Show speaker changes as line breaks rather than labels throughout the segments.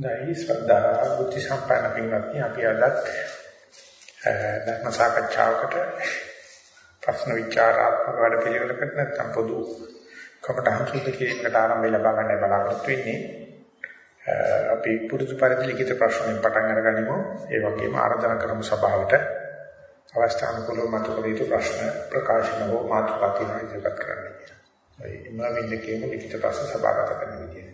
දැයි ශ්‍රද්ධා බුද්ධ සම්පන්න පින්වත්නි අපි අදත් ධර්ම සාකච්ඡාවකට ප්‍රශ්න විචාරාත්මක වැඩ පිළිවෙලකට නැත්නම් පොදු කමටහන් සුද්ධ කිරීමකට ආරම්භය ලබා ගන්න බලාපොරොත්තු වෙන්නේ. අපි පුරුදු පරිදි ලිඛිත ප්‍රශ්නෙන් පටන් අරගනිමු. ඒ වගේම ආරාධනා කරමු සභාවට අවස්ථානුකූලව මතු කළ යුතු ප්‍රශ්න ප්‍රකාශන හෝ මාතෘකා තියෙනවා ඉදිරිපත් කරන්න කියලා. ඒ ඉමා වින්නකේම ලිඛිත ප්‍රශ්න සභාගත කරන විදිය.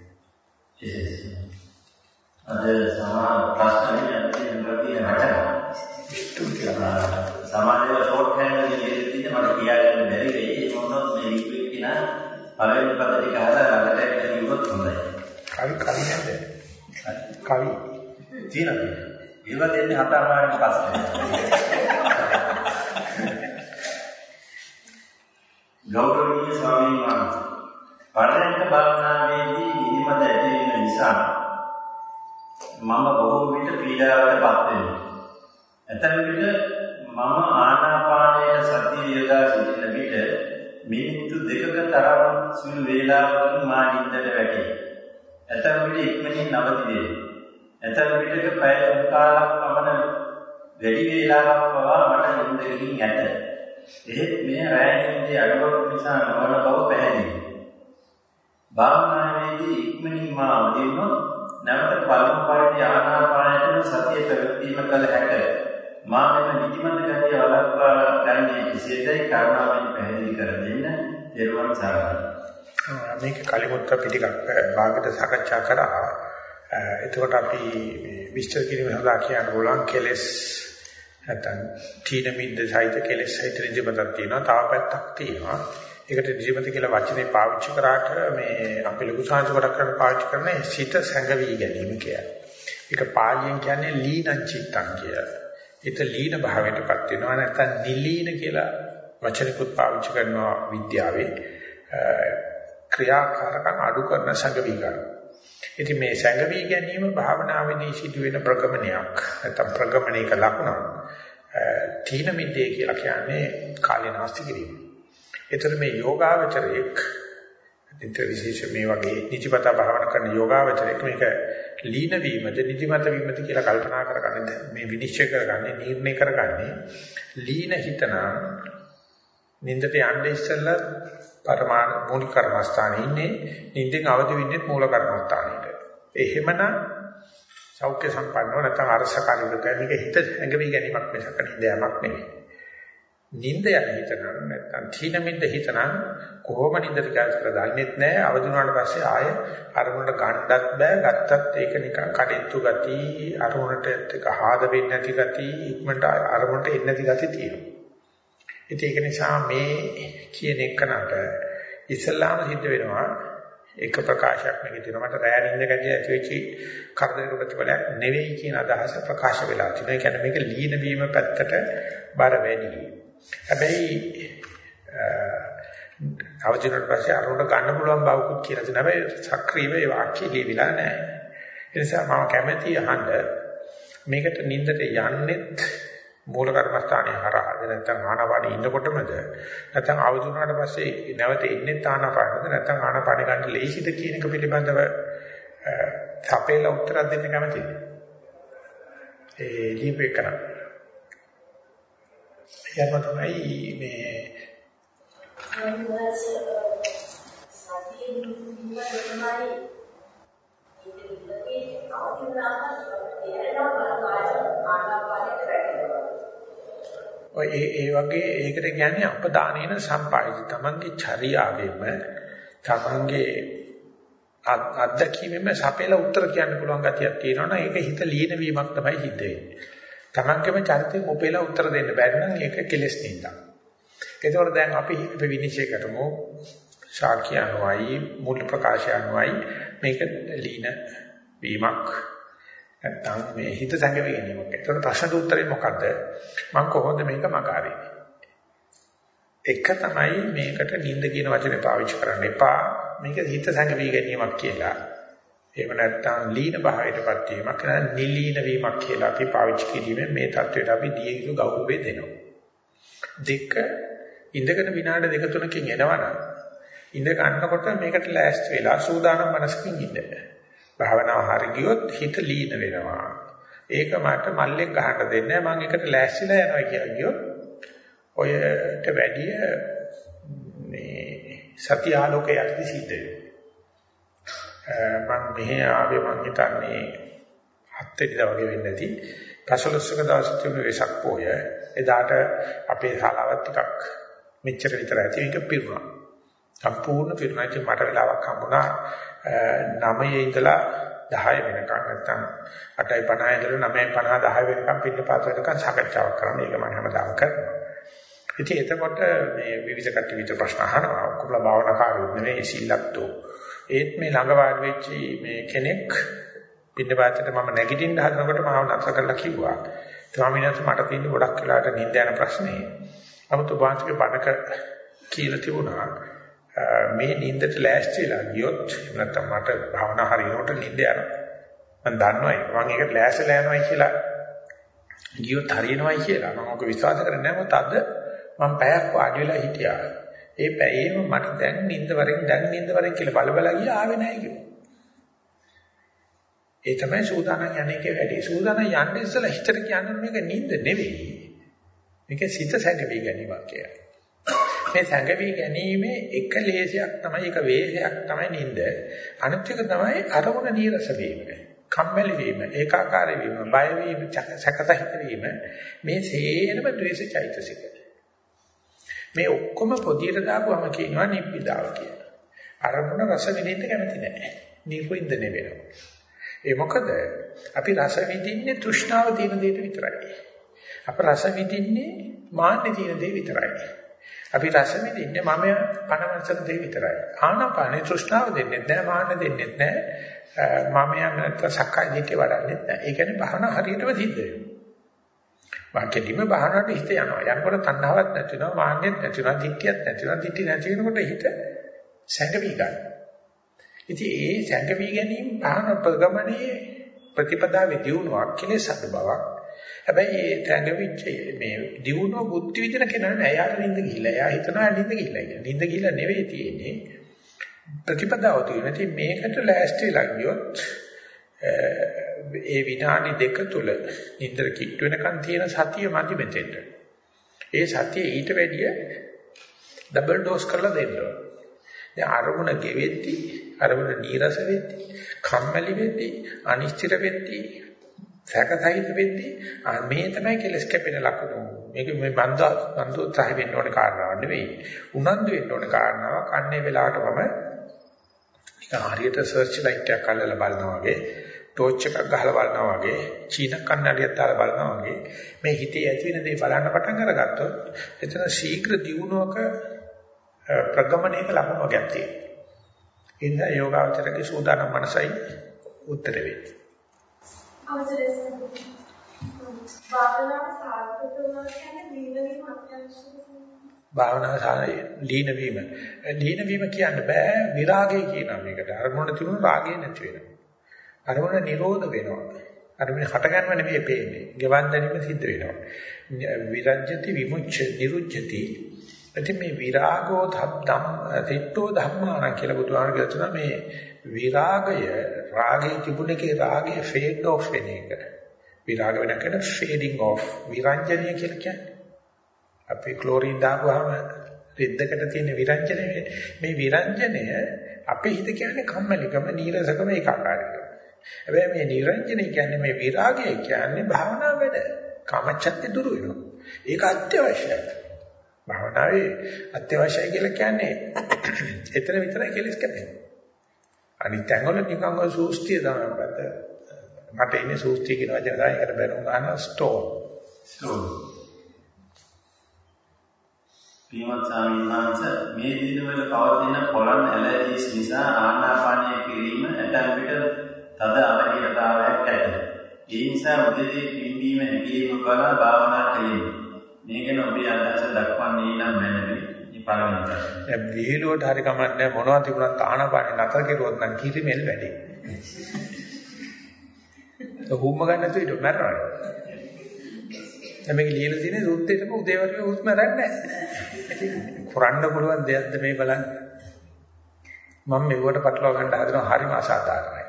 අද සමාන ප්‍රශ්න තියෙනවා තියෙන රටක. සමාජයේ ෂෝට් හෑන්ඩ් එකේ තියෙන මට කියාගන්න බැරි වෙයි. ඒ මොනොත් මේ ලික්විඩ් කියන පළවෙනි පද ටික අහලා ළඟට කිව්වොත් හොඳයි.
කවි කවි නේද? කවි
තියෙනවා. ඒවා දෙන්නේ හත අමාරුම ප්‍රශ්න. ගෞරවනීය ස්වාමීන් වහන්සේ පරණක භාවනාවේදී නිදිමත ඇති වෙන නිසා මම බොහෝ විට පීඩාවටපත් වෙනවා. ඇතැම් විට මම ආනාපානයේ සතිය යොදා සිටින විට මිනිත්තු දෙකක තරම් සුළු වේලාවකින් මා නිින්දට වැටේ. ඇතැම් විට ඉක්මනින් නවති වේ. ඇතැම් විටක පැය තුන් කාලක් පමණ වැඩි වේලාවක් පවා මට නිින්දකින් ඇත. එහෙත් මේ රැය නිින්දේ අඩුවක් නිසා නොවන බව පැහැදිලියි. භාවනාවේදී ඉක්මනින් මා අවදිනොත් නැවත පළමු පරිදි ආනාපානයට සතිය පැවැත්වීම කළ හැක. මා මෙම නිදිමත ගතිය වළක්වා ගන්නේ කෙසේදයි කරුණාවෙන් පැහැදිලි කර දෙන්න. ඊළඟ සාරයි.
මේක කලිමුත් අපි ටිකක් භාගයට සාකච්ඡා කරා. එතකොට අපි විස්තර කිරීම සඳහා කියන්න ඕලන් කෙලස් නැත්නම් තීන මිද්ද සහිත කෙලස් සහිත නිදිමතක් තියෙනවා. තව පැත්තක් තියෙනවා. ඒකට නිදිමත කියලා වචනේ පාවිච්චි කරාට මේ අපි ලඝු සංස කොට කරන පාවිච්චි කරන සිත සැඟවි ගැනීම කියලා. ඒක පාලියෙන් කියන්නේ ලීනං චිත්තං කියලා. ඒත ලීන භාවයටපත් වෙනවා නැත්නම් නිලීන කියලා වචනිකුත් පාවිච්චි කරනවා විද්‍යාවේ. ක්‍රියාකාරකම් අඩු කරන සැඟවි ගන්න. ඉතින් මේ සැඟවි ගැනීම භාවනාවේදී සිදුවෙන ප්‍රගමනයක් නැත්නම් ප්‍රගමණයක ලක්ෂණ. තීන මිද්දේ කියලා කියන්නේ කාලේනාස්ති කිරීම. ඒතර මේ යෝගාවචරයක් නිතර විශේෂ මේ වගේ නිතිපතා භාවනා කරන යෝගාවචරයක් මේක ලීන වීමද නිතිමත වීමද කියලා කල්පනා කරගන්න මේ විනිශ්චය කරගන්නේ නිර්ණය කරගන්නේ ලීන හිතනා නින්දට යන්න ඉස්සෙල්ලා පරමාණ මූලික කර්මස්ථානයේ ඉන්නේ නින්දෙන් අවදි වෙන්නේ මූල කර්මස්ථානෙට. එහෙමනම් සෞඛ්‍ය සම්පන්නව නැත්නම් අරසකාරීව මේක හිත ඇඟවි ගැනීමක් මිසක නිදයමක් නෙවෙයි. නිින්ද යන හිතනම් නැත්නම් තීන මිද්ද හිතනම් කොහොම නිින්දට කියලා දන්නේත් නැහැ. අවදිනාට පස්සේ ආය අරමුණට ගන්නත් බෑ. ගත්තත් ඒක නිකන් කඩਿੱතු ගති අරමුණට එක ආද වෙන්නේ නැති ගති ඉක්මනට අරමුණට එන්නේ නැති ගති තියෙනවා. ඉතින් ඒක නිසා මේ කියන එකනට ඉස්ලාම සිද්ධ වෙනවා. එක ප්‍රකාශයක් මේකේ තියෙනවා. මට රෑ නිින්ද ගැටි ඇති වෙච්චි කරදර ප්‍රතිඵලයක් නෙවෙයි කියන අදහස ප්‍රකාශ වෙලා තියෙනවා. ඒ කියන්නේ මේක ලීන වීම පැත්තට බර වැඩි. හැබැයි අවදිනට පස්සේ අරමුණ ගන්න පුළුවන් බවකුත් කියලා තියෙනවා. හැබැයි සක්‍රීයව ඒ වාක්‍ය ලියවිලා නැහැ. ඒ නිසා මම කැමැති අහන්න මේකට නින්දට යන්නෙත් මූල කර්මස්ථානයේ හරහාද නැත්නම් ආනාපානෙ ඉන්නකොටමද නැත්නම් අවදිනාට පස්සේ නැවත එන්නේ ආනාපානද නැත්නම් ආනාපානෙ ගන්න ලේසිද කියන එක පිළිබඳව සපේලා උත්තර දෙන්න කැමතියි. ඒ ලිපේ කරන්නේ යම තමයි මේ ඔය ඒ ඒ වගේ ඒකට කියන්නේ අපදානේන සම්පායිත තමන්ගේ චර්යාවෙම තමන්ගේ අත්දැකීමෙම සපේලා උත්තර කියන්න පුළුවන් ගතියක් තියෙනවනේ ඒක හිත ලීන වීමක් තමයි සිද්ධ වෙන්නේ. තමන්ගේම චරිතයෙන් ඔපේලා උත්තර දෙන්න බැරි නම් ඒක කෙලස් නින්දා. ඒකෝර දැන් අපි විනිශ්චය කරමු ශාක්‍ය අනුවයි මුල් ප්‍රකාශය අනුවයි මේක ලීන වීමක් නැත්නම් මේ හිත සංගම ගැනීමක්. ඒතකොට ප්‍රශ්නට උත්තරේ මොකද්ද? මම කොහොමද මේක මකාරෙන්නේ? එක තමයි මේකට නිින්ද කියන වචනේ පාවිච්චි කරන්න එපා. මේක හිත සංගම ගැනීමක් කියලා. එහෙම නැත්නම් ලීන භාවයටපත් වීමක් නැත්නම් නිලීන වීමක් කියලා අපි පාවිච්චි කිරීමෙන් මේ தത്വයට අපි දිය යුතු ගෞරවය දෙනවා. දෙක ඉඳගෙන විනාඩි දෙක තුනකින් එනවනම් ඉඳ ගන්නකොට මේකට ලෑස්ති වෙලා සූදානම් මනසකින් ඉන්න. භාවනාව හරි ගියොත් හිත ලීන වෙනවා. ඒක මට මල්ලෙන් ගහන්න දෙන්නේ මම ඒකට ලෑස්තිලා යනවා කියලා ගියොත් ඔයට වැඩිය මේ සත්‍ය ආලෝකයක් සිද්ධ වෙනවා. මම මෙහි ආවේ මං හිතන්නේ හත් වෙනිදා වගේ වෙන්නේ නැති. පසළොස්වක දවසේ තිබුණ වෙසක් පොය. එදාට අපේ ශාලාවත් ටිකක් මෙච්චර විතර ඇති එක පිරුණා. සම්පූර්ණ පිරුණා. ඉතින් මට වෙලාවක් හම්බුණා 9 ඉඳලා 10 වෙනකන් නැත්තම් 8:50 ඉඳලා 9:50 10 වෙනකන් පින්න පාත වෙනකන් සාකච්ඡාවක් කරන්න. ඒක මම හැමදාම කරනවා. ඉතින් එතකොට මේ විවිධ කට්ටිය විතර ප්‍රශ්න අහනවා. ඔක්කොම භාවනා කාර්යොත් නෙවෙයි සිල්ලක්තෝ. ඒත් මේ ළඟ වාඩි වෙච්ච මේ කෙනෙක් පින්නපාතේට මම නැගිටින්න හදනකොට මාව නැතර කරලා කිව්වා. ස්වාමීන් වහන්සේ මට තියෙන ගොඩක් වෙලාට නිින්ද යන ප්‍රශ්නේ. 아무තු වාචික බණක කියලා තිබුණා. මේ නිින්දට ලෑස්ති වෙලා ගියොත් නැත්නම් මට භාවනා හරියනකොට නිින්ද යනවා. මම දන්නවයි. මම ඒකට ලෑස්තිලා යනවායි කියලා ගියොත් හරියනවායි කියලා. මම ඔක විශ්වාස කරන්නේ නැහැ. මොකද අද මම පැයක් වාඩි වෙලා හිටියා. ඒ පැයේම මට දැන් නිින්ද වරෙන් දැන් නිින්ද වරෙන් කියලා බල බල ගියා ආවේ නැහැ කිව්වා. ඒ තමයි සූදානම් යන්නේකේ වැඩි. සූදානම් යන්නේ ඉස්සලා හිතට කියන්නේ මේක නිින්ද නෙවෙයි. මේක සිත සැඟවි ගැනීමක් කියලා. මේ සැඟවි ගැනීමේ එක ලේසියක් තමයි එක වේසයක් තමයි නිින්ද. අනිත් එක තමයි අරමුණ නීරස වීම. කම්මැලි වීම, ඒකාකාර වීම, බය වීම, සැකසහිත වීම මේ සේරම ද්වේෂ චෛතසික. මේ ඔක්කොම පොදියට දාපුවම කියනවා නිබ්බිදාව කියලා. අරමුණ රස විඳින්න කැමති නැහැ. නිර්වින්දනය වෙනවා. ඒ මොකද අපි රස විඳින්නේ තෘෂ්ණාව තියෙන දෙයට විතරයි. අප රස විඳින්නේ මාන්නේ තියෙන දේ විතරයි. අපි රස විඳින්නේ මම පණවසන දේ විතරයි. ආනාපානේ තෘෂ්ණාව දෙන්නේ නැහැ, මාන්න දෙන්නේ නැහැ. මම යන නැත්නම් සක්කාය දිට්ඨිය වඩන්නේ නැහැ. ඒ කියන්නේ භාවනා හරියටම සිද්ධ වෙනවා. වාක්‍යෙදිම බහනට හිත යනවා. යනකොට තණ්හාවක් නැති වෙනවා, මාන්නෙත් නැති වෙනවා, දික්තියක් නැති වෙනවා. දික්ටි නැති වෙනකොට හිත සැඟවි ගන්නවා. ඉතින් ඒ සැඟවි ගැනීම බහන ප්‍රගමණයේ ප්‍රතිපදාවේ දියුණුවක් කෙලෙස් අඩු බවක්. හැබැයි ඒ සැඟවිච්ච මේ දියුණුව බුද්ධි විදින කෙනා නෑ. එයාට නිින්ද ගිහිල්ලා. එයා හිතනවා නිින්ද ගිහිල්ලා කියලා. නිින්ද ගිහිල්ලා නෙවෙයි තියෙන්නේ. ප්‍රතිපදාව තියෙනවා. ඉතින් මේකට ලෑස්තිලා ගියොත් ඒ විනාඩි දෙක තුල නින්දර කිට් වෙනකන් තියෙන සතිය මදි මෙතෙන්ට. ඒ සතිය ඊට වැඩිය ඩබල් ඩෝස් කරලා දෙන්න ඕන. දැන් අරමුණ ගෙවෙද්දි, අරමුණ නීරස වෙද්දි, කම්මැලි වෙද්දි, අනිශ්චිත වෙද්දි, සැකසහිත වෙද්දි මේ තමයි කෙලස් කැපෙන ලක්ෂණ. මේක මේ බන්ද බන්ද උත්සාහ වෙන්න ඕනේ කාරණාවක් නෙවෙයි. උනන්දු වෙන්න ඕනේ කාරණාවක්. අන්නේ වෙලාවටම නිකන් හරියට සර්ච් ලයිට් එකක් අල්ලලා බලනවා වගේ ටෝච් එකක් ගහලා බලනවා වගේ චීන කන්නඩියක් දාලා බලනවා වගේ මේ හිතේ ඇති වෙන දේ බලන්න පටන් අරගත්තොත් එතන ශීඝ්‍ර දියුණුවක ප්‍රගමණයක ලකුණු වර්ගයක් තියෙනවා. ඒ නිසා යෝගාවචරයේ සූදානම් මනසයි උත්තර වෙන්නේ.
අවසරයි භාවනාව සාර්ථක වුණා කියන්නේ දීවලීම අත්‍යවශ්‍යයි.
භාවනාව ලීන වීම. ලීන වීම කියන්න බෑ විරාගය කියන මේකට. අරමුණ තිබුණු රාගය නැති වෙනවා. අරමුණ නිරෝධ වෙනවා. අරමුණ හටගන්නව නෙමෙයි පේන්නේ. ගෙවන් දැනීම සිද්ධ වෙනවා. විරජ්‍යති විමුච්ඡ නිරුච්ඡති. ඉතින් මේ විරාගෝ ධම්ම තිට්ඨෝ ධම්මාන කියලා බුදුහාම කියනවා මේ විරාගය රාගයේ තිබුණේකේ රාගය ෆේඩ් ඔෆ් වෙන එක. විරාග වෙන කෙන ෆේඩිං ඔෆ් විරංජනීය කියලා කියන්නේ. අපි ක්ලෝරින් දාපුවාම රෙද්දකට තියෙන විරංජනය මේ විරංජනය අපේ හිත කියන්නේ කම්මැලිකම නීරසකම ඒකාකාරීකම. හැබැයි මේ නිරංජන කියන්නේ මේ විරාගය කියන්නේ භාවනා වැඩ. කාමච්ඡත්‍ය දුරු වෙනවා. ඒක අත්‍යවශ්‍යයි. භාවනාවේ අත්‍යවශ්‍යයි කියලා කියන්නේ එතන විතරයි කෙලස් කැපෙන්නේ. අනිත් තැන්වල නිකන් ඔය සූස්තිය තමයි මට. මට ඉන්නේ සූස්තිය කියන වචන තමයි ඒකට බැනුම් ගන්න ස්ටෝන්.
ස්ටෝන්. පියමත් ස්වාමීන් වහන්සේ මේ දිනවල පවතින පොළන් ඇලර්ජිස් නිසා ආනාපානය කිරීම ඇතැම් විට තද අවධියතාවයක් ඇත. ඒ නිසා උදේ පිම්බීම හැකිලිම කළා භාවනා කළේ. මේ ගැන ඔබේ අදහස දක්වන්නේ නම් මැනවි. මේ පළවෙනි ප්‍රශ්නේ.
දැන් විහිළුවට හරි කමන්නේ මොනවද තිබුණත් ආනපාන නතර කෙරුවොත් නම් කිරිමෙල් වැඩි. හුම්ම ගන්න නැතුව ඉත මැරනවා. දැන් මේක ලියලා තියෙන්නේ සුද්ධෙටම උදේවරුේ හුස්ම ගන්න නැහැ. කරන්න පුළුවන් දෙයක්ද මේ බලන්න. මම මෙවට පටලවා ගන්න හදනවා හරිම අසාධාරණයි.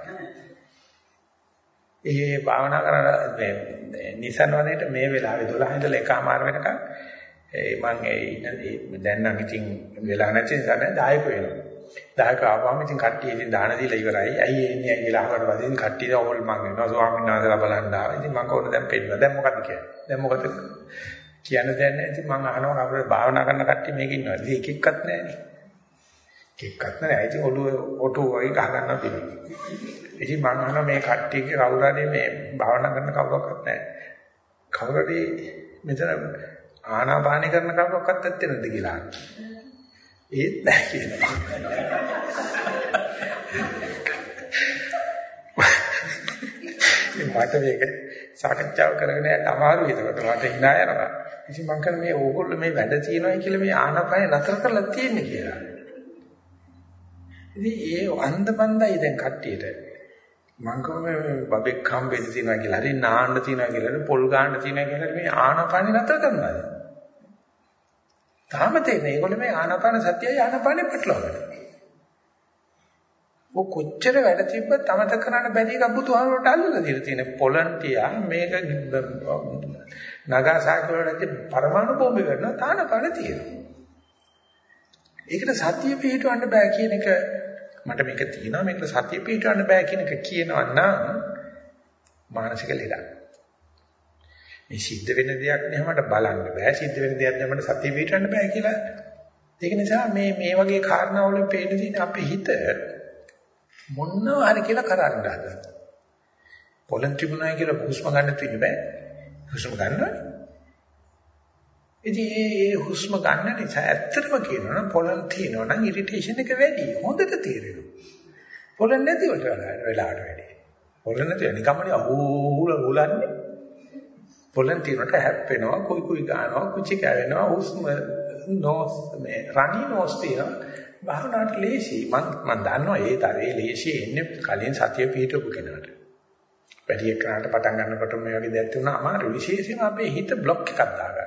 ඒ භාවනා කරන මේ නිසන් වනයේට මේ වෙලාවේ 12 ඉඳලා එකමාර වෙනකන් ඒ මම ඒ දැන් නම් ඉතින් වෙලා නැති නිසා දැන් 10ක වෙනවා. 10ක ආවම ඉතින් කට්ටිය ඉතින් දාන දීලා ඉවරයි. ඇයි එන්නේ ඇයි කියලා අහකට පස්සේ ඉතින් කට්ටිය ඕල් මං වෙනවා ස්වාමීන් වහන්සේලා බලන්න ආවා. ඉතින් මං කවුරුද දැන් පෙන්නනවා. දැන් මොකද කියන්නේ? දැන් මොකද කියන්න දෙයක් නැහැ. ඉතින් මං අහනවා අපේ භාවනා කරන කට්ටිය මේක ඉන්නවා. ඉතින් එක එක්කත් නැහැ නේ. එක එක්කත් නැහැ. ඉතින් ඔළුව ඔටෝ වගේ ගහ ගන්නවා පිළිගන්න. ඉතින් මං අහනවා මේ කට්ටියගේ කවුරු හරි මේ භාවනා කරන කවුරක්වත් නැහැ. කවුරු හරි මෙතන ආනාපානි කරන කවුරක්වත් ඇත්තේ නැද්ද කියලා. ඒත් නැහැ කියනවා. මට මේක සාකච්ඡාව කරගෙන යන්න අමාරුයි ඒකට මට hina යනවා. ඉතින් මං කියන්නේ මේ ඕගොල්ලෝ මේ වැඩ තියනවායි කියලා මේ ආනාපානය නතර කරලා තියෙන්නේ කියලා. ඉතින් ඒ අන්දමන්දයි දැන් කට්ටියට. මං කෝමේ බබෙක් හම්බෙන්න තියනවා කියලා හරි නාන්න තියනවා කියලා පොල් ගන්න තියනවා කියලා මේ ආනාපානය නතර කරනවාද? තාම තේරෙන්නේ ඒගොල්ලෝ මේ ආනාපාන සතියයි ආනාපානෙ පැටලවගන්න. ඔය කොච්චර වැඩ තිබ්බත් අමතක කරන්න බැරි එකක් බුදුහාමුදුරට අල්ලලා දීලා තියෙන පොලන් තියා මේක නගාසාකි වලට පරමාණු බෝම්බ කරනවා තානපන තියෙනවා. ඒකට සතිය පිටවන්න බෑ කියන එක මට මේක තියෙනවා මේකට සතිය පිටවන්න බෑ කියන එක කියනවා නම් මානසික ලෙඩක්. මේ සිද්ධ වෙන දෙයක් නෙමෙයි බලන්න බෑ සිද්ධ වෙන දෙයක් නෙමෙයි සතිය පිටවන්න බෑ කියලා. ඒක නිසා මේ මේ වගේ කාරණාවල පේන තියෙන අපේ හිත මොනවා හරි කියලා කරන්න හදනවා. පොලන් තිබුණා කියලා හුස්ම ගන්න තියෙන්න බෑ. හුස්ම ගන්නවා. ඉතින් ඒ හුස්ම ගන්න නිසා ඇත්තටම කියනවා නම් පොලන් තියෙනවා නම් ඉරිටේෂන් එක වැඩි. හොඳට තේරෙනවා. පොලන් නැති වට වෙලාවට වැඩි. පොලන් නැති නිකම්මනේ අහුල උලන්නේ. පොලන් තියෙනට හැප්පෙනවා, කුයි කුයි ගන්නවා, කුචි කැවෙනවා, හුස්ම නෝස් මේ රණි නෝස් තියෙනවා. භාවනාවට ලේසි. මම මම දන්නවා ඒ තරේ ලේසි එන්නේ කලින් සතිය පිටවපු කෙනාට. වැඩි එක්කනට පටන් ගන්නකොට මේ වගේ දෙයක් තුන අමාරු විශේෂයෙන් අපේ හිත බ්ලොක් එකක් දාගන්නවා.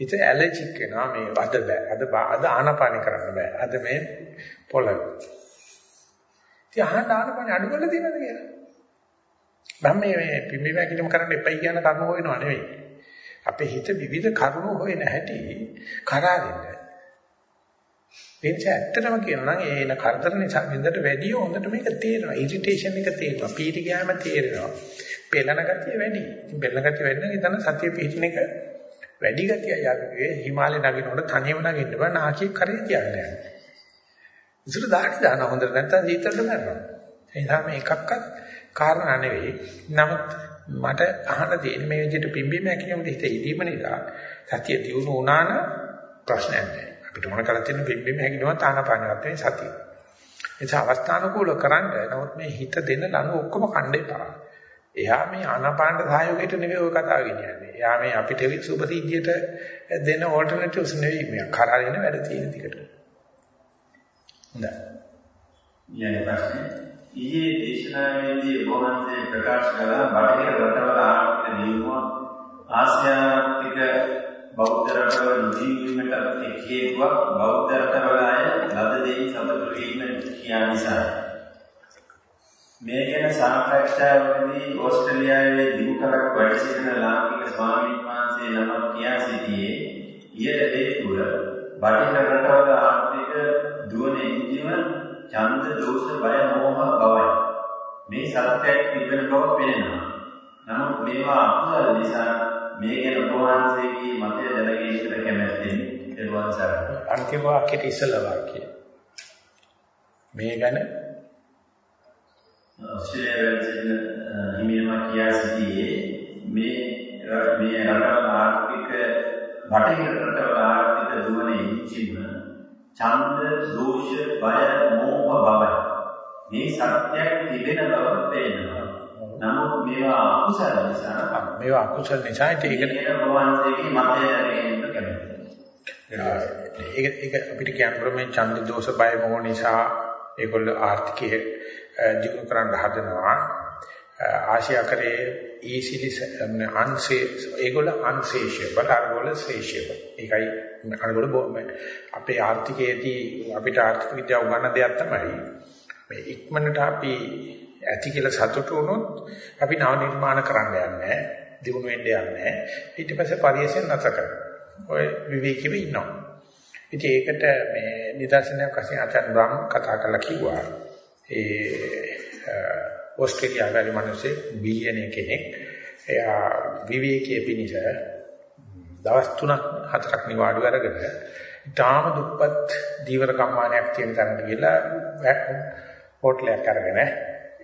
හිත ඇලර්ජික් වෙනවා මේ අද බෑ. අද අද ආනපාන කරන්න බෑ. අද මේ පොළව. ඉතින් අහන්න ආනපාන අඩු කරලා තියෙනවද කියලා? මම මේ මේ පිම්බි වැකිලිම කරන්න එපයි කියන කරුණ හොයනව නෙවෙයි. අපේ හිත විවිධ කරුණු හොයන හැටි කරාගෙන ඒ නිසා ඇත්තටම කියනවා නම් ඒ එන කරදර නිසා විඳට වැඩි හොඳට මේක තේරෙනවා. ඉරිටේෂන් එක තේරෙනවා. පීටි ගියාම තේරෙනවා. පෙළන ගතිය වැඩි. ඉතින් පෙළන ගතිය වැඩි නම් ඉතන සතිය පිටින එක වැඩි ගතිය යන්නේ හිමාලය නගිනකොට තනියම නගින්න බෑ නාකිය කරේ කියන්නේ. ඉතින් දාටි දාන හොඳට නැත්තම් සීතලට මරනවා. ඒ නිසා මේ එකක්වත් කාරණා නෙවෙයි. නමුත් මට අහන්න තියෙන මේ විදිහට පිම්බීම හැකියම හිත ඉදීම නිසා සතිය දියුණු වුණා නම් ප්‍රශ්නයක් නැහැ. අපිට මොන කරලා තියෙන බිම්බෙම හැකිනවා තානාපානවත් මේ සතිය. එනිසා අවස්ථානුකූල කරන්න නමුත් මේ හිත දෙන ලනු ඔක්කොම කණ්ඩ එපා. එයා මේ ආනාපානට සහයෝගයට නෙවෙයි ඔය කතාව ගෙනියන්නේ. එයා මේ අපිට සුපතිද්දියට දෙන ඕල්ටර්නටිව්ස් නෙවෙයි මේ කරාගෙන වැඩ තියෙන දිකට. හොඳයි.
ඊයේ ප්‍රශ්නේ ඊයේ දේශනාවේදී වහන්සේ ප්‍රකාශ කළා බටහිර රටවල ආර්ථික දියුණුව ආසියාතික බෞද්ධ රටවල නොදීවීමට එක් හේතුවක් බෞද්ධ රටවල අය ලද දෙයින් සතුටු වීම කියා නිසා. මේ ගැන සාකච්ඡාවේදී ඕස්ට්‍රේලියාවේ දිනකරක් වැඩ සිටින ලාංකික ස්වාමීන් වහන්සේ නමක් කියා සිටියේ ඊට හේතුව බටහිර රටවල ආර්ථික දුවන ඉන්දිම ඡන්ද දෝෂ බය මෝහ බවයි. මේ සත්‍යයක් තිබෙන බව පේනවා. නමුත් මේවා අකුසල නිසා මේ ගැන උපවාසයේදී මතය දැනගැනීමට කැමැත්තෙන් දරුවන් සරණයි.
අන්තිම වාක්‍යයට ඉස්සලා වාක්‍යය. මේ ගැන
ඔස්ට්‍රේලියාවේ හිමිනම කියා සිටියේ මේ මේ රටවල ආර්ථික බටහිර රටවල ආර්ථික දුවන ඉච්චිම ඡන්ද දෝෂ බය මෝහ බවයි. මේ සත්‍යයක් තිබෙන බව පේනවා. නමුත් මේවා අකුසල නිසා
මේවා අකුසල නිසා ඒකට
වහන්සේගේ මතය දැනෙන්න කැමතියි.
ඒක ඒක අපිට කියන්න පුළුවන් මේ ඡන්ද දෝෂ බය මොහ නිසා ඒගොල්ල ආර්ථිකයේ දියුණු කරන්න හදනවා. ආශියාකරේ easily අන්සේ ඒගොල්ල unsatiable අරගොල්ල satiable. ඒකයි අරගොල්ල අපේ ආර්ථිකයේදී අපිට ආර්ථික විද්‍යාව උගන්න දෙයක් තමයි මේ ඉක්මනට අපි ඇති කියලා සතුටු වුණොත් අපි නව නිර්මාණ කරන්න යන්නේ දිනු වෙන්න යන්නේ ඊට පස්සේ පරිේශයෙන් නැතර කරනවා ඔය විවේකීව ඉන්නවා ඉතින් ඒකට මේ නිදර්ශනයක් වශයෙන් ආචාර්ය බ්‍රහ්ම කතා කරලා කිව්වා ඒ ඕස්ට්‍රේලියාවේ මිනිස්සේ බිලියන කෙනෙක් එයා විවේකයේ පිණිස දවස් 3ක් 4ක් නිවාඩු අරගෙන ඊටාම දුප්පත් දීවර කම්මානයක් තියෙන තැනට ගිහලා හෝටලයක් අරගෙන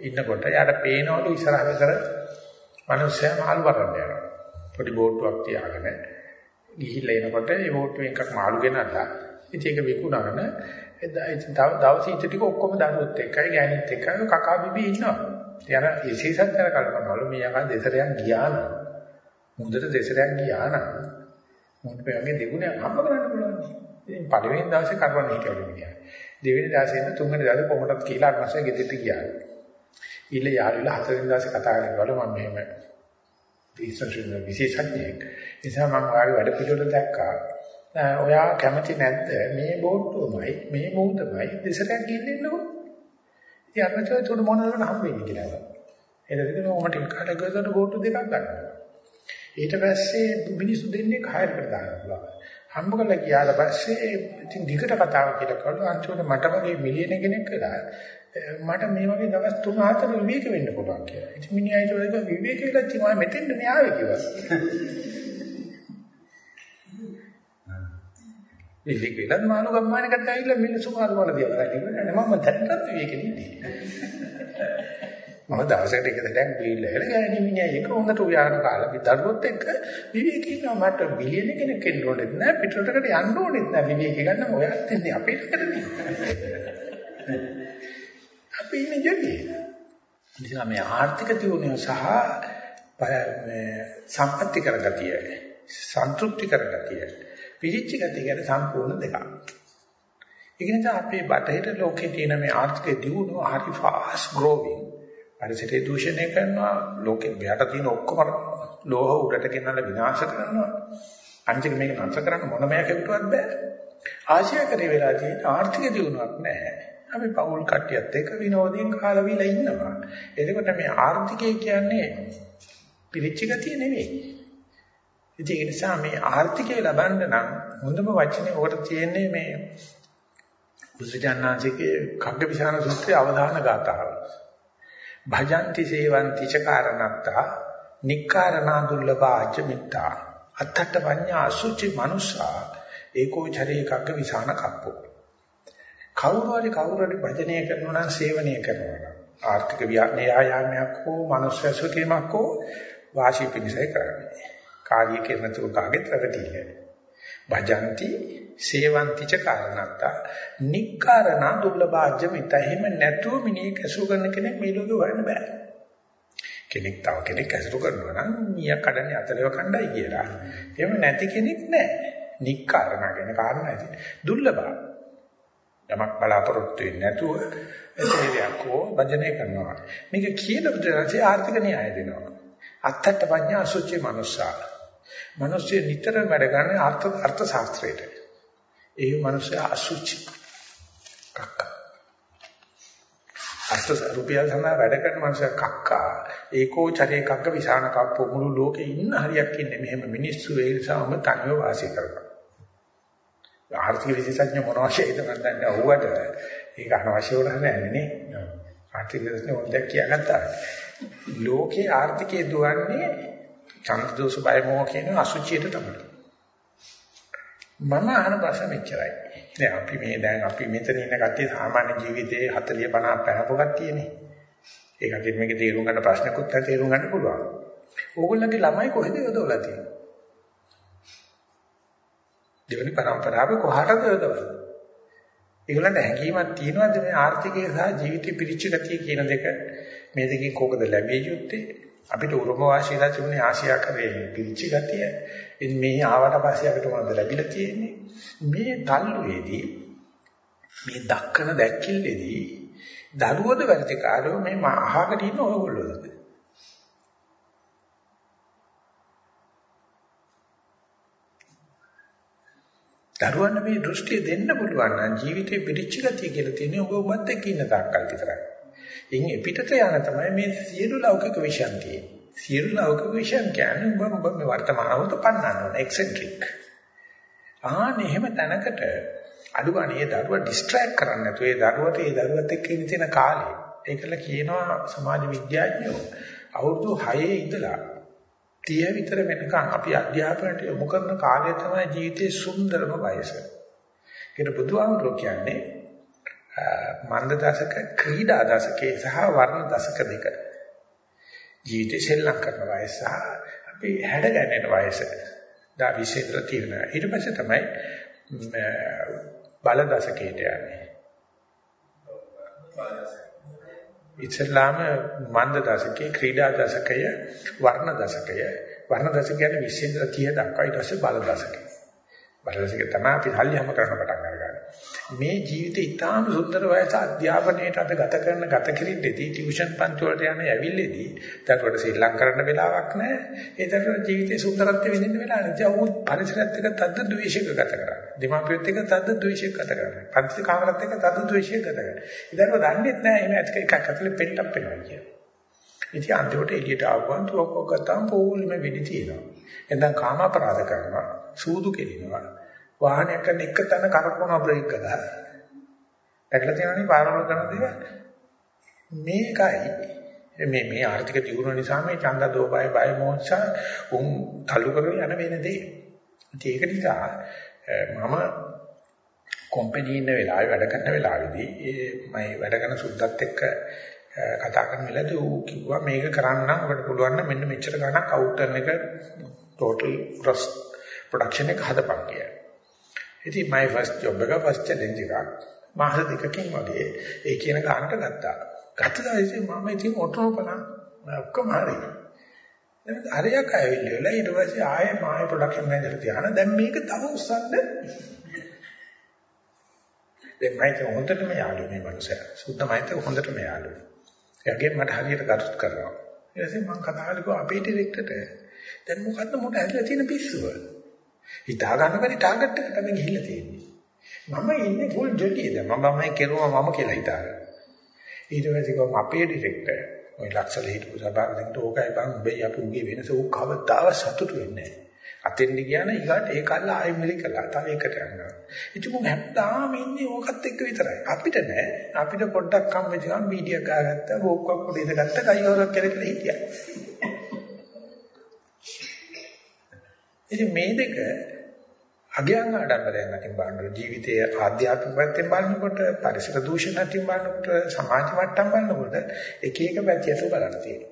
ඉන්නකොට යාට පේනවලු ඉස්සරහ විතර මිනිස්සයා මාළු වරන්න යනවා. පොඩි බෝට්ටුවක් තියාගෙන ගිහිල්ලා එනකොට ඒ බෝට්ටුවෙන් එකක් මාළු ගෙනල්ලා ඉතින් ඒක විකුණගෙන ඉතින් තව දවස් ඉත ටික ඔක්කොම දරුවොත් එක්කයි ගෑනිත් එක්කයි කකා බිබී ඉන්නවා. ඉතින් අර විශේෂඥ කල්පනාවල මේ යකා දෙසරයක් ගියා නම් මුහුදට දෙසරයක් ගියා නම් මොකද මේ දෙගුණයක් හම්බ කරන්න පුළුවන්. ඉතින් පළවෙනි දවසේ කරවන්න හිටියලු මිනිහා. දෙවෙනි දවසේ ඉඳන් තුන්වෙනි දවසේ කොහොමදත් කියලා අරමස්සේ ගෙදෙට්ට ගියා. ඊළ යාළුවලා හතරවෙනි දවසේ කතා කරනකොට මම මෙහෙම විශේෂඥ විශේෂඥයෙක්. නිසා මම ඔයාගේ වැඩ පිළිවෙල දැක්කා. ඔයා කැමති නැද්ද මේ බෝට්ටුවමයි මේ මොහොතමයි දෙසරයක් ගිහින් ඉන්නකො. ඉතින් අරමචෝ තුන මොනවද හම්බෙන්නේ කියලා. එතකොට මම ටික කාලයක් ගියොත් බෝට්ටු දෙකක් ගන්නවා. ඊට පස්සේ මිනිස්සු දෙන්නේ කයරකට දාන්න පුළුවන්. හම්බ කරලා ගියාට පස්සේ ඉතින් දිගට කතාව කියලා කළා අන්තිමට මට වගේ මිලියන කෙනෙක් වෙලා මට මේ වගේ දවස් 3-4 විවේක වෙන්න පුළුවන් කියලා. ඉතින් මිනිහා ඊට වඩා විවේක වෙලා තියම මෙතෙන්ද මේ ආවේ කියලා. විවේක වෙලා මානු ගම්මානකට ඇවිල්ලා මිනිස්සු මාරු වල දියලා නෑ මම දැන්නත් විවේකෙ ඉන්නේ. මම දවසකට එක දැන් බීලා හැල ගෑණි මිනිහා එක හොඳට උයාගෙන කාලා දරුවොත් එක්ක විවේක ඉන්නවා මට බිලියන කෙනෙක් එන්න ඕනේ නැහැ පිටරටකට යන්න ඕනේ නැහැ විවේක ගන්න ඔයත් ඉන්නේ අපිට කරන්නේ අපි ඉන්නේ ජොලිය නිසා මේ ආර්ථික දියුණුව සහ මේ සම්පත්‍ති කරගතිය සන්තුෂ්ටි කරගතිය පිළිච්ච ගතිය ගැන සම්පූර්ණ දෙකක්. ඒක නිසා අපේ බටහිර ලෝකේ තියෙන මේ ආර්ථික දියුණුව හරි ෆාස්ට් growing. පරිසරය දූෂණය කරනවා ලෝකෙ මෙහාට තියෙන ඔක්කොම ලෝහ උඩට ගෙනල්ලා විනාශ කරනවා. අන්තිම මේක නැතර කරන්න මොනම යකෙකුටවත් බෑ. ආශය කරේ වෙලා තියෙන ආර්ථික දියුණුවක් නැහැ. අපි පෞල් කට්ටියත් එක්ක විනෝදයෙන් කාලා වීලා ඉන්නවා. එතකොට මේ ආර්ථිකය කියන්නේ පිළිච්ච ගතිය නෙවෙයි ඉතින් ඒ නිසා මේ ආර්ථිකය ලබන්න නම් හොඳම වචනේ ඔකට තියෙන්නේ මේ බුදුජානනාංශිකේ කග්ගවිශාන සූත්‍රයේ අවධාන ගාතාව භජಂತಿ සේවಂತಿ ච කාරණත්තා නික්කාරණා දුර්ලභාච මිත්තා. අත්තට පඤ්ඤා අසුචි මනුෂ්‍යා ඒකෝ චරේ කග්ග විසාන කප්පෝ. කවුරු හරි කවුරු හරි භජනය කරනවා නම් සේවනය කරනවා නම් ආර්ථික ව්‍යායාමයක් හෝ මනුෂ්‍ය සුඛීමක් හෝ වාසි පිණිසයි කරන්නේ. කාර්ය කරන තුරු කාගෙත් රැවටිල්ල භජಂತಿ සේවಂತಿ ච කාරණත්තා. නික්කාරණ දුර්ලභාජ්‍ය මිත එහෙම නැතුව මිනිහ කැසු කරන කෙනෙක් මේ ලෝකේ හොයන්න බෑ. කෙනෙක් තව කෙනෙක් කැසු කරනවා නම් මියා කඩන්නේ අතලව කණ්ඩායි කියලා. එහෙම නැති කෙනෙක් නෑ. නික්කාරණ කියන කාරණා ඇති. දුර්ලභ. යමක් බලාපොරොත්තු වෙන්නේ නැතුව සේවයක් හෝ භජනය කරනවා. මේක කියන බුදුරජාණන් ආර්ථික න්‍යාය දෙනවා. අත්තට පඤ්ඤා අසුචි මනුස්සා. මිනිස්සු නිතරම වැඩ ගන්න අර්ථ අර්ථ ශාස්ත්‍රයට. ඒ මිනිස්සු අසුචි කක්ක. අර්ථ රුපියල් සඳහා වැඩ කරන මිනිස්සු කක්කා. ඒකෝ චරේ කක්ක විසාන කප්ප මුළු ලෝකේ ඉන්න හරියක් ඉන්නේ මෙහෙම මිනිස්සු ඒ නිසාම තනියම වාසය කරනවා. ආර්ථික විශේෂඥ මොනවා ෂේද මන් දන්නේ ඔව්වට ඒක අනවශ්‍ය වුණා නෑ නේ. ආර්ථික විශේෂඥ හොඳක් කියාගත්තා. ලෝකේ ආර්ථිකය දුවන්නේ චන්ද දෝෂ බය මොහ කියන අසුචියට තමයි. මම අහන ප්‍රශ්න මෙච්චරයි. දැන් අපි මේ දැන් අපි මෙතන ඉන්න කට්ටිය සාමාන්‍ය ජීවිතේ 40 50 පැනපු කට්ටියනේ. ඒ කට්ටිය මේක තේරුම් ගන්න ප්‍රශ්නකුත් නැහැ තේරුම් ගන්න පුළුවන්. ඕගොල්ලන්ගේ ළමයි කොහෙද යොදවලා තියෙන්නේ? දෙවෙනි පරම්පරාවේ කොහටද යොදවලා? ඒගොල්ලන්ට හැඟීමක් තියෙනවද මේ ආර්ථිකය සහ ජීවිතේ පිරිච්ච ගතිය කියන දෙක මේ දෙකෙන් කෝකද ලැබිය යුත්තේ? අපිට උරුම වාසියලා තිබුණේ ආසියා කරේ පිරිච්ච ගතිය. ඉතින් මේ ආවට පස්සේ අපිට මොනවද ලැබිලා තියෙන්නේ? මේ තල්ලුවේදී මේ දක්කන දැක්කිල්ලේදී දරුවෝද වැඩිකාරෝ මේ අහකට ඉන්න ඔයගොල්ලෝද? දරුවන්ට මේ දෘෂ්ටිය දෙන්න පුළුවන් නම් ජීවිතේ පිරිච්ච ගතිය කියලා තියෙන්නේ ඔබ ඔබත් එක්ක ඉන්න තාක්කල් විතරයි. ඉන් එපිටට යන තමයි මේ සියලු ලෞකික විෂයන් තියෙන්නේ. සියලු ලෞකික විෂයන් කියන්නේ ඔබ ඔබ මේ වර්තමානවත පන්නන්න ඕන එක්සෙන්ට්‍රික්. ආන එහෙම තැනකට අඩුගානේ දරුවා ඩිස්ට්‍රැක්ට් කරන්න නැතුව ඒ දරුවට ඒ දරුවත් එක්ක ඉන්න තියෙන කාලේ ඒකල කියනවා සමාජ විද්‍යාඥයෝ අවුරුදු 6 ඉඳලා 30 විතර වෙනකන් අපි අධ්‍යාපනයට යොමු කරන කාලය තමයි ජීවිතයේ සුන්දරම වයස. ඒක බුදුහාමුදුරුවෝ කියන්නේ මන්ද දශක ක්‍රීඩා දශකයේ සහ වර්ණ දශක දෙක. ජීවිතේ සෙල්ලම් කරන වයස අපි හැඩ ගැනෙන වයස. දා විශේෂ තියෙනවා. ඊට පස්සේ තමයි බල දශකයට යන්නේ. ඉස්ලාම මන්ද දශකයේ ක්‍රීඩා දශකය වර්ණ දශකය වර්ණ දශකය කියන්නේ 20 30 දක්වා ඊට පස්සේ බල දශකය. බලසික තමයි අපි හල්ලියම කරන පටන් අරගන්නේ. මේ ජීවිතේ ඉතාම සුන්දර වයස අධ්‍යාපනයේට අද ගත කරන ගත කිරින්දේදී ටියුෂන් පන්ති වලට යන ඇවිල්ලේදී දරුවට ශ්‍රී ලංකාවට කරන්න වෙලාවක් නැහැ. ඒ දරුවට ජීවිතේ සුන්දරත්වය විඳින්න වෙලාවක් නැහැ. ඒ වුත් පරිසරයත් එක්ක තද්ද ද්වේෂයක ගත කරන්නේ. දෙමාපියොත් එක්ක තද්ද ද්වේෂයක ගත කරන්නේ. පන්ති කාමරත් එක්ක තද්ද ද්වේෂයක ගත කරන්නේ. ඒ දරුවා දන්නේ නැහැ එහෙම ඇත්ත එකක් ඇතුලේ පෙන්නක් වෙනවා කියලා. ඉතින් අන්තිමට එළියට ආවම තුවක්කෝ ගත්තාම පොල්ම වෙඩි තියෙනවා. එතෙන් කාම අපරාධ කරනවා. සූදු කෙලිනවා. වාහනයක් කරන එක තැන කරකවන බ්‍රේක් කළා. දැකලා තියෙනවනේ පාරවල් කරන දේවල්. මේකයි මේ මේ ආර්ථික දියුණුව නිසා මේ ඡන්ද දෝබය බය මොහොත්සා උන් තල්ලු කරගෙන යන වෙන දේ. ඒක නිසා මම කම්පැනි ඉන්න වෙලාවේ වැඩ කරන වෙලාවේදී ඒ මම වැඩ කරන සුද්දත් එක්ක කතා කරන වෙලාවදී ඌ කිව්වා මේක කරන්න නම් අපිට පුළුවන් නම් මෙන්න මෙච්චර ගණක් අවුට්ටර්න් එක total gross production එක හදපන් කියලා. ඉතින් my first job එක first challenge එකක් මාස දෙකකින් වගේ ඒ කියන ගානට ගත්තා. ගත්තා ඉතින් මම ඉතින් ඔටෝපලා ඔක්කොම හරි. දැන් හරියක් ආවිල්ලා ඊට පස්සේ ආයේ මායි ප්‍රොඩක්ෂන් මැනේජර් තියාන දැන් මේක තව උස්සන්න දැන් මම හොඳටම යාළුවෝ මේ මනුස්සයා. සුද්ධ මයිත් හොඳටම යාළුවෝ. එයාගෙන් මට හරියට කටුත් කරනවා. ඊට පස්සේ මම කතා කරලා අපේ ඩිරෙක්ටර්ට දැන් මොකද්ද මොකට ඇදලා තියෙන පිස්සුව? හිතා ගන්න බැරි ටාගට් එක තමයි ගිහිල්ලා තියෙන්නේ. මම ඉන්නේ ෆුල් ජොලියද මම මම කෙරුවා මම කියලා හිතාගෙන. ඊට පස්සේ කොහොම අපේ ඩිරෙක්ටර් ඔය ලක්ෂල හිටපු සභාවකට ඕකයි බං උඹේ අපි උගේ වෙනස ඌ කවදාව සතුටු වෙන්නේ නැහැ. අතෙන්ද ගියා නම් ඊගාට ඒ කල්ල ආයෙ මිලිකලා තව එකට යනවා. ඉතින් මම හැමදාම ඉන්නේ ඕකත් එක්ක විතරයි. අපිට නෑ. අපිට පොඩ්ඩක් කම්මැලි ගමන් බීඩියක් ගාගත්තා, බෝක්කක් පොඩි ඉඳගත්තා, කයිවරක් කියලා කියලා හිටියා. ඉතින් මේ දෙක අගයන් ආඩම්බරයෙන් අතින් බලනකොට ජීවිතයේ ආධ්‍යාත්මික පැත්තෙන් බලනකොට පරිසර දූෂණ අතින් බලනකොට සමාජ මට්ටම් බලනකොට එක එක පැතියට බලන්න තියෙනවා.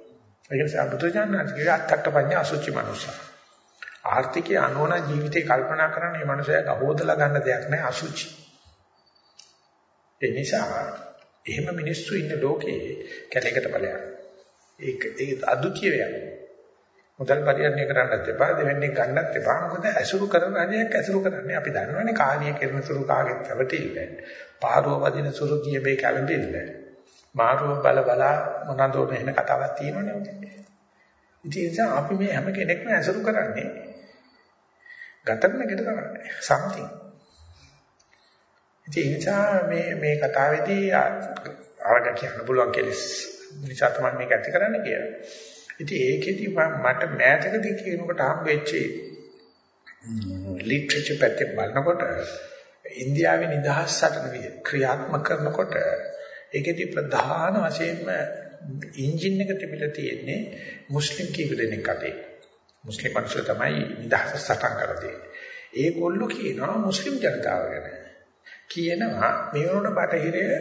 ඒ නිසා බුදුජානනාථගේ අත්තක්ක පඤ්ඤා අසුචි මනුෂ්‍ය. ආර්ථිකය අනෝන ජීවිතේ කල්පනා කරන මේ මනුස්සයා ගහෝදලා ගන්න දෙයක් නෑ අසුචි. ඒ නිසා එහෙම මිනිස්සු ඉන්න ලෝකේ කැලේකට ඵලයක්. ඒක ඒ අදුතිය වෙනවා. මුදල් පරිහරණය කරන්නත් එපා දෙවෙනි ගන්නත් එපා. මොකද ඇසුරු කරන අධ්‍යයක් ඇසුරු කරන්නේ. අපි දන්නවනේ කාර්යය කරන සුළු කාගෙත් පැවතිල්ල පාරුව වදින සුළු දියබේ කැළඹිල්ල. මාරුව බල බල මොනදෝ එන කතාවක් තියෙනවනේ උදේ. ඉතින් අපි මේ හැම කෙනෙක්ම ඇසුරු කරන්නේ ගතරනකට කරන්නේ something ඉතින් ඒ නිසා මේ මේ කතාවේදී ආරක කියන්න පුළුවන් කෙලස් නිසා තමයි මේක ඇති කරන්න කියලා. ඉතින් ඒකෙදි මට මෑතකදී කියනකොට හම්බෙච්ච ලිටරචර් පැත්තෙන් බලනකොට ඉන්දියාවේ නිදහස් සටන ක්‍රියාත්මක කරනකොට ඒකෙදි ප්‍රධාන වශයෙන්ම එන්ජින් එක තිබිලා තියෙන්නේ මුස්ලිම් කීප දෙනෙක් අතේ. මුස්ලිම් පක්ෂය තමයි නිදහස් සටන් කරන්නේ. ඒගොල්ලෝ කියනවා මුස්ලිම් ජනතාව ගැන. කියනවා මේ වුණොත් බටහිරේ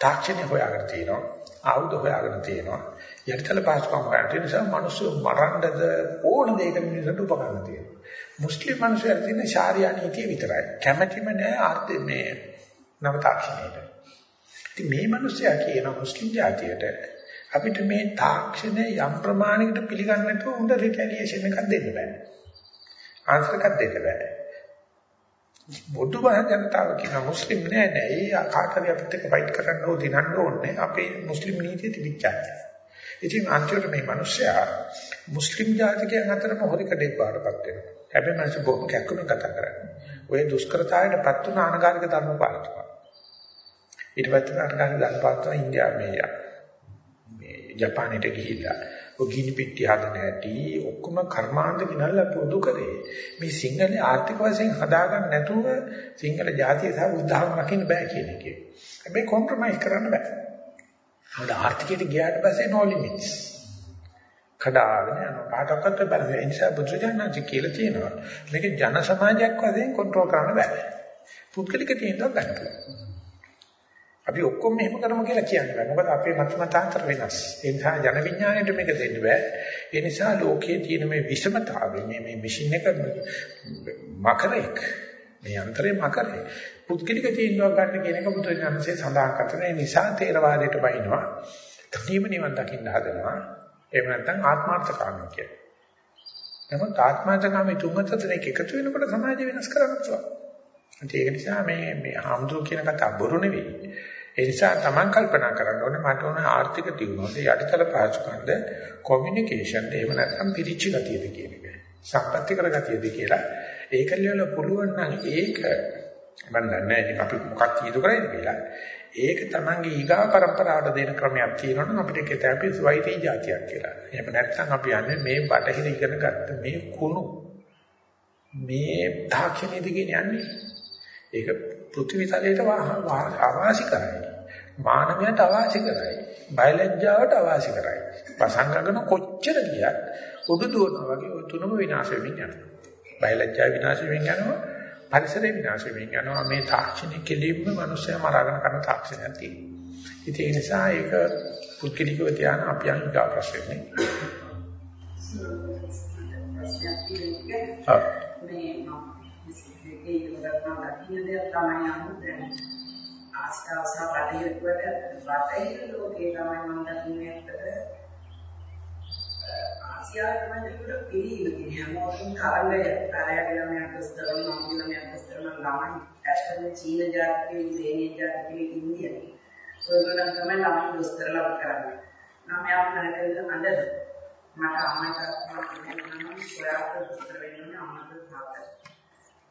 තාක්ෂණය හොයාගෙන තියෙනවා. ආයුධ හොයාගෙන තියෙනවා. යටිතල පාස්කම් හොයන නිසා මිනිස්සු මරන්නද ඕන දෙයක මිනිස්සුන්ට උපකරණ තියෙනවා. මුස්ලිම් මිනිස්සුන්ට තියෙන ශාරීරික නීතිය විතරයි. කැමැතිම නෑ ආර්ථික මේ නව තාක්ෂණයට. ඉතින් මේ මිනිස්සයා කියන මුස්ලිම් ජාතියට අපිට මේ තාක්ෂණය යම් ප්‍රමාණයකට පිළිගන්න නැතුව උන්ට රිටැලියේෂන් එකක් දෙන්න බෑ. ආන්සර් එකක් දෙන්න බෑ. බොදු බහ ජනතාව කියන මුස්ලිම් නෑ නෑ. ඒ කාටරි අපිට ෆයිට් කරන්න ඕන දිනන්න ඕනේ. අපේ මුස්ලිම් නීතිය තිබිච්චා. ඉතින් අන්තිමට මේ මිනිස්සයා මුස්ලිම් ජාතිකයන් අතරම හොරිකඩේ පාඩපත් වෙනවා. හැබැයි මිනිස්සු බොහොම කැක්කුමින් කතා කරන්නේ. ඔය දුෂ්කරතාවයටපත් වුණ අනගාരിക ධර්ම පාලකතුමා. ඊට පස්සේ අනගාരിക ධර්ම පාලකතුමා ඉන්දියාවේ මේ මේ ජපානයට ගිහිල්ලා ඔගිනි පිටි හදන හැටි ඔක්කොම කර්මාන්ත ගණන්ලා පොදු කරේ. මේ සිංහල ආර්ථික වශයෙන් හදාගන්න නැතුව සිංහල ජාතිය සහ උදාහරණ රකින්න බෑ කියන එක. හැබැයි කොම්ප්‍රොමයිස් කරන්න බෑ. මොකද ආර්ථිකයට ගියාට පස්සේ no limits. කඩාගෙන යනවා. කාටවත් බැලුවා. ඒ නිසා බුදුජානනාංශ කියලා තියෙනවා. මේක ජන සමාජයක් වශයෙන් කන්ට්‍රෝල් කරන්න බෑ. පුද්ගලික තීන්දුවක් ගන්න පුළුවන්. අපි ඔක්කොම මෙහෙම කරමු කියලා කියන්නේ බෑ. මොකද අපේ මත මතාන්තර වෙනස්. ඒ නිසා ජන විඥාණයට මේක දෙන්න බෑ. ඒ නිසා ලෝකයේ තියෙන මේ විෂමතාවය මේ මේ මැෂින් එක මකරෙක් මේ යන්ත්‍රේ මකරේ. පුද්ගලික තීන්දුවක් ගන්න කියන එක බුදුරජාණන්සේ සඳහන් කරන නිසා තේරවාදයට බහිනවා. තනියම නිවන් දකින්න හදනවා. එහෙම නැත්නම් ආත්මార్థකාමී කියන්නේ. නමුත් ආත්මార్థකාමී තුන් හතරෙක් එකතු වෙනකොට සමාජය වෙනස් කරන්න පුළුවන්. ඒක නිසා මේ මේ ආම්දුර කියන කතා බොරු නෙවෙයි. ඒ නිසා Taman කල්පනා කරන්න ඕනේ මට ඕන ආර්ථික දියුණුවද යටිතල පාසුකම්ද කොමියුනිකේෂන් ද එහෙම නැත්නම් පිරිච්ච ගතියද කියන එක. සම්පත්‍ති කරගතියද කියලා ඒකල්ල වල පුළුවන් නම් ඒක මම දන්නේ ඉතින් අපි මොකක් තීරු කරයිද කියලා. ඒක තමන්ගේ ඊගා પરම්පරාවට දෙන ක්‍රමයක් තියෙනවනම් අපිට ඒක තැපි සුවයිතී જાතියක් කියලා. එහෙම නැත්නම් අපි යන්නේ මේ බටහිර ඉගෙන ගත්ත මේ කුණු මේ තාක්ෂණයේ දිගින් යන්නේ. ඒක පෘථිවි තලයට අවාසි කරයි. මානවයට අවාසි කරයි. බයලජ්ජාවට අවාසි කරයි. පසංගගන කොච්චර ගියත් උඩු දුවනවා වගේ ඔය තුනම විනාශ වෙමින් යනවා. බයලජ්ජා විනාශ වෙමින් යනවා. පරිසරය විනාශ වෙමින් යනවා. මේ තාක්ෂණික කෙලින්ම මිනිස්සු මරාගෙන කරන තාක්ෂණයක් තියෙනවා. ඉතින් ඒ නිසා ඒක පුද්ගලිකව තියාන අපි අනිගා ප්‍රශ්නේ.
මේ ඒ යොදවන දකින්න දෙයක් තමයි අමුතෙන් ආස්තාව සහ බටහිරට බටහිර ලෝකේ තමයි මම දකින්නේ ඇත්තට ආසියාවේ තමයි ඒකට පිළිම කියන්නේ හැමෝටම කරන්නේ ආරයගේ ළමයාට ස්තරන නම් ළමයාට ස්තරන ළමයි ඇත්තටම චීන ජාතිකේ දේනීය ජාතිකේ ඉන්දියාවේ ඔයගොල්ලන් තමයි ළමයි දොස්තරලා කරන්නේ ළමයා මනකෙන් අඬන මට අම්මයි තාත්තයි නම් ඔයාට දොස්තර වෙන්න ඕනේ අම්මට තාත්තට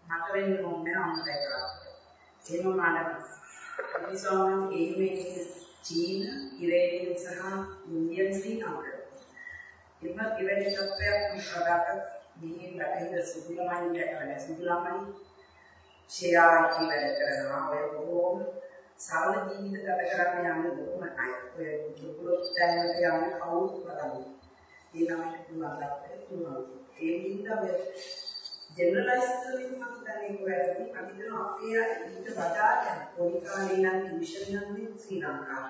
මට වෙන්න ඕනේ අම්මටයි තාත්තට. එහෙම මාඩම. මිසෝනම් එයිමේ චීන, ඉරේනියන් සහ ඉන්දියන් සීනාවල. එම ඉරේනි තත්ත්වයක් ප්‍රකාශ මේ බටහිර සුදුලමයි දැකලා සුදුලමයි ෂෙයා කියලා කරනවා. ඔය බොහෝම සරල ජීවිත ගත කරන්න යන්නේ බොහොම අය. ඔය දුරුලොත් දැනට යන්නේ කවුරුත් බලන්නේ. ඒ නමට පුළුවන් පුළුවන්. ඒ හින්දා ජෙනරලයිස් කරමින් මම හිතන්නේ කොහේදී අපි හිතන අපේ ඊට වඩා දැන් පොඩි කාලේ නම් ටියුෂන් නම් මේ ශ්‍රී ලංකාව.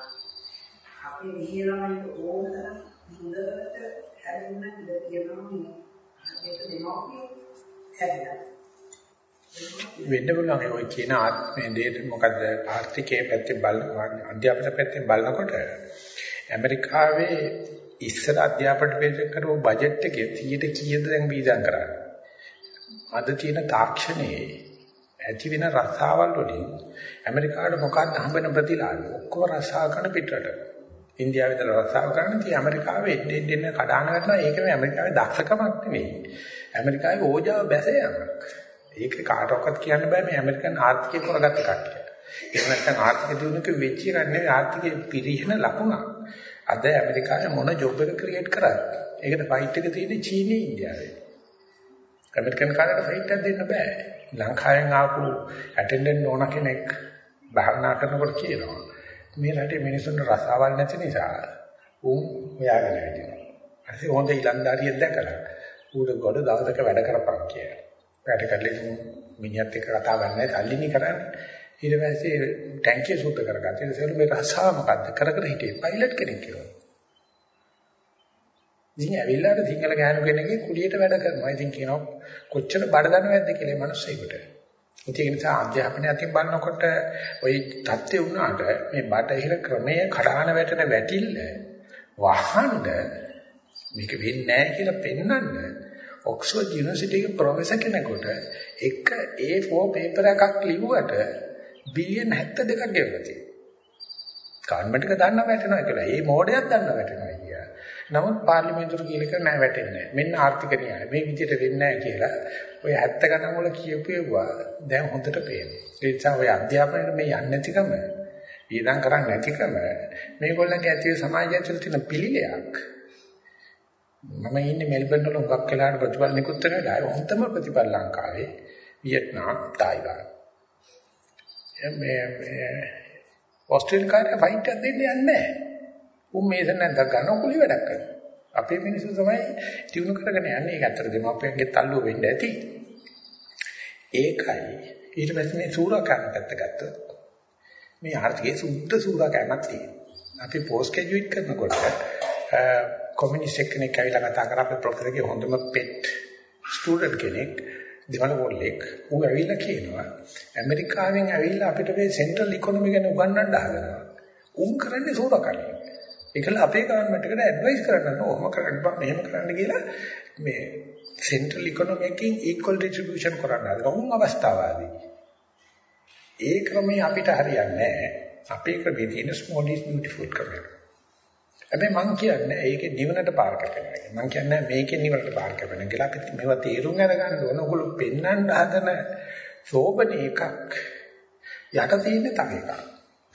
අපේ මෙහි ළමයින්ට ඕන තරම් හොඳට හැදෙන්න ඉඩ තියෙනවා මේ හරියට දෙමෝපිය හැදෙනවා.
වෙන්න පුළුවන් ඔය කියන ආත්මයේ දෙයට මොකද ආර්ථිකයේ පැත්තෙන් බලන අධ්‍යාපන පැත්තෙන් බලනකොට ඇමරිකාවේ ඉස්සර අධ්‍යාපන පැත්තෙන් කරපු බජට් එකේ 100ට කීයද දැන් වීදම් කරන්නේ? අද තියෙන තාක්ෂණයේ ඇති වෙන රසාවල් වලින් ඇමරිකාවට මොකක්ද හම්බෙන ප්‍රතිලාභය? ඔක්කොම රසාව කරන පිටරට. ඉන්දියාවේ ඉඳලා රසාව කරන තිය ඇමරිකාවේ එන්න එන්න එන්න කඩාන ගන්නවා ඒකම ඇමරිකාවේ දක්ෂකමක් නෙවෙයි. ඇමරිකාවේ ඕජාව බැස යamak. ඒක කාටවත් කියන්න බෑ මේ ඇමරිකන් ආර්ථිකය කරගත්ත කට්ටිය එහෙම නැත්නම් ආර්ථික දියුණුවක වෙච්ච එකක් නෙවෙයි ආර්ථිකයේ පිරිහෙන ලකුණක්. අද ඇමරිකාවේ මොන ජොබ් එක ක්‍රියේට් කරාද ඒකට ෆයිට් එක තියෙන්නේ චීනයේ ඉන්දියාවේ. ඇමරිකන් කාරයට ෆයිට් එකක් දෙන්න බෑ. ලංකාවෙන් ආපු ඇටෙන්ඩන්ට් ඕන කෙනෙක් භාවනා කරනකොට කියනවා. මේ රටේ මිනිස්සුන්ට රසාවල් නැති නිසා උන් හොයාගෙන හිටිනවා. ඊට හොඳ ඊලන්දාරියෙක් දැකලා ඌට ගොඩ දවසක වැඩ කරපන් කියලා. වැඩ කරලා මිනිහත් එක්ක කතා කරන්නේ සල්ලිනි කරන්නේ. ඊට පස්සේ ටැංකිය සූත්‍ර කරගත්තා. ඊට පස්සේ මේ රසාව මොකද්ද කර කර හිටියේ පයිලට් කෙනෙක් කියලා. ඉතින් ඇවිල්ලා අර සිංහල ගෑනු කෙනෙක්ගේ කුලියට වැඩ කරනවා. ඉතින් කියනවා කොච්චර බඩ දනවැද්ද කියලා මිනිස්සෙකුට. ඒක නිසා අධ්‍යාපනය අතින් බලනකොට ওই தත්ත්වය වුණාට මේ බටහිර ක්‍රමය කඩාන වැටෙන වැටිල්ල වහන්න මේක වෙන්නේ නැහැ කියලා පෙන්වන්න ඔක්ස්ෆර්ඩ් යුනිවර්සිටි එකේ ප්‍රොෆෙසර් කෙනෙකුට එක A4 paper එකක් ලිව්වට බිලියන් 72ක් ගෙවලා තියෙනවා. ගවර්න්මන්ට් එක දන්න වැටෙනවා කියලා. ඒ මෝඩයක් දන්න වැටෙනවා කියලා. නමුත් පාර්ලිමේන්තුව කියලා නෑ වැටෙන්නේ නෑ. මෙන්න ආර්ථික න්‍යාය. මේ විදිහට වෙන්නේ නෑ කියලා ඔය 70 ගණන් වල කියපු ඒවා දැන් හොඳට පේනවා. ඒ නිසා ඔය අධ්‍යාපනයේ මේ යන්නේ නැතිකම ඊදම් කරන්නේ නැතිකම මේගොල්ලන්ගේ ඇති සමාජය ඇතුළේ තියෙන පිළිලයක්. මම ඉන්නේ මෙල්බන් වල හුඟක් වෙලාවට ප්‍රතිඵල නිකුත් වෙන වෙලාවේ හොඳම ප්‍රතිඵල ලංකාවේ වියට්නාම් තායිවාන්. මේ මේ ඕස්ට්‍රේලියාවේ කාර්ය ෆයිට් එකක් දෙන්නේ නැහැ. උන් මේක නැත්නම් ගන්න කුලි වැඩක් කරනවා. අපේ මිනිස්සු තමයි ටියුන් කරගෙන යන්නේ. ඒක ඇත්තට දෙමාපියන්ගේ තල්ලුව වෙන්න ඇති. ඒකයි ඊට පස්සේ මේ සූරාකරණ පැත්ත ගත්තොත් මේ ආර්ථිකයේ සුද්ධ සූරාකරණක් තියෙනවා. අපි පෝස්ට් ග්‍රැජුවේට් කරනකොට කොමියුනිස්ට් කෙනෙක් ඇවිල්ලා කතා කරා අපේ ප්‍රොෆෙසර්ගේ හොඳම පෙට් ස්ටුඩන්ට් කෙනෙක් දෙවන කොල්ලෙක් ඌ ඇවිල්ලා කියනවා ඇමරිකාවෙන් ඇවිල්ලා අපිට මේ සෙන්ට්‍රල් ඉකොනොමි ගැන උගන්වන්න හදනවා. උන් කරන්නේ සූරකරණය. ඒකල අපේ ගවර්න්මන්ට් එකට ඇඩ්වයිස් කරන්න ඕම කරන්න බෑ මෙහෙම කරන්න කියලා මේ සෙන්ට්‍රල් ඉකොනොමි එකකින් ඉක්වල් ඩිස්ට්‍රිබියුෂන් කරන්න හදනවා. උන් අවස්ථාවාදී. ඒ ක්‍රමය අපිට හරියන්නේ නැහැ. අපේ ක්‍රමයේ තියෙන small is beautiful ක්‍රමය. හැබැයි මං කියන්නේ ඒකේ නිවනට පාර කැපෙනවා කියලා. මං කියන්නේ මේකේ නිවනට පාර කැපෙනවා කියලා. අපි මේවා තේරුම් අරගන්න ඕන. ඔගොල්ලෝ පෙන්වන්න හදන සෝබන එකක් යට තියෙන තව එකක්.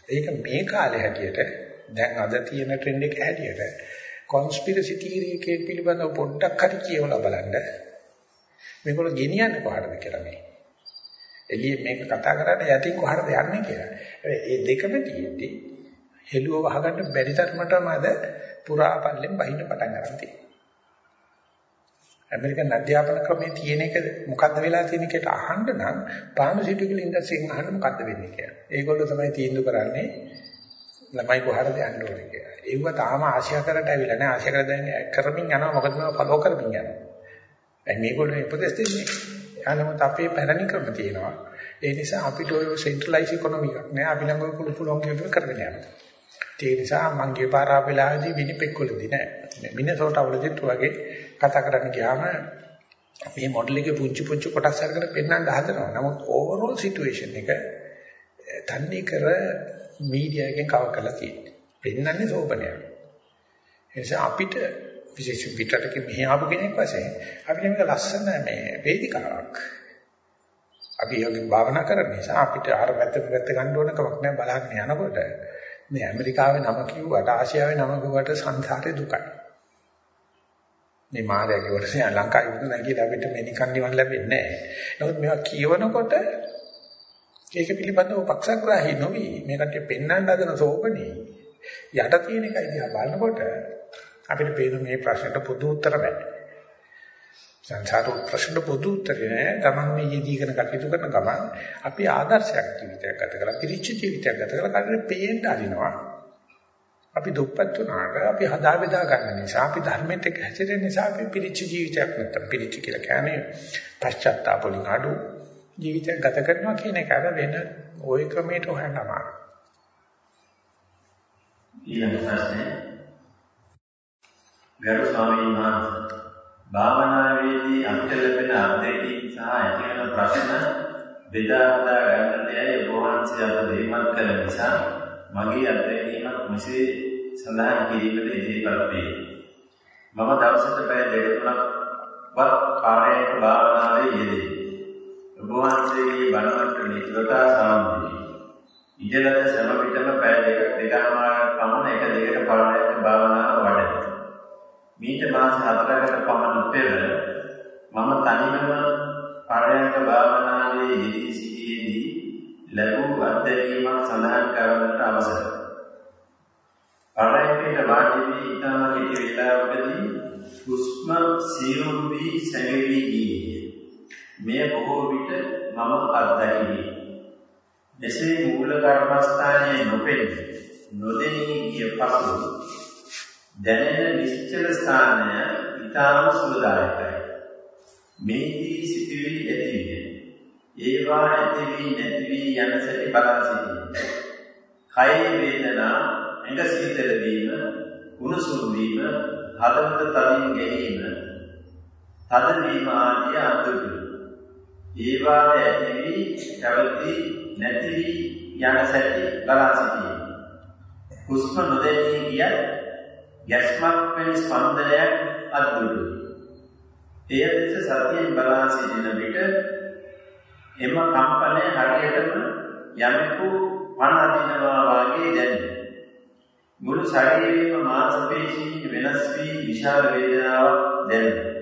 ඒක මේ කාලේ හැටියට දැන් අද තියෙන ට්‍රෙන්ඩ් එක හැටියට කොන්ස්පිරසි තියරි එකේ පිළිබඳව පොඩ්ඩක් හරි කියවලා බලන්න. මේගොල්ලෝ ගෙනියන්නේ කොහටද කියලා මේ. එළියේ මේක කතා කරන්නේ යටින් කොහටද යන්නේ කියලා. ඒ දෙකම තියෙද්දි හෙළුව වහගන්න බැරි තරමටම අද පුරාපල්ලෙන් බහින්න පටන් ගන්න තියෙනවා. ඇමරිකන් අධ්‍යාපන ක්‍රමයේ තියෙන එක මොකද්ද වෙලා තියෙන කියලා අහන්න නම් ෆාමසිටිකල් ඉන්ඩස්ට්‍රියෙන් අහන්න මොකද්ද වෙන්නේ කියලා. ඒගොල්ලෝ තමයි තීන්දුව කරන්නේ ළමයි කොහටද යන්න ඕනේ කියලා. ඒව තාම ආශියා කරට ඇවිල්ලා නැහැ. ආශියා කර දැන් කරමින් යනවා මොකද මම ෆලෝ කරමින් යනවා. දැන් මේගොල්ලෝ උපදෙස් දෙන්නේ. යනමුත් අපේ පැරණි ක්‍රම තියෙනවා. ඒ නිසා අපිට ඔය සෙන්ට්‍රලයිස් ඉකොනොමි එකක් නෑ. අපි ළඟ පුළු පුළුවන් කියලා කරගෙන යනවා. ඒ නිසා මං ගිය පාර ආපෙලාදී විනිපෙක් වලදී නෑ. මිනසෝටා වලදීත් වගේ කතා කරන්න ගියාම මේ මොඩල් එකේ පුංචි පුංචි කොටස් අරගෙන පෙන්වන්න හදනවා. නමුත් ඕවරෝල් සිටුේෂන් එක තන්නේ කර මීඩියා එකෙන් කවර් කරලා තියෙන්නේ. පෙන්වන්නේ සෝපනයක්. ඒ නිසා අපිට විශේෂ පිටරටක මෙහි ආපු කෙනෙක් වශයෙන් අපිට මේක ලස්සන මේ වේදිකාවක්. අපි යෝගින් භාවනා කරන නිසා අපිට අර පැත්ත පැත්ත ගන්න ඕන කමක් නැහැ බලාගෙන යනකොට මේ ඇමරිකාවේ නම කිව්වට ආසියාවේ නම කිව්වට සංසාරේ දුකයි. මේ මායාවේ වරසේ ලංකාවේ වුණ කියලා අපිට මේ නිකන් නිවන් ලැබෙන්නේ නැහැ. නමුත් මේවා කියවනකොට ඒක පිළිබඳව පක්ෂග්‍රාහී නොවි මේ කට්ටිය පෙන්වන්න හදන සෝපනේ යට තියෙන එකයි දිහා බලනකොට අපිට පේන මේ ප්‍රශ්නට පොදු උත්තර බෑ. සංසාර ප්‍රශ්න පොදු උත්තරේ නෑ. Taman මේ යෙදීගෙන කටයුතු කරන ගමන් අපි ආදර්ශයක් ජීවිතයක් ගත කරලා පිරිච්ච ජීවිතයක් ගත කරලා කඩේ පේන්න අරිනවා. අපි දුප්පත් වුණාට අපි හදා බෙදා ගන්න නිසා අපි ධර්මෙත් එක්ක හැසිරෙන නිසා අපි පිරිච්ච ජීවිතයක් නැත්තම් පිරිච්ච කියලා කියන්නේ පශ්චාත්තාප වලින් අඩු ජීවිතයක් ගත කරනවා කියන එක අර වෙන ওই ක්‍රමයට හොයන්න අමාරුයි.
ඊළඟ ප්‍රශ්නේ ගරු ස්වාමීන් වහන්සේ භාවනාවේදී අපිට ලැබෙන අත්දැකීම් සහ ඇතිවන ප්‍රශ්න බෙදා හදා ගන්නටයි ඔබ වහන්සේ අප දෙහිමත් කළ නිසා මගේ අත්දැකීමක් මෙසේ සඳහන් කිරීමට ඉදිරිපත් වේ. මම දවසට පැය දෙක තුනක් වත් කාර්යයක භාවනාවේ යෙදේ. ඔබ වහන්සේගේ බණවට නිතරතා සාම්ප්‍රදායික. ඉජලද සම පිටම පැය දෙක දෙකමාරක් පමණ එක දෙකට පාඩයක භාවනාව වඩනවා. මීට මාස 4කට පමණ පෙර මම තනිවම පාඩයක භාවනාවේ යෙදී සිටියේදී ලැබූ අත්දැකීමක් සඳහන් කරන්නට අවසරයි. පාඩයකට වාඩි වී ඉතාම කෙටි වේලාවකදී හුස්ම සියුම් වී සැඟවී ගියේ. මෙය බොහෝ විට මම අත්දැකීමි. මෙසේ මූල කර්මස්ථානයේ නොපෙනී නොදෙනී ගිය පසු දැනෙන නිශ්චල ස්ථානය ඊටම සුවදායකයි. මේදී සිටිවි ඇතිවිය. ඒවා ඇතිවි නැතිවි යන සැටි බලා සිටින්න. කය වේදනා ඇඟ සීතල වීම, උණුසුම් වීම, හදවත තදින් ගැනීම, තද වීම ආදී අතුරු ඒවාද ඇතිවි පැවති නැතිවි යන සැටි බලා සිටීම. හුස්ම නොදැනී ගිය ගැස්මක් වැනි ස්පන්දනයක් අද්දුටු. එය දෙස සතියෙන් බලා සිටින විට එම කම්පනය හරියටම යමෙකු පණ අදිනවා වගේ දැනෙනවා. මුළු ශරීරයේම මාංශ පේශීන් වෙනස් වී විශාල වේදනාවක් දැනෙනවා.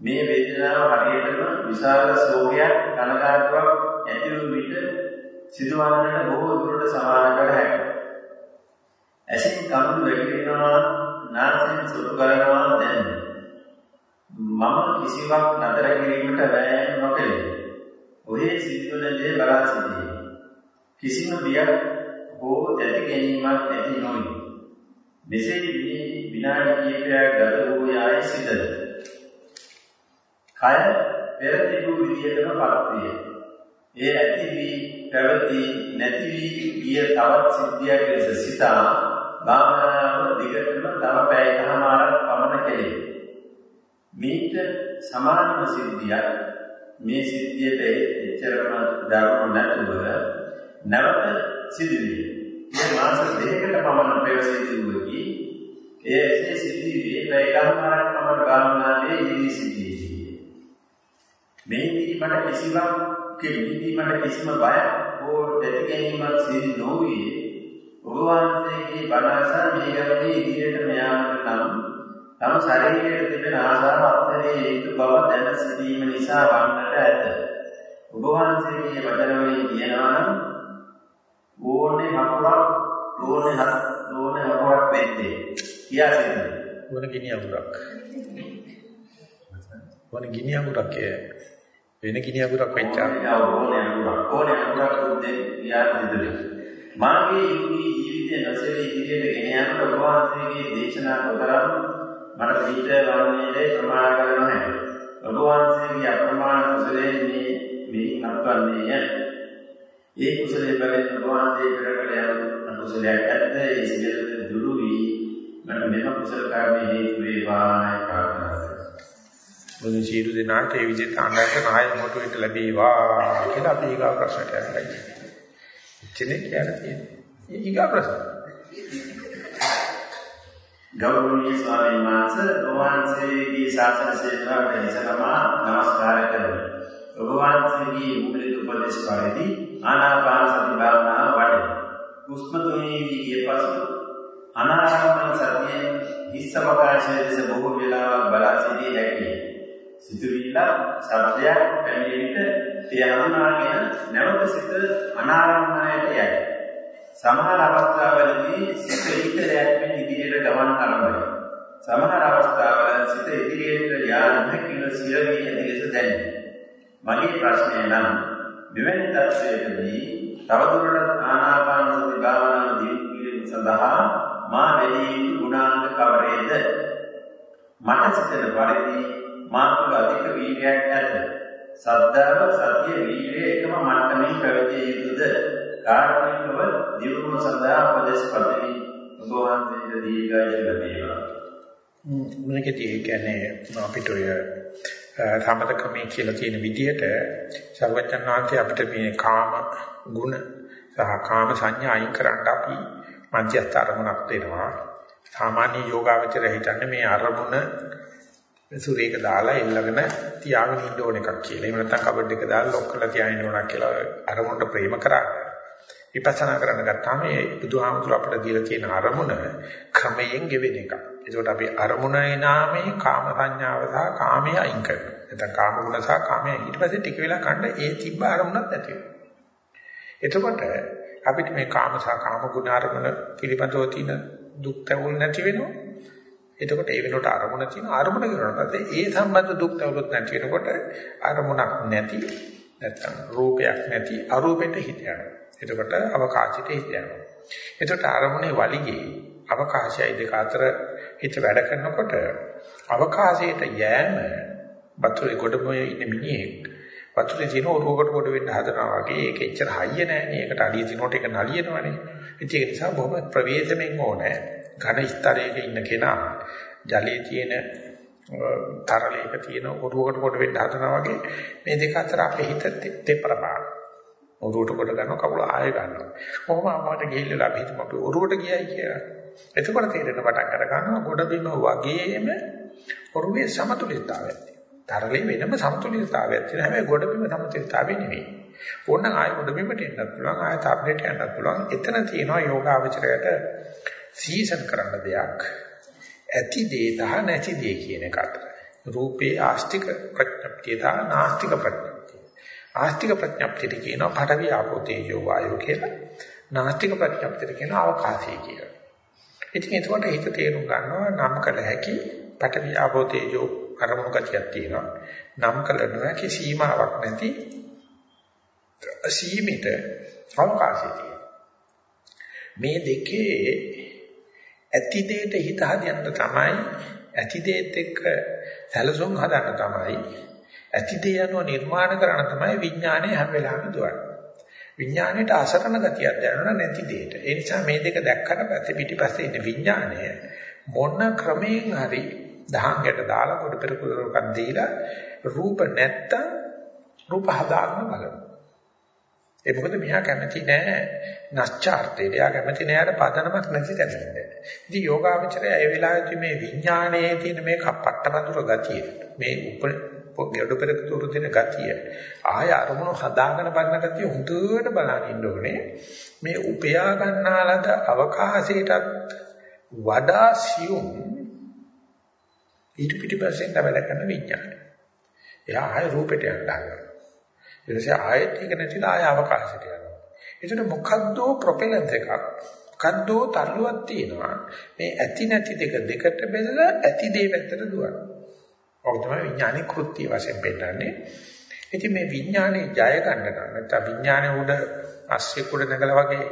මේ වේදනාව හරියටම විශාල ශෝකයක් කනගාටුවක් ඇති වූ විට සිදුවන්නට බොහෝ දුරට සමාන කර හැකියි. ඇසින් කඳු වැగిරෙනවා නාසයෙන් සුදු කරනවා දැනෙනවා. මම කිසිවක් නතර කිරීමට වෑයම් නොකළේ. ඔහේ සිදුවන දේ බලා සිටියේ. කිසිම බියක් හෝ තැති ගැනීමක් ඇති නොවේ. මෙසේ විනාඩි කිහිපයක් ගත වූ යායි සිටද. කය පෙර තිබූ විදියටම පත් විය. ඒ ඇති වී පැවති නැති වී ගිය තවත් සිද්ධියක් ලෙස සිතා භාවනාව දිගටම තව පැයකමාරක් පමණ කෙරේ. මේට සමානම සිද්ධියක් මේ සිද්ධියට එච්චරම දරුණු නැතුව නැවත සිදුවිය. මේ මාස දෙකකට පමණ පෙර සිදුවුවකි. ඒ එසේ සිදුවේ පැයකමාරක් පමණ භාවනාවේ යෙදී සිටියේ. මේදී මට කිසිවක් කෙලිදී මට කිසිම බයක් හෝ දැති ගැනීමක් සිදු නොවේ. ඔබ වහන්සේගේ බණාසා මේ ගමනේ ඉදිරියට යාමට නම් තම ශරීරයේ තිබෙන ආසාව අත්හැරිය යුතු බව දැන සිටීම නිසා වන්නට ඇත. ඔබ වහන්සේගේ වචන වලින් කියනවා නම් ඕනේ හකුරක් ඕනේ හත් ඕනේ හකුරක් වෙන්නේ. කියා සිටිනවා.
ඕන ගිනි අඟුරක්. ඕන ගිනි අඟුරක් වෙන ගිනි අඟුරක් වෙච්චා.
ඕනේ අඟුරක් ඕනේ අඟුරක් උදේ කියා සිටිනවා. මාගේ ජීවිතය නැසෙලි ඉදිරියට ගෙන යනකොට ඔබ වහන්සේගේ දේශනා කොතරම් මට පිට වන්නේද ප්‍රමාණ කර නැහැ. ඔබ වහන්සේගේ අප්‍රමාණ කුසලයෙන් මේ මේ අත්වන්නේය. ඒ කුසලයේ බලෙන් ඔබ වහන්සේ කරකල යන කුසලයක් ඇත්ද ඒ සියලු දුරු වී මට මෙම කුසල කර්මයේ හේතු වේවායි ප්‍රාර්ථනා කරනවා.
බුදු සීරු දෙනාට ඒ විදිහට අනන්ත නාය මොට වෙන්න ලැබේවා කියලා අපි ඊගා ප්‍රශ්නට යනවා. එච්චනේ කියලා තියෙන්නේ. ඊගා ප්‍රශ්න.
ගෞරවනීය ස්වාමීන් වහන්සේ ඔබ වහන්සේගේ ශාසන සේවාවට නිසලම নমස්කාර කරමි. ඔබ වහන්සේගේ මූලික උපදේශ පරිදි ආනාපාන සති භාවනාව වඩේ. හුස්ම තුනී වී පසු අනාරම්භන සතියෙන් හිස්සවකාශයේ දෙස බොහෝ වේලාවක් බලා සිටී හැකියි. සිතුවිල්ල ශබ්දයක් පැමිණි විට එය හඳුනාගෙන නැවත සිත අනාරම්භණයට යයි. සමහර අවස්ථාවලදී සිත ඉතරයක්මින් ඉදිරියට ගමන් කරනවා. සමහර අවස්ථාවල සිත ඉදිරියට යා නොහැකිව සිරවි ඇති ලෙස දැනේ. මගේ ප්‍රශ්නය නම් මෙවැනි තත්ත්වයකදී තවදුරටත් ආනාපාන සති භාවනාව දියුණු කිරීම සඳහා මා දෙවි ගුණාංග කවරේද? මට සිතන පරිදි මා තුළ අධික වීර්යයක් ඇත. සද්ධාව සතිය වීර්යය එකම මට්ටමින් පැවතිය යුතුද? කාර්මිකව දියුණුව සඳහා උපදෙස් පදවි ඔබ වහන්සේට දීර්ඝායුෂ ලැබේවා.
මේකදී කියන්නේ අපිට ඔය සමතකමේ කියලා තියෙන විදිහට සර්වඥාන්සේ අපිට මේ කාම ගුණ සහ කාම සංඥා අයින් කරන්න අපි මධ්‍යස්ථ අරමුණක් දෙනවා. සාමාන්‍ය යෝගාවචරය හිතන්නේ මේ අරමුණ සුරේක දාලා එල්ලගෙන තියාගෙන ඉන්න ඕන එකක් කියලා. එහෙම නැත්නම් කබඩ් එක දාලා ලොක් කරලා තියාගෙන ඕනක් කියලා අරමුණට ප්‍රේම කරන්නේ. විපස්සනා කරන්න ගත්තාම මේ බුදුහාමුදුර අපිට දීලා තියෙන අරමුණ ක්‍රමයෙන් ගෙවෙන එකක්. ඒකට අපි අරමුණේ නාමයේ කාම සංඥාව සහ කාමයේ අයින් කරනවා. නැත්නම් කාම ගුණ සහ කාමයේ ඊට පස්සේ ටික වෙලා කන්න ඒ තිබ්බ අරමුණක් නැති වෙනවා. එතකොට අපිට මේ කාම සහ කාම ගුණ අරමුණ පිළිබඳව තියෙන දුක් තැවුල් නැති වෙනවා. එතකොට ඒ වෙනකොට අරමුණ තියෙන අරමුණ කරනවා. ඒ සම්බන්ධ දුක් තැවුලුත් නැති වෙනකොට අරමුණක් නැති නැත්නම් රූපයක් නැති අරූපෙට හිත යනවා. එතකොට අවකාශයට හිත යනවා. එතකොට අරමුණේ වලිගේ අවකාශයයි දෙක අතර හිත වැඩ කරනකොට අවකාශයට යෑම වතුරේ ගොඩමොයේ ඉන්න මිනිහෙක් වතුරේ තියෙන ඔරුවකට කොට වෙන්න හදනවා වගේ ඒක එච්චර හයිය නෑනේ. ඒකට අඩිය දිනකොට ඒක නලියනවනේ. ඒක නිසා බොහොම ප්‍රවේශමෙන් ඕනේ. ඝන ස්තරයක ඉන්න කෙනා ජලයේ තියෙන තරලයක තියෙන ඔරුවකට කොට වෙන්න හදනවා වගේ මේ දෙක අතර අපේ හිත දෙපරපාන. ඔරුවට කොට ගන්නවා කකුල ආයෙ ගන්නවා. කොහොම අම්මට ගිහිල්ලා අපි හිතමු අපි ඔරුවට ගියයි කියලා. එතකොට තේරෙන පටන් අර ගන්නවා ගොඩ බිම වගේම ඔරුවේ සමතුලිතතාවයක් තියෙනවා. තරලේ වෙනම සමතුලිතතාවයක් තියෙනවා. හැබැයි ගොඩ බිම සමතුලිතතාවය නෙවෙයි. ඕනනම් ආයෙ උඩ බිමට එන්නත් පුළුවන් ආයෙ තාප්ලේට යන්නත් පුළුවන්. එතන තියෙනවා යෝගාවචරයට සීසන් කරන්න දෙයක්. ඇති දේ සහ නැති දේ කියන එක අතර. රූපේ ආස්තික ප්‍රඥප්තිය සහ නාස්තික ප්‍රඥප්තිය. ආස්තික ප්‍රඥප්තිය කියනවා පඨවි ආපෝ තේජෝ වායෝ කියලා. නාස්තික ප්‍රඥප්තිය කියනවා අවකාශය කියලා. ඉතින් ඒකට හිත තේරුම් ගන්නවා නම් කළ හැකි පඨවි ආපෝ තේජෝ අරමුණු ගතියක් තියෙනවා. නම් කළ නොහැකි සීමාවක් නැති අසීමිත අවකාශය තියෙනවා. මේ දෙකේ ඇති දෙයට හිත හදන්න තමයි ඇති දෙයට එක්ක සැලසුම් හදන්න තමයි ඇති දේ යනුව නිර්මාණ කරන තමයි විඥානය හැම වෙලාවෙම දුවන්නේ. විඥාණයට අසරණ ගතියක් දැනෙන නැති දෙයට. ඒ නිසා මේ දෙක දැක්කට පස්සේ පිටිපස්සේ ඉන්න විඥාණය මොන ක්‍රමයෙන් හරි දහංගට දාලා කොට පෙර කුදරකක් දීලා රූප නැත්තම් රූප හදාගන්න බලනවා. ඒ මොකද මෙහා කැමති නෑ නැස්චාර්තේ. එයා කැමති නෑ අර පදනමක් නැති තැනකට. ඉතින් යෝගාවචරය ඒ වෙලාවේදී මේ විඥානයේ තියෙන මේ කප්පට්ටපතුර ගතිය මේ උප ගඩො පෙරකතුරු දෙන ගතිය ආය අරමුණු හදාගෙන බලන ගතිය හුදුවට බලන් ඉන්න ඕනේ. මේ උපයා ගන්නාලද අවකාශයටත් වඩා සියුම් ඊට පිටිපස්සෙන් වැඩ කරන විඥානය. එයා ආය රූපෙට යන්න හදනවා. ඊට පස්සේ ආයෙත් ඒක නැතිලා ආය අවකාශයට යනවා. ඒකට මොකද්දෝ ප්‍රොපෙලන්ස් එකක් මොකද්දෝ තල්ලුවක් තියෙනවා. මේ ඇති නැති දෙක දෙකට බෙදලා ඇති දේ පැත්තට දුවනවා. ඔක තමයි විඥානික කෘත්‍ය වශයෙන් පෙන්නන්නේ. ඉතින් මේ විඥානේ ජය ගන්න නම් නැත්නම් විඥානේ උඩ අස්සේ කුඩ නැගලා වගේ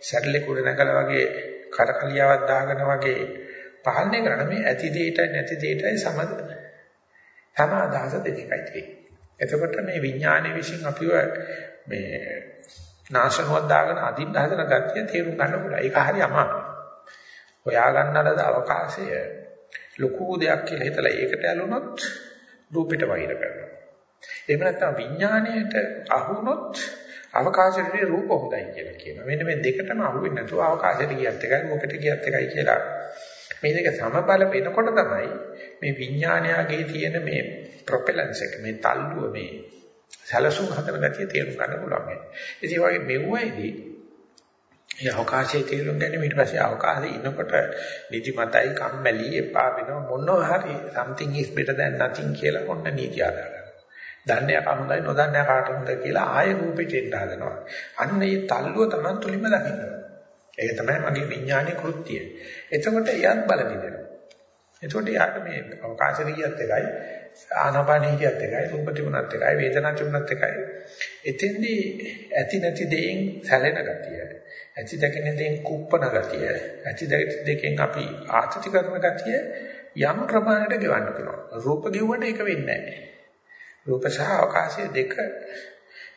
සැරලේ කුඩ නැගලා වගේ කරකලියාවක් දාගෙන වගේ පාලනය කරන මේ ඇති දෙයටයි නැති දෙයටයි සමද තම අදහස දෙකයි තියෙන්නේ. එතකොට මේ විඥානයේ විශ්ින් අපිව මේ නාශනුවක් දාගෙන අදින්න හදන ගතිය තේරුම් ගන්න පුළුවන්. ඒක හරි අමාරුයි. හොයා ගන්නලද අවකාශය ලොකු දෙයක් කියලා හිතලා ඒකට ඇලුනොත් රූපෙට වෛර කරනවා. එහෙම නැත්නම් විඥාණයට අහුනොත් අවකාශයේ රූප හොඳයි කියලා කියනවා. මෙන්න මේ දෙකටම අහු වෙන්නේ නැතුව අවකාශයට ගියත් එකයි මොකට ගියත් එකයි කියලා. මේ දෙක සමබල වෙනකොට තමයි මේ විඥානයගේ තියෙන මේ ප්‍රොපෙලන්ස් එක මේ තල්ලුව මේ සැලසුම් හදන ගතිය තේරුම් ගන්න පුළුවන්. ඉතින් වගේ මෙව්වයිදී ඒ අවකාශයේ තේරුම් ගැනීම ඊට පස්සේ අවකාශයේ ඉන්නකොට නිදිමතයි කම්මැලි එපා වෙනවා මොනවා හරි something is better than nothing කියලා ඔන්න නීති ආදාගන්න. දන්නේ කමුදයි නොදන්නේ කාට හොඳ කියලා ආය රූපෙට එන්න හදනවා. අන්න මේ තල්ලුව තමයි තුලින්ම දකින්න. ඒක තමයි මගේ විඥානයේ කෘත්‍යය. එතකොට එයත් බල විදිනවා. එතකොට යාට මේ අවකාශ රියත් එකයි ආනාපානීයත් එකයි රූප තිබුණත් එකයි වේදනා තිබුණත් එකයි. එතෙන්දී ඇති නැති දෙයින් සැලෙන ගතිය. ඇති දකින්න දෙයින් කුප්පන ගතිය. ඇති දෙකෙන් අපි ආත්‍ති කරන ගතිය යම් ප්‍රමාණයකට ගෙවන්න පුළුවන්. රූප ගෙවුවට ඒක වෙන්නේ නැහැ. රූප සහ අවකාශය දෙක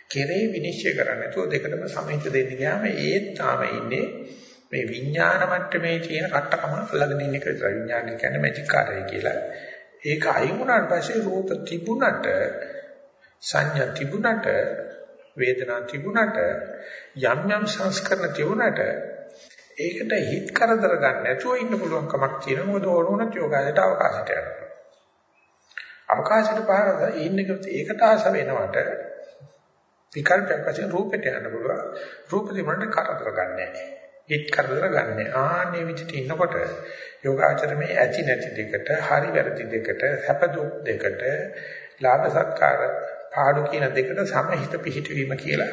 කෙරේ විනිශ්චය කරන්න. ඒතෝ දෙකටම සමහිත දෙන්න ගියාම ඒත් තාම ඉන්නේ මේ විඥාන මට්ටමේ තියෙන කට්ටකම අල්ලගෙන ඉන්න එක විතරයි. විඥානය කියන්නේ මැජික් කාර්යය කියලා. ඒක අයින් වුණාට පස්සේ රූප තිබුණට සංඥා තිබුණට වේදනා තිබුණට යම් යම් සංස්කරණ තිබුණට ඒකට හිත කරදර ගන්න නැතුව ඉන්න පුළුවන් කමක් තියෙනවා. මොකද ඕනෝනත් යෝගාලයට අවකාශයට යනවා අවකාශයට පාරද ඉන්න ඒකට ආස වෙනවට විකල්පයක් වශයෙන් රූපෙට යන්න පුළුවන්. රූප තිබුණට කරදර ගන්න නැහැ හිත කරදර ගන්න ආන්නේ විදිහට ඉන්නකොට යෝගාචර මේ ඇති නැති දෙකට හරි වැරදි දෙකට සැප දුක් දෙකට ලාභ සත්කාර පාඩු කියන දෙකට සමහිත පිහිටවීම කියලා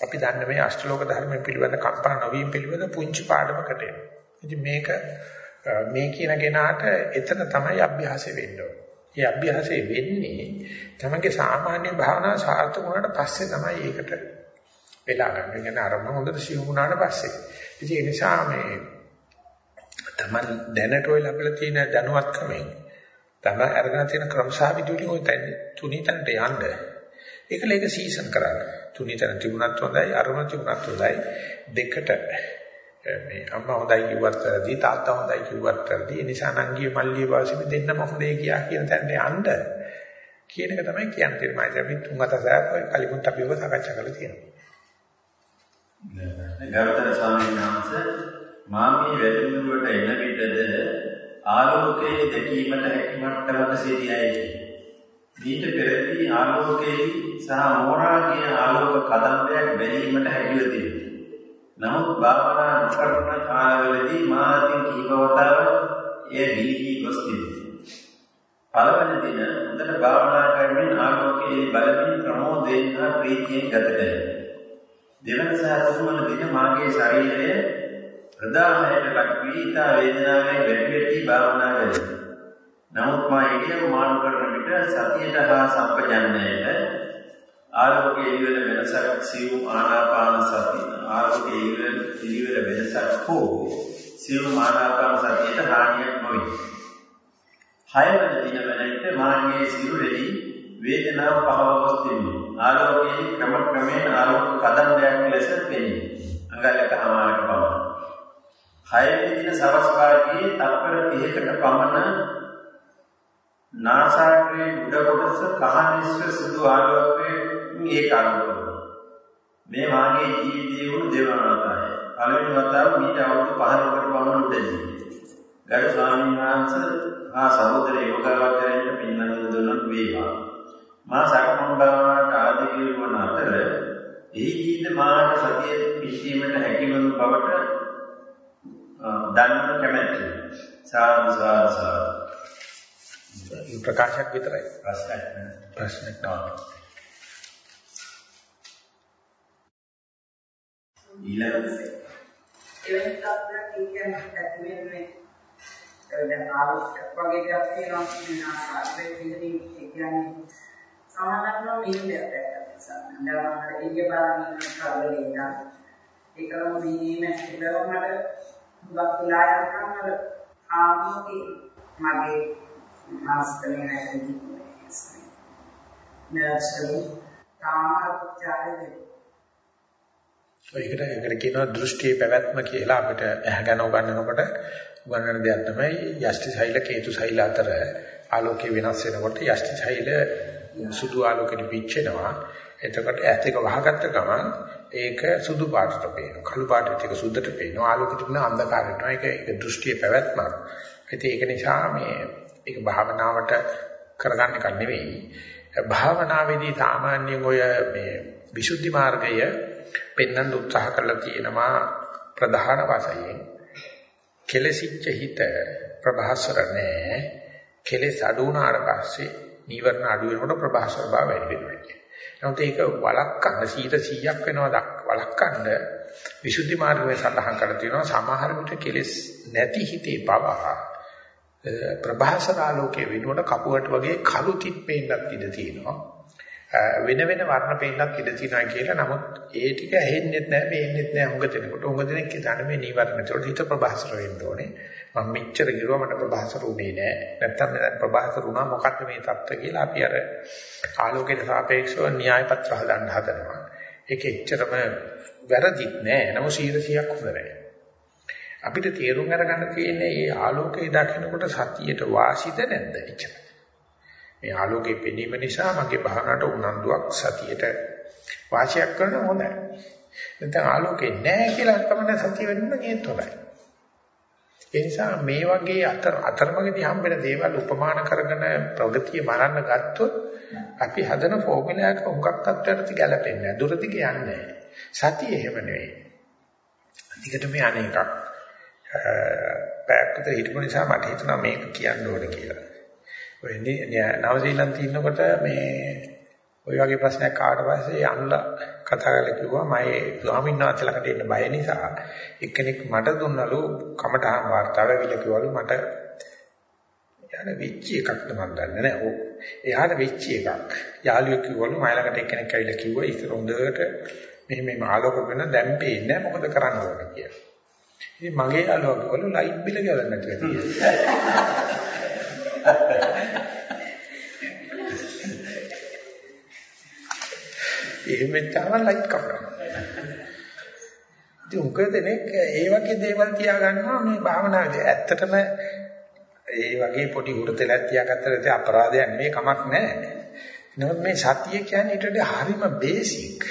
අපි දන්න මේ අෂ්ටලෝක ධර්මයෙන් පිළිවෙල කම්පා නොවීම පිළිවෙල පුංචි පාඩමකට එනවා. ඉතින් මේක මේ කියන කෙනාට එතන තමයි අභ්‍යාසය වෙන්න ඕනේ. ඒ අභ්‍යාසය වෙන්නේ තමගේ සාමාන්‍ය භාවනා සාර්ථක වුණාට පස්සේ තමයි ඒකට වෙලා ගන්න. ඒ කියන්නේ අරමුණ හොඳට සිහු වුණාට පස්සේ. ඉතින් ඒ නිසා මේ තමයි දැනට ඔය ලැබලා තියෙන දැනුවත්කමෙන් තමයි අරගෙන තියෙන ක්‍රමසාවිදි වලින් ඔය තුනීතන්ට යන්න. ඒකල ඒක සීසන් කරන්න. තුනීතන තිබුණත් හොඳයි, අරමුණ තිබුණත් හොඳයි. දෙකට මේ අම්මා හොඳයි කිව්වත් වැඩි, තාත්තා හොඳයි කිව්වත් වැඩි. ඒ නිසා නංගියේ මල්ලියේ වාසියෙ දෙන්නම හොඳයි කියා කියන තැනට යන්න. කියන එක තමයි කියන්නේ. මම අපි තුන් හතර සැරයක් කලිමුත් අපි ඔබ සාකච්ඡා කරලා තියෙනවා.
ගෞතම ස්වාමීන් වහන්සේ මා මේ වැඩමුළුවට එන විටද ආලෝකයේ දැකීමට හැකි මට්ටමක සිටියයි. ඊට පෙරදී ආලෝකයේ සහ මෝරා කියන ආලෝක කදම්බයක් බැලීමට හැකිව තිබේ. නමුත් භාවනා නොකරන කාලවලදී මා අතින් කීප වතාවක් එය දීවි ගොස් තිබේ. පළවෙනි දින හොඳට භාවනා කරමින් ආලෝකයේ බලමින් ප්‍රමෝදයෙන් හා ප්‍රීතියෙන් ගත කළේ. දෙවන සහ තුන්වන දින මාගේ ශරීරය ප්‍රදාහයට ලක් වී තා වේදනාවෙන් වැටි වැටි භාවනා කළේ. නමුත් මා ඉරියව් මාරු කරන විට සතියට හා සම්පජන්ණයට ආලෝකයේ ඉවර වෙනසක් සිව් ආනාපාන සති ආලෝකයේ ඉවර ඉවර වෙනසක් හෝ සිව් ආනාපාන සතියට හානියක් නොවේ. හයවන දින වෙනකොට මාගේ සිරුරෙහි වේදනාව පහවවස් තිබේ. ආලෝකයේ ක්‍රම ක්‍රමයෙන් ආලෝක කදම්බයක් ලෙස පෙනේ. අඟලක හමාරක පමණ. හයවෙනි දින සවස් භාගයේ තත්පර 30කට පමණ නාසාග්‍රේ උඩ කොටස කහනිස්ස සුදු ආලෝකයෙන් ඒක අනුකරනවා. මේ මාගේ ජීවිතයේ වුණු දේවනාතය. පළවෙනි වතාව මීට අවුරුදු 15කට පමණ උඩදී. ගරු ස්වාමීන් වහන්සේ ආ සහෝදර යෝගාවචරයට පින්නන දුන්නත් වේවා. මා සක්මන් භාවනාවට ආදී වන අතර එහි ජීවිත මාට සතිය පිහිටීමට හැකිවන බවට දන්නව කැමැත්තේ. සාදු සාදු සාදු
ප්‍රකාශයක් විතරයි.
ප්‍රශ්නයක්
ප්‍රශ්නයක් නෑ.
ඊළඟට
එවැනි තත්ත්වයක් කියන්නේ ඇති වෙන්නේ දැන් ආලෝකයක් වගේ දෙයක් තියෙනවා කියන ආකාරයෙන් ඉඳින් කියන්නේ සාමාන්‍යයෙන් නිින්දයක් දැක්කම සම්බන්ධවම ඒකේ බලන්න කරවලේ ඉඳන් ඒකම දීීම ඉඳවමට වක්ලා යනකම් අර ආමෝකේ මගේ මාස්ටරේ නැති නර්සරි තාමාචාරයේ
ඒකට ඒකට කියනවා දෘෂ්ටියේ පැවැත්ම කියලා අපිට ඇහැගෙන උගන්වනකොට උගන්වන දෙයක් තමයි යෂ්ටි සෛල කේතු සෛල අතර ආලෝකය වෙනස් වෙනකොට යෂ්ටි සෛල සුදු ආලෝකෙට පිච්චෙනවා. එතකොට ඇස් එක වහගත්ත ගමන් ඒක සුදු පාටට පේනවා. කළු පාටට ඒක සුද්දට පේනවා. ආලෝකෙට තියෙන අන්ධකාරයට වෙනවා ඒක ඒක දෘෂ්ටියේ පැවැත්මක්. ඉතින් ඒක නිසා මේ ඒක භාවනාවට කරගන්න එක නෙවෙයි. භාවනාවේදී සාමාන්‍යයෙන් ඔය මේ විසුද්ධි මාර්ගය පෙන්වන්න උත්සාහ කරලා තියෙනවා ප්‍රධාන වශයෙන්. කෙලසිච්ච හිත ප්‍රභාස්වර නැහැ. කෙලස් අඩු වුණාට පස්සේ නීවරණ අඩු වෙනකොට ප්‍රභාස්වර බව වැඩි වෙනවා කියන්නේ. නමුත් ඒක වළක්වන්න 100%ක් වෙනවා වළක්වන්න විසුද්ධි මාර්ගයේ සඳහන් කරලා තියෙනවා සමහර විට කෙලස් නැති හිතේ බව ප්‍රභාසර ආලෝකයේ වෙනුවට කපුවට වගේ කළු තිත් පේන්නත් ඉඩ තියෙනවා. වෙන වෙන වර්ණ පේන්නත් ඉඩ තියෙනවා කියලා. නමුත් ඒ ටික ඇහෙන්නෙත් නැහැ, පේන්නෙත් නැහැ උඟ දෙනකොට. උඟ දෙනෙක් හිතන්නේ මේ නීවරණ වලට හිත ප්‍රභාසර වෙන්න ඕනේ. මම මෙච්චර ගිරුවා මට ප්‍රභාසර උනේ නැහැ. නැත්තම් දැන් ප්‍රභාසර වුණා මොකද්ද මේ தත්ත්වය කියලා අපි අර ආලෝකයට සාපේක්ෂව න්‍යාය පත්‍ර හදන්න හදනවා. ඒක එච්චරම වැරදිත් නෑ. නමුත් 100ක් හොඳ නෑ. අපිට තේරුම් අරගන්න තියෙන්නේ මේ ආලෝකය දකිනකොට සතියට වාසිද නැද්ද එච්චර. මේ ආලෝකයේ පෙනීම නිසා මගේ භාවනාවට උනන්දුවක් සතියට වාසියක් කරන හොඳයි. නැත්නම් ආලෝකේ නැහැ කියලා තමයි සතිය වෙන්න නේත් හොඳයි. ඒ නිසා මේ වගේ අතර අතරමඟදී හම්බෙන දේවල් උපමාන කරගෙන ප්‍රගතිය මරන්න ගත්තොත් අපි හදන ෆෝමියුලා එක හුඟක් තත්ත්වයට ගැලපෙන්නේ නැහැ. දුරදි කියන්නේ සතිය එහෙම නෙවෙයි. දිගට මේ අනේකක්. පැයක් විතර හිටපු නිසා මට හිතුණා මේක කියන්න ඕනේ කියලා. ඔය නවසීලන්තේ ඉන්නකොට මේ ওই වගේ ප්‍රශ්නයක් ආවට පස්සේ අනුලා කතා කරලා කිව්වා මම ස්වාමීන් වහන්සේලාට එන්න බය නිසා එක්කෙනෙක් මට දුන්නලු කමටහන් වාර්තාව ඇවිල්ලා කිව්වලු මට යාන වෙච්ච එකක්ද මන් දන්නේ නැහැ. ඔව්. එයාට වෙච්ච එකක්. යාළුවෙක් කිව්වලු මයිලකට එක්කෙනෙක් ඇවිල්ලා කිව්වා ඉතින් හොඳට මෙහෙම මේ ආලෝක වෙන දැන් පේන්නේ මොකද කරන්න ඕන කියලා. ඉතින් මගේ යාළුවා කිව්වලු ලයිට් බිල ගෙවන්න නැතුව තියෙන්නේ. එහෙම වෙච්චාම ලයිට් කපනවා. ඉතින් උග දෙනෙක් ඒ වගේ දේවල් තියාගන්නවා මේ භාවනාවේ. ඇත්තටම ඒ වගේ පොඩි උරතලක් තියාගත්තට ඒ අපරාධයක් නෙමෙයි කමක් නැහැ. නමුත් මේ සතිය කියන්නේ ඊට වඩා හරිම බේසික්.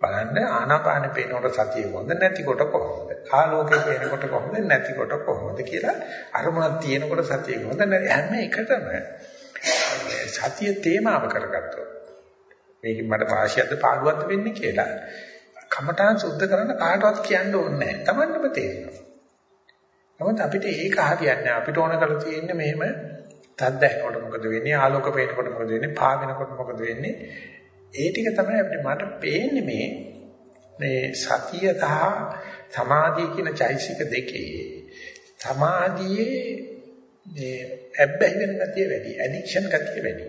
බලන්න ආනාපාන පේනකොට සතිය හොඳ නැතිකොට කොහොමද? ආලෝකේ පේනකොට කොහොමද නැතිකොට කොහොමද කියලා අරමුණක් තියෙනකොට සතිය හොඳ නැති හැම එකටම සතිය තේමාව කරගත්තොත් මේක මට වාසියක්ද පාඩුවක්ද වෙන්නේ කියලා. කමඨාන් සුද්ධ කරන්න කාටවත් කියන්න ඕනේ නැහැ. Tamannම තේරෙනවා. නමුත් අපිට ඒක හරියන්නේ අපිට ඕන කරලා තියෙන්නේ මෙහෙම තද්ද ඇහෙනකොට මොකද වෙන්නේ? ආලෝක පේනකොට මොකද වෙන්නේ? පා වෙනකොට මොකද වෙන්නේ? ඒ ටික තමයි අපිට මට පේන්නේ මේ මේ සතිය සහ සමාධිය කියන චෛසික දෙකේ සමාධියේ මේ ඇබ්බැහි වෙන ගතිය වැඩි ඇඩික්ෂන් ගතිය වැඩි.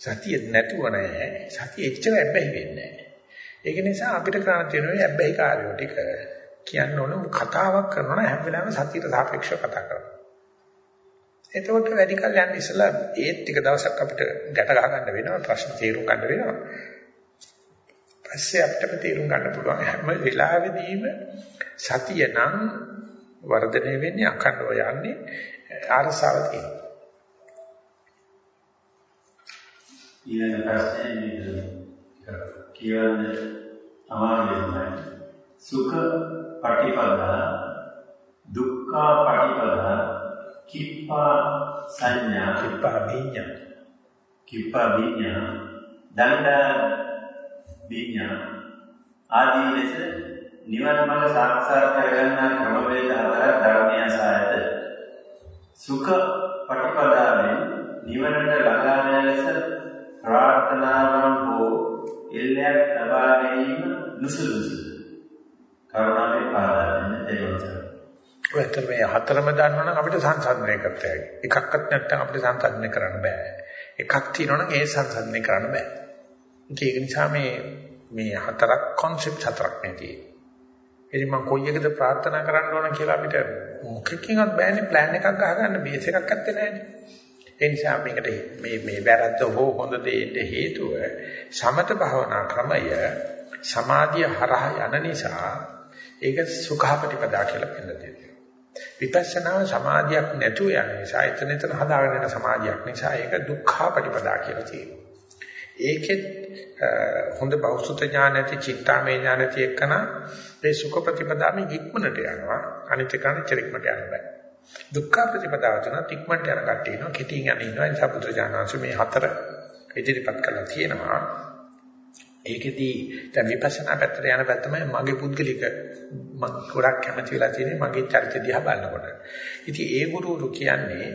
සතිය නැතුව නැහැ සතිය එච්චර ඇබ්බැහි වෙන්නේ නැහැ ඒක නිසා අපිට කරන්න තියෙනවා ඇබ්බැහි කාර්යෝ ටික කියන්න ඕන කතාවක් කරනවා හැම වෙලාවෙම සතියට සාපේක්ෂව කතා කරනවා එතකොට වැඩි කල් යන්න ඉස්සලා ඒත් ටික දවසක් අපිට ගැට ගහ ගන්න වෙනවා ප්‍රශ්න තීරු ගන්න වෙනවා. පස්සේ අපිට තීරු ගන්න පුළුවන් හැම වෙලාවෙදීම සතිය නම් වර්ධනය වෙන්නේ අඛණ්ඩව යන්නේ ආරසාව තියෙනවා.
ඊළඟ ප්‍රශ්නේ මේක කියවන්නේ අමාරුයි. සුඛ පටිපදා දුක්ඛ පටිපදා කිප්පා සංඥා.
කිප්පා විඤ්ඤා.
කිප්පා විඤ්ඤා දණ්ඩ විඤ්ඤා ආදී ලෙස නිවන මඟ සාක්ෂාත් කරගන්නා ක්‍රමවේද හතරක් ධර්මයේ අසායත සුඛ පටිපදාවෙන් නිවනට ළඟා වෙන ලෙස ප්‍රාර්ථනාවන් හෝ එල්ලයක් ලබා ගැනීම නුසුදුසුද කරුණාවෙන් පාදා දෙන්න දෙවොත්
ඔය ඇත්තට මේ හතරම දන්නවනම් අපිට සංසන්දනය කරත හැකියි. එකක්වත් නැත්නම් අපිට සංසන්දනය කරන්න බෑ. එකක් තියෙනවනම් ඒ සංසන්දනය කරන්න බෑ. ඒක නිසා මේ මේ හතරක් concept හතරක් නෙදී. ඉතින් මම කොයි එකද ප්‍රාර්ථනා කරන්න ඕන කියලා අපිට මොකකින්වත් බෑනේ plan එකක් ගහගන්න බේස් එකක් ඇත්තේ නෑනේ. ඒ නිසා මේකට මේ මේ වැරද්ද හෝ හොඳ දෙයට හේතුව සමත භාවනා ක්‍රමය සමාධිය හරහා යන නිසා ඒක සුඛාපටිපදා කියලා පෙන්නනවා. විපස්සනා සමාධියක් නැතුව යන නිසා එතන එතන හදාගෙන යන සමාධියක් නිසා ඒක දුක්ඛාපටිපදා කියලා තියෙනවා. ඒකෙත් හොඳ බෞද්ධ ඥාන ඇති චිත්තාමය ඥාන ඇති එකන මේ සුඛ ප්‍රතිපදාවෙන් ඉක්මනට යනවා. අනිත් එකන චරිකමට යන්න බෑ. දුක්ඛ ප්‍රතිපදාව තුන ඉක්මනට යන කට්ටිය ඉන්නවා. කෙටියෙන් යන ඉන්නවා. ඒ නිසා පුත්‍ර ඥානංශ මේ හතර ඉදිරිපත් කරලා තියෙනවා. ඒකෙදී දැන් විපස්සනා පැත්තට යන පැත්ත තමයි මගේ පුද්ගලික මම ගොඩක් කැමති වෙලා තියෙන්නේ මගේ චරිත දිහා බලනකොට. ඉතින් ඒ ගුරුවරු කියන්නේ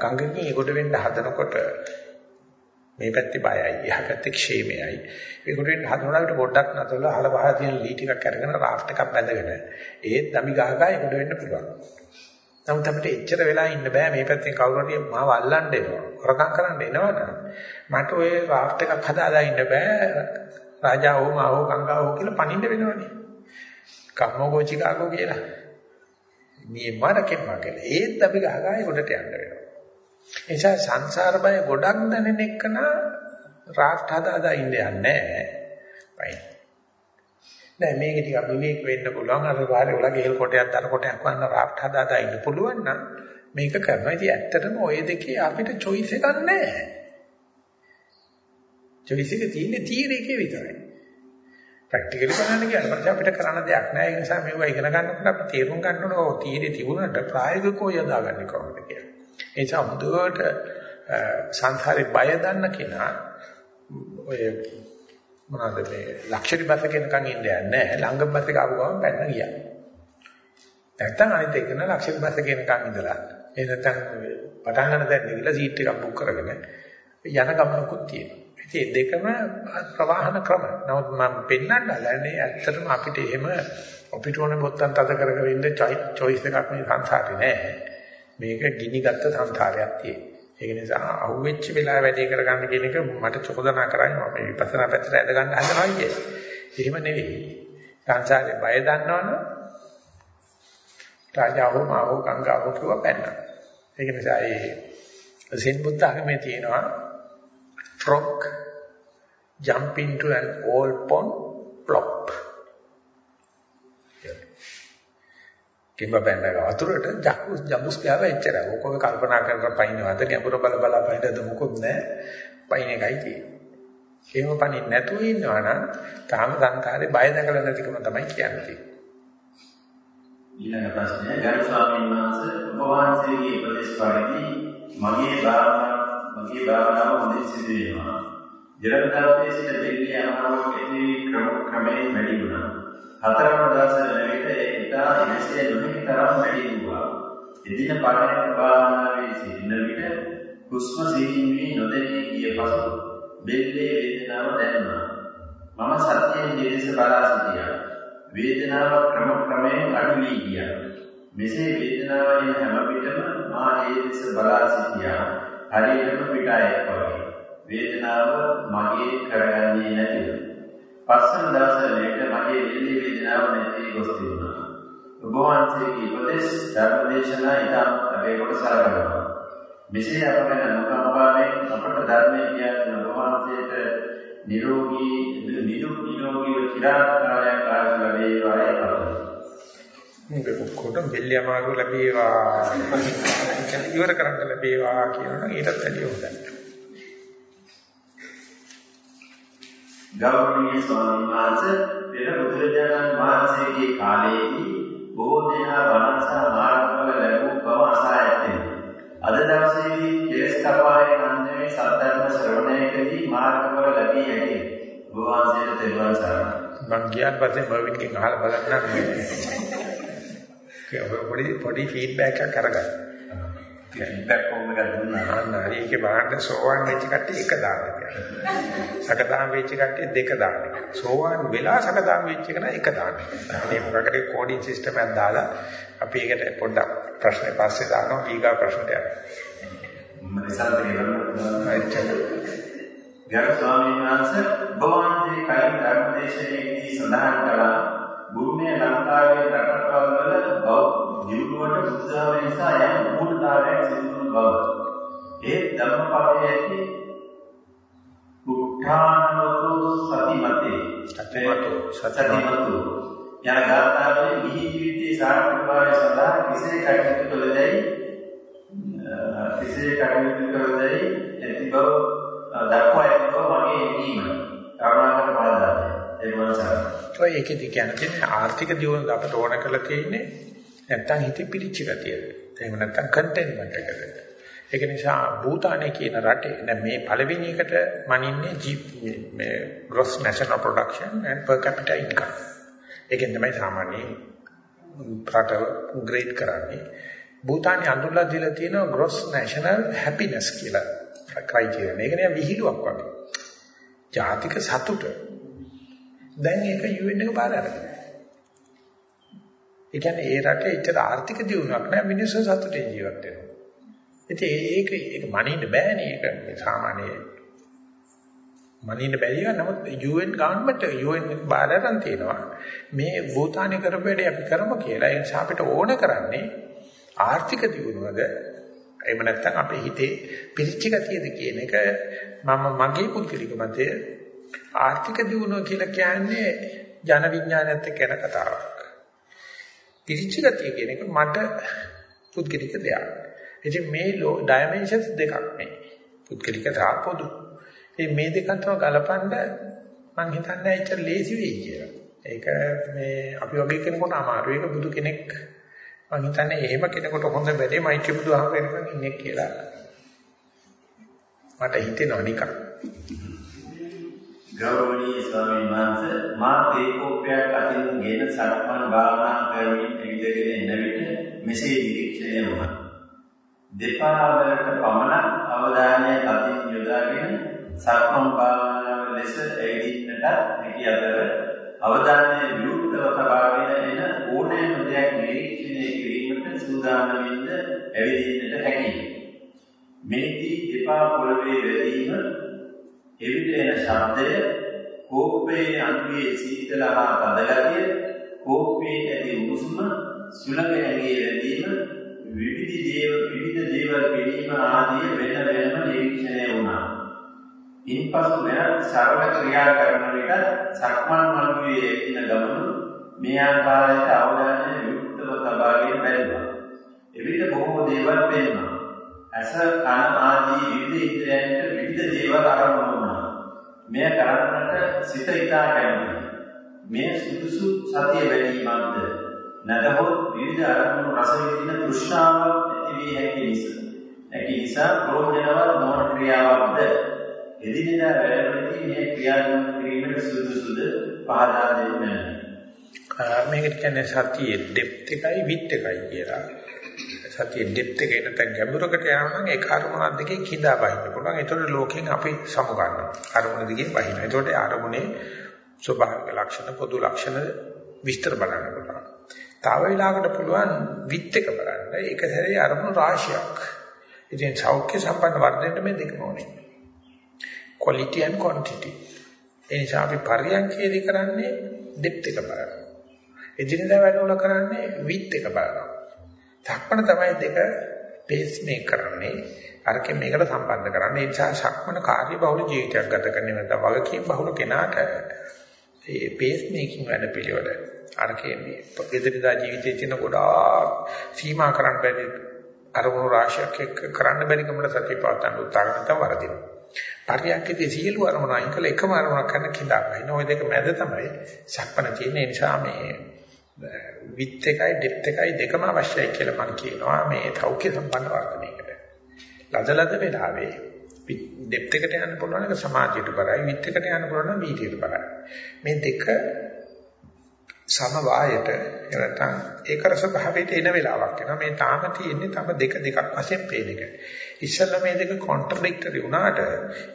ගංගකින් ඒකට වෙන්න හදනකොට මේ පැත්තේ බයයි, එහා පැත්තේ ക്ഷേමයයි. ඒකට වෙන්න හදනකොට පොඩ්ඩක් නතරලා අහල පහල තියෙන ලී ටිකක් අරගෙන රාෆ්ට් එකක් බැඳගෙන ඒත් දමි ගහ ගහ ඒකට වෙන්න පුළුවන්. නමුත් අපිට එච්චර වෙලා ඉන්න බෑ මේ පැත්තෙන් කවුරු හරි මාව අල්ලන්න එනවා. හොරකම් කරන්න එනවනම් මට ওই රාෆ්ට් එකක් හදාලා ඉන්න බෑ. රාජා හෝ මාවෝ ගංගා හෝ කියලා පනින්න වෙනවනේ. කම්මෝගෝ චිකාගෝ කියලා. මේ මරකෙම කියලා. ඒත් අපි ගහගායි ගොඩට යන්න වෙනවා. ඒ නිසා සංසාර බය ගොඩක් දැනෙන එකන රාෆ්ට් හදාලා ඉන්න යන්නේ නැහැ. දැන් මේක ටිකක් විවේක වෙන්න පුළුවන් අර වාරේ වල ගෙල් කොටයක් දර කොටයක් වන්න රාෆ්ට් හදාදා ඉන්න පුළුවන් නම් මේක කරනවා. ඉතින් ඇත්තටම ওই දෙකේ අපිට choice එකක් නැහැ. choice එක තියෙන්නේ තීරයකේ විතරයි. ප්‍රැක්ටිකලි බලන්න කියන පස්සේ අපිට කරන්න දෙයක් නැහැ. ඒ නිසා මේවා ඉගෙන ගන්නකොට අපි තේරුම් ගන්න ඕන ඔය තීරේ තිබුණාට ප්‍රායෝගිකව යොදාගන්නේ කොහොමද කියලා. ඒ නිසා හොඳට සංසාරේ බය දන්න කෙනා ඔය මොනවාද මේ ලක්ෂරි බස් එකෙන්කන් ඉන්නේ නැහැ ළඟ බස් එක ආපු ගමන් පැන්න ගියා. නැත්තම් අනිත් එක න ලක්ෂරි බස් එකෙන්කන් ඉඳලා ඒ නැත්තම් පටන් ගන්න දැන් ගිහලා සීට් එකක් බුක් කරගෙන යන ගමනකුත් තියෙනවා. ඉතින් දෙකම ප්‍රවාහන ක්‍රම. නමුත් මම පෙන්වන්න හදන්නේ ඇත්තටම අපිට එහෙම අපිට ඕනේ බොත්තම් තද කරගෙන ඉන්න choice එකක් මේ සංසාරේ නෑ. මේක ගිනිගත් සංසාරයක් තියෙන්නේ. ඒක නිසා අහුවෙච්ච වෙලාව වැඩි කරගන්න කියන එක මට චෝදනා කරන්නේ මම මේ විපස්සනා පැත්තට ඇද ගන්න හදනවා කියේ. එහෙම නෙවෙයි. සංසාරේ බය දන්නවනම් රාජාවෝ මාවෝ ගංගාවෝ කියව පැන්න. ඒක නිසා ඒ සෙන් බුද්ධ ආගමේ තියෙනවා frog jump into an old pond plop. කිඹ බැඳග වතුරට ජක්කුස් ජම්බුස් ගාව එච්චරයි. ඔකෝ කල්පනා කර කර පයින්නවද ගැඹුර බල බල පයින්නද මොකොත් නැහැ. පයින් එකයි තියෙන්නේ. එහෙම පණින් නැතුව ඉන්නවනම් තාම සංකාරේ බය නැගලා නැතිකම තමයි කියන්නේ.
ඊළඟ ප්‍රශ්නය ගරු ස්වාමීන් වහන්සේ ඔබ වහන්සේගේ උපදේශ පරිදි මගේ භාවනා භාවනාව හොඳින් සිදු වෙනවා. ජීවිතාවදී සිට දෙන්නේ අමාරුවක් ඇති ක්‍රම ක්‍රමයෙන් වැඩි වුණා. හතරම දවසේ ලැබෙට ඒ ඉතා ඉනසේ නොහැකි තරම් වැඩි වුණා. එදින පාඩක භාවනාවේ සිටින විට හුස්ම සිහින් වී නොදැනී ගිය පසු බෙල්ලේ වේදනාව දැනුණා. මම සතියේ නිදෙස බලා සිටියා. වේදනාව ක්‍රම ක්‍රමයෙන් අඩු වී ගියා. මෙසේ වේදනාව එන හැම විටම මා ඒ දෙස බලා සිටියා. හරියටම පිටායක් වගේ. වේදනාව මගේ කරගන්නේ නැතිව. පස්වන දවසේට මගේ දෙලි වේදනාව නැති ගොස් තිබුණා. ඔබ වහන්සේගේ උපදෙස් ධර්මදේශනා ඉතාම අපේ කොට සලකනවා. මෙසේ අපගෙන අනුකම්පාවෙන් අපට ධර්මයේ කියන ඔබ වහන්සේට නිරෝගී නිදුක් නිරෝගීව චිරාත් කාලයක් ආයු ලැබේවායි පතමි.
මේක ඔක්කොට බෙල්ල අමාරු ලැබේවා. ඉවර කරන්න ලැබේවා කියනනම් ඊටත් වැඩිය හොඳයි.
ගෞරවනීය ස්වාමීන් වහන්සේ පෙර බුදුරජාණන් වහන්සේගේ කාලයේදී බොහෝ දෙනා වනසා මාර්ගඵල ලැබූ බව අසා ඇත්තේ. අද දවසේදී කෙලස් කපායේ නන්දමේ සත්‍යර්ම ශ්‍රවණයකදී මාර්ගඵල ලැබී ඇති. ඔබ වහන්සේට තෙරුවන් සරණයි.
මං ගියාන් පස්සේ මර්වින්ගෙන් අහලා බලන්න පොඩි පොඩි ෆීඩ්බැක් එකක් අරගන්න.
ෆීඩ්බැක් ෆෝම් එකක් දුන්නා.
අන්න හරි ඒකේ බලන්න සෝවාන් වෙච්ච කට්ටිය එක දාන්න කියලා. සකදාම් වෙච්ච කට්ටිය දෙක දාන්න. සෝවාන් වෙලා සකදාම් වෙච්ච එක නම් එක දාන්න. මේ මොකකට කෝඩින් සිස්ටම් එකක් දාලා අපි ඒකට පොඩ්ඩක් ප්‍රශ්නේ පස්සේ දානවා ඊගා ප්‍රශ්නට යනවා.
මම රිසල්ට් එක ගන්න.
එච්චර.
ගරු ස්වාමීන් වහන්සේ බවන්සේ කලින් ධර්මදේශනයේදී සඳහන් කළා භූමිය ලංකාවේ රටකවල බෞද්ධ දියුණුවට උත්සාහ නිසා යම් මූලතාවයක් සිදු වන බව. ඒ ධම්මපදයේ ඇති උත්ථානවතු සතිමතේ
සතිමතු
සතිමතු යන ගාථාවේ මිහි ජීවිතයේ සාර්ථකභාවය සඳහා කිසේ කටයුතු කළදැයි කිසේ කටයුතු කළදැයි ඇති බව දක්වා ඇති බව මගේ ඉීම. කරුණාකර මාදාය. ඒ.
ඔය ඒකෙදි කියන්නේ ආර්ථික දියුණුව අපට ඕන කරලා තියෙන්නේ නැත්තම් හිතේ පිළිච්ච ගතියද. එහෙම නැත්තම් කන්ටේන්මන්ට් එකද. ඒක නිසා භූතානේ කියන රටේ දැන් මේ පළවෙනි එකට මනින්නේ මේ gross national production and per capita income. ඒකෙන් තමයි සාමාන්‍ය රට ග්‍රේඩ් කරන්නේ. භූතානේ අඳුරලා දීලා තියෙනවා gross national happiness කියලා ක්‍රයිටීරියා. මේක නිකන් විහිළුවක් වගේ. ජාතික සතුට. දැන් ඒක UN එක බාර අරගෙන. ඒ කියන්නේ ඒ රටේ ඉතර ආර්ථික දියුණුවක් නැහැ මිනිස්සු සතුටින් ජීවත් වෙනවා. ඉතින් ඒක ඒක මනින්න බෑනේ ඒක සාමාන්‍ය මනින්න බැරි එක නමුත් UN ගවර්න්මන්ට් UN බාරයන් තියෙනවා. මේ භූතානි කරපෙඩේ අපි කරමු කියලා. ඒ නිසා අපිට ඕන කරන්නේ ආර්ථික දියුණුවද එහෙම නැත්නම් අපේ හිතේ පිරිච්ච ගතියද කියන එක මම මගේ පුද්ගලික මතය ආර්ථික දියුණුව කියලා කියන්නේ ජන විඥානයත් එක්ක යන කතාවක්. පිරිච්ච ගතිය කියන එක මට පුද්ගලික දෙයක්. ඉතින් මේ ඩයිමන්ෂන්ස් දෙකක් මේ. පුද්ගලික සහ පොදු. මේ මේ දෙක අතර ගලපන්න මම හිතන්නේ ඇත්තට ලේසි වෙයි කියලා. ඒක මේ අපි වගේ කෙනෙකුට අමාරු. ඒක බුදු කෙනෙක් මම හිතන්නේ එහෙම කෙනෙකුට හොඳ වැඩේ මෛත්‍රී බුදුහාම වෙනකන් ඉන්නේ කියලා. මට හිතෙනවා නිකන්.
ගෞරවනීය ස්වාමීන් වහන්සේ මා තේකෝපයක් අතින් ගෙන සක්මන් භාවනා කරමින් එවිදගෙන එන විට මෙසේ නිරීක්ෂණය වුණා. දෙපා වලට පමණ අවධානය අතින් යොදාගෙන සක්මන් භාවනාව ලෙස ඇවිදින්නට හැකි අතර අවධානය විරුද්ධව තබාගෙන එන ඕනෑම දෙයක් නිරීක්ෂණය කිරීමට සූදානමින්ද ඇවිදින්නට හැකියි. මෙහිදී දෙපා පොළවේ වැදීම එවිට එන ශබ්දය කෝපයේ අන්වියේ සීතල හා තදගතිය කෝපයේ ඇති උණුසුම සුළඟ ඇඟේ වැදීම විවිධ දේව විවිධ දේවල් පිළීම ආදී වෙන වෙනම නිරීක්ෂණය වුණා. ඉන්පසු මෙය සරල ක්‍රියා කරන විට සක්මන් මළුවේ එන ගමන මේ ආකාරයට අවධානය යොමුව තබාගෙන බැලුවා. එවිට බොහෝ දේවල් පේනවා. ඇස කන ආදී විවිධ ඉන්ද්‍රයන්ට විවිධ දේවල් අරමුණු වුණා. මෙය කරන්නට සිත ඉතා කැමතියි. මේ සුදුසු සතිය වැඩිවීමක්ද නැතහොත් විවිධ අරමුණු රස විඳින තෘෂ්ණාවක් ඇති වී හැකි නිසා. ඇති නිසා ප්‍රයෝජනවත් නොවන ක්‍රියාවක්ද එදිනෙදා වැඩවලදී මේ ක්‍රියාත්මක කිරීමට සුදුසුද පහදා දෙන්න.
මේකට කියන්නේ සතියේ ඩෙප්ත් එකයි විත් එකයි කියලා. සතියේ ඩෙප්ත් එකේ නැත්නම් ගැඹුරකට යනවා නම් ඒ කර්මණ දෙකේ කිඳා බහින්න පුළුවන්. ඒතකොට ලෝකෙන් අපි සමු ගන්නවා. අරමුණ දිගේ බහිනවා. ඒතකොට අරමුණේ ස්වභාවික ලක්ෂණ පොදු ලක්ෂණ විස්තර බලන්න පුළුවන්. තව වෙලාවකට පුළුවන් විත් එක බලන්න. ඒක සැරේ අරමුණු රාශියක්. ඉතින් සෞඛ්‍ය සම්පන්න වර්ධනයට මේ දෙකම ඕනේ. quality and quantity. ඒ නිසා අපි පරියන්කේදී කරන්නේ ඩෙප්ත් එක බලනවා. එදිනෙදා වැඩවල කරන්නේ විත් එක බලනවා. ධක්මන තමයි දෙක පේස් මේක් කරන්නේ. අරකින් මේකට සම්බන්ධ කරන්නේ. ඒ නිසා ශක්මන කාර්ය බහුල ජීවිතයක් ගත කරන්නේ නැත්නම් වගකීම් බහුල කෙනාට ඒ පේස් මේකින් වැඩ පිළිවෙල අරකේ මේ එදිනෙදා ජීවිතයේ තියෙන ගොඩාක් සීමා කරන්න බැරි අරමුණු රාශියක් එක්ක කරන්න බැරි කමකට සතිය පවත්වන්න උත්සාහ කරනවා වරදිනවා. පරියන්කේදී සියලු අරමුණු අයින් කළ එකම අරමුණක් කරන කිඳාපයින් ওই දෙක මැද තමයි සක්මන තියෙන නිසා මේ විත් එකයි ඩෙප්ත් එකයි දෙකම අවශ්‍යයි කියලා මම කියනවා මේ තෞක්‍ය සම්පන්න වර්ධනයකට. ලදලද වෙලාවේ ඩෙප්ත් එකට යන්න පුළුවන් එක සමාධියට බරයි විත් එකට යන්න පුළුවන් නම් වීතියට බරයි. මේ දෙක සමவாயයට නැත්නම් ඒකරස භාවයට එන වෙලාවක් එනවා. මේ තාම තියෙන්නේ තම දෙක දෙකක් වශයෙන් පේන එක. ඉස්සෙල්ලා මේ දෙක කොන්ට්‍රඩික්ටරි වුණාට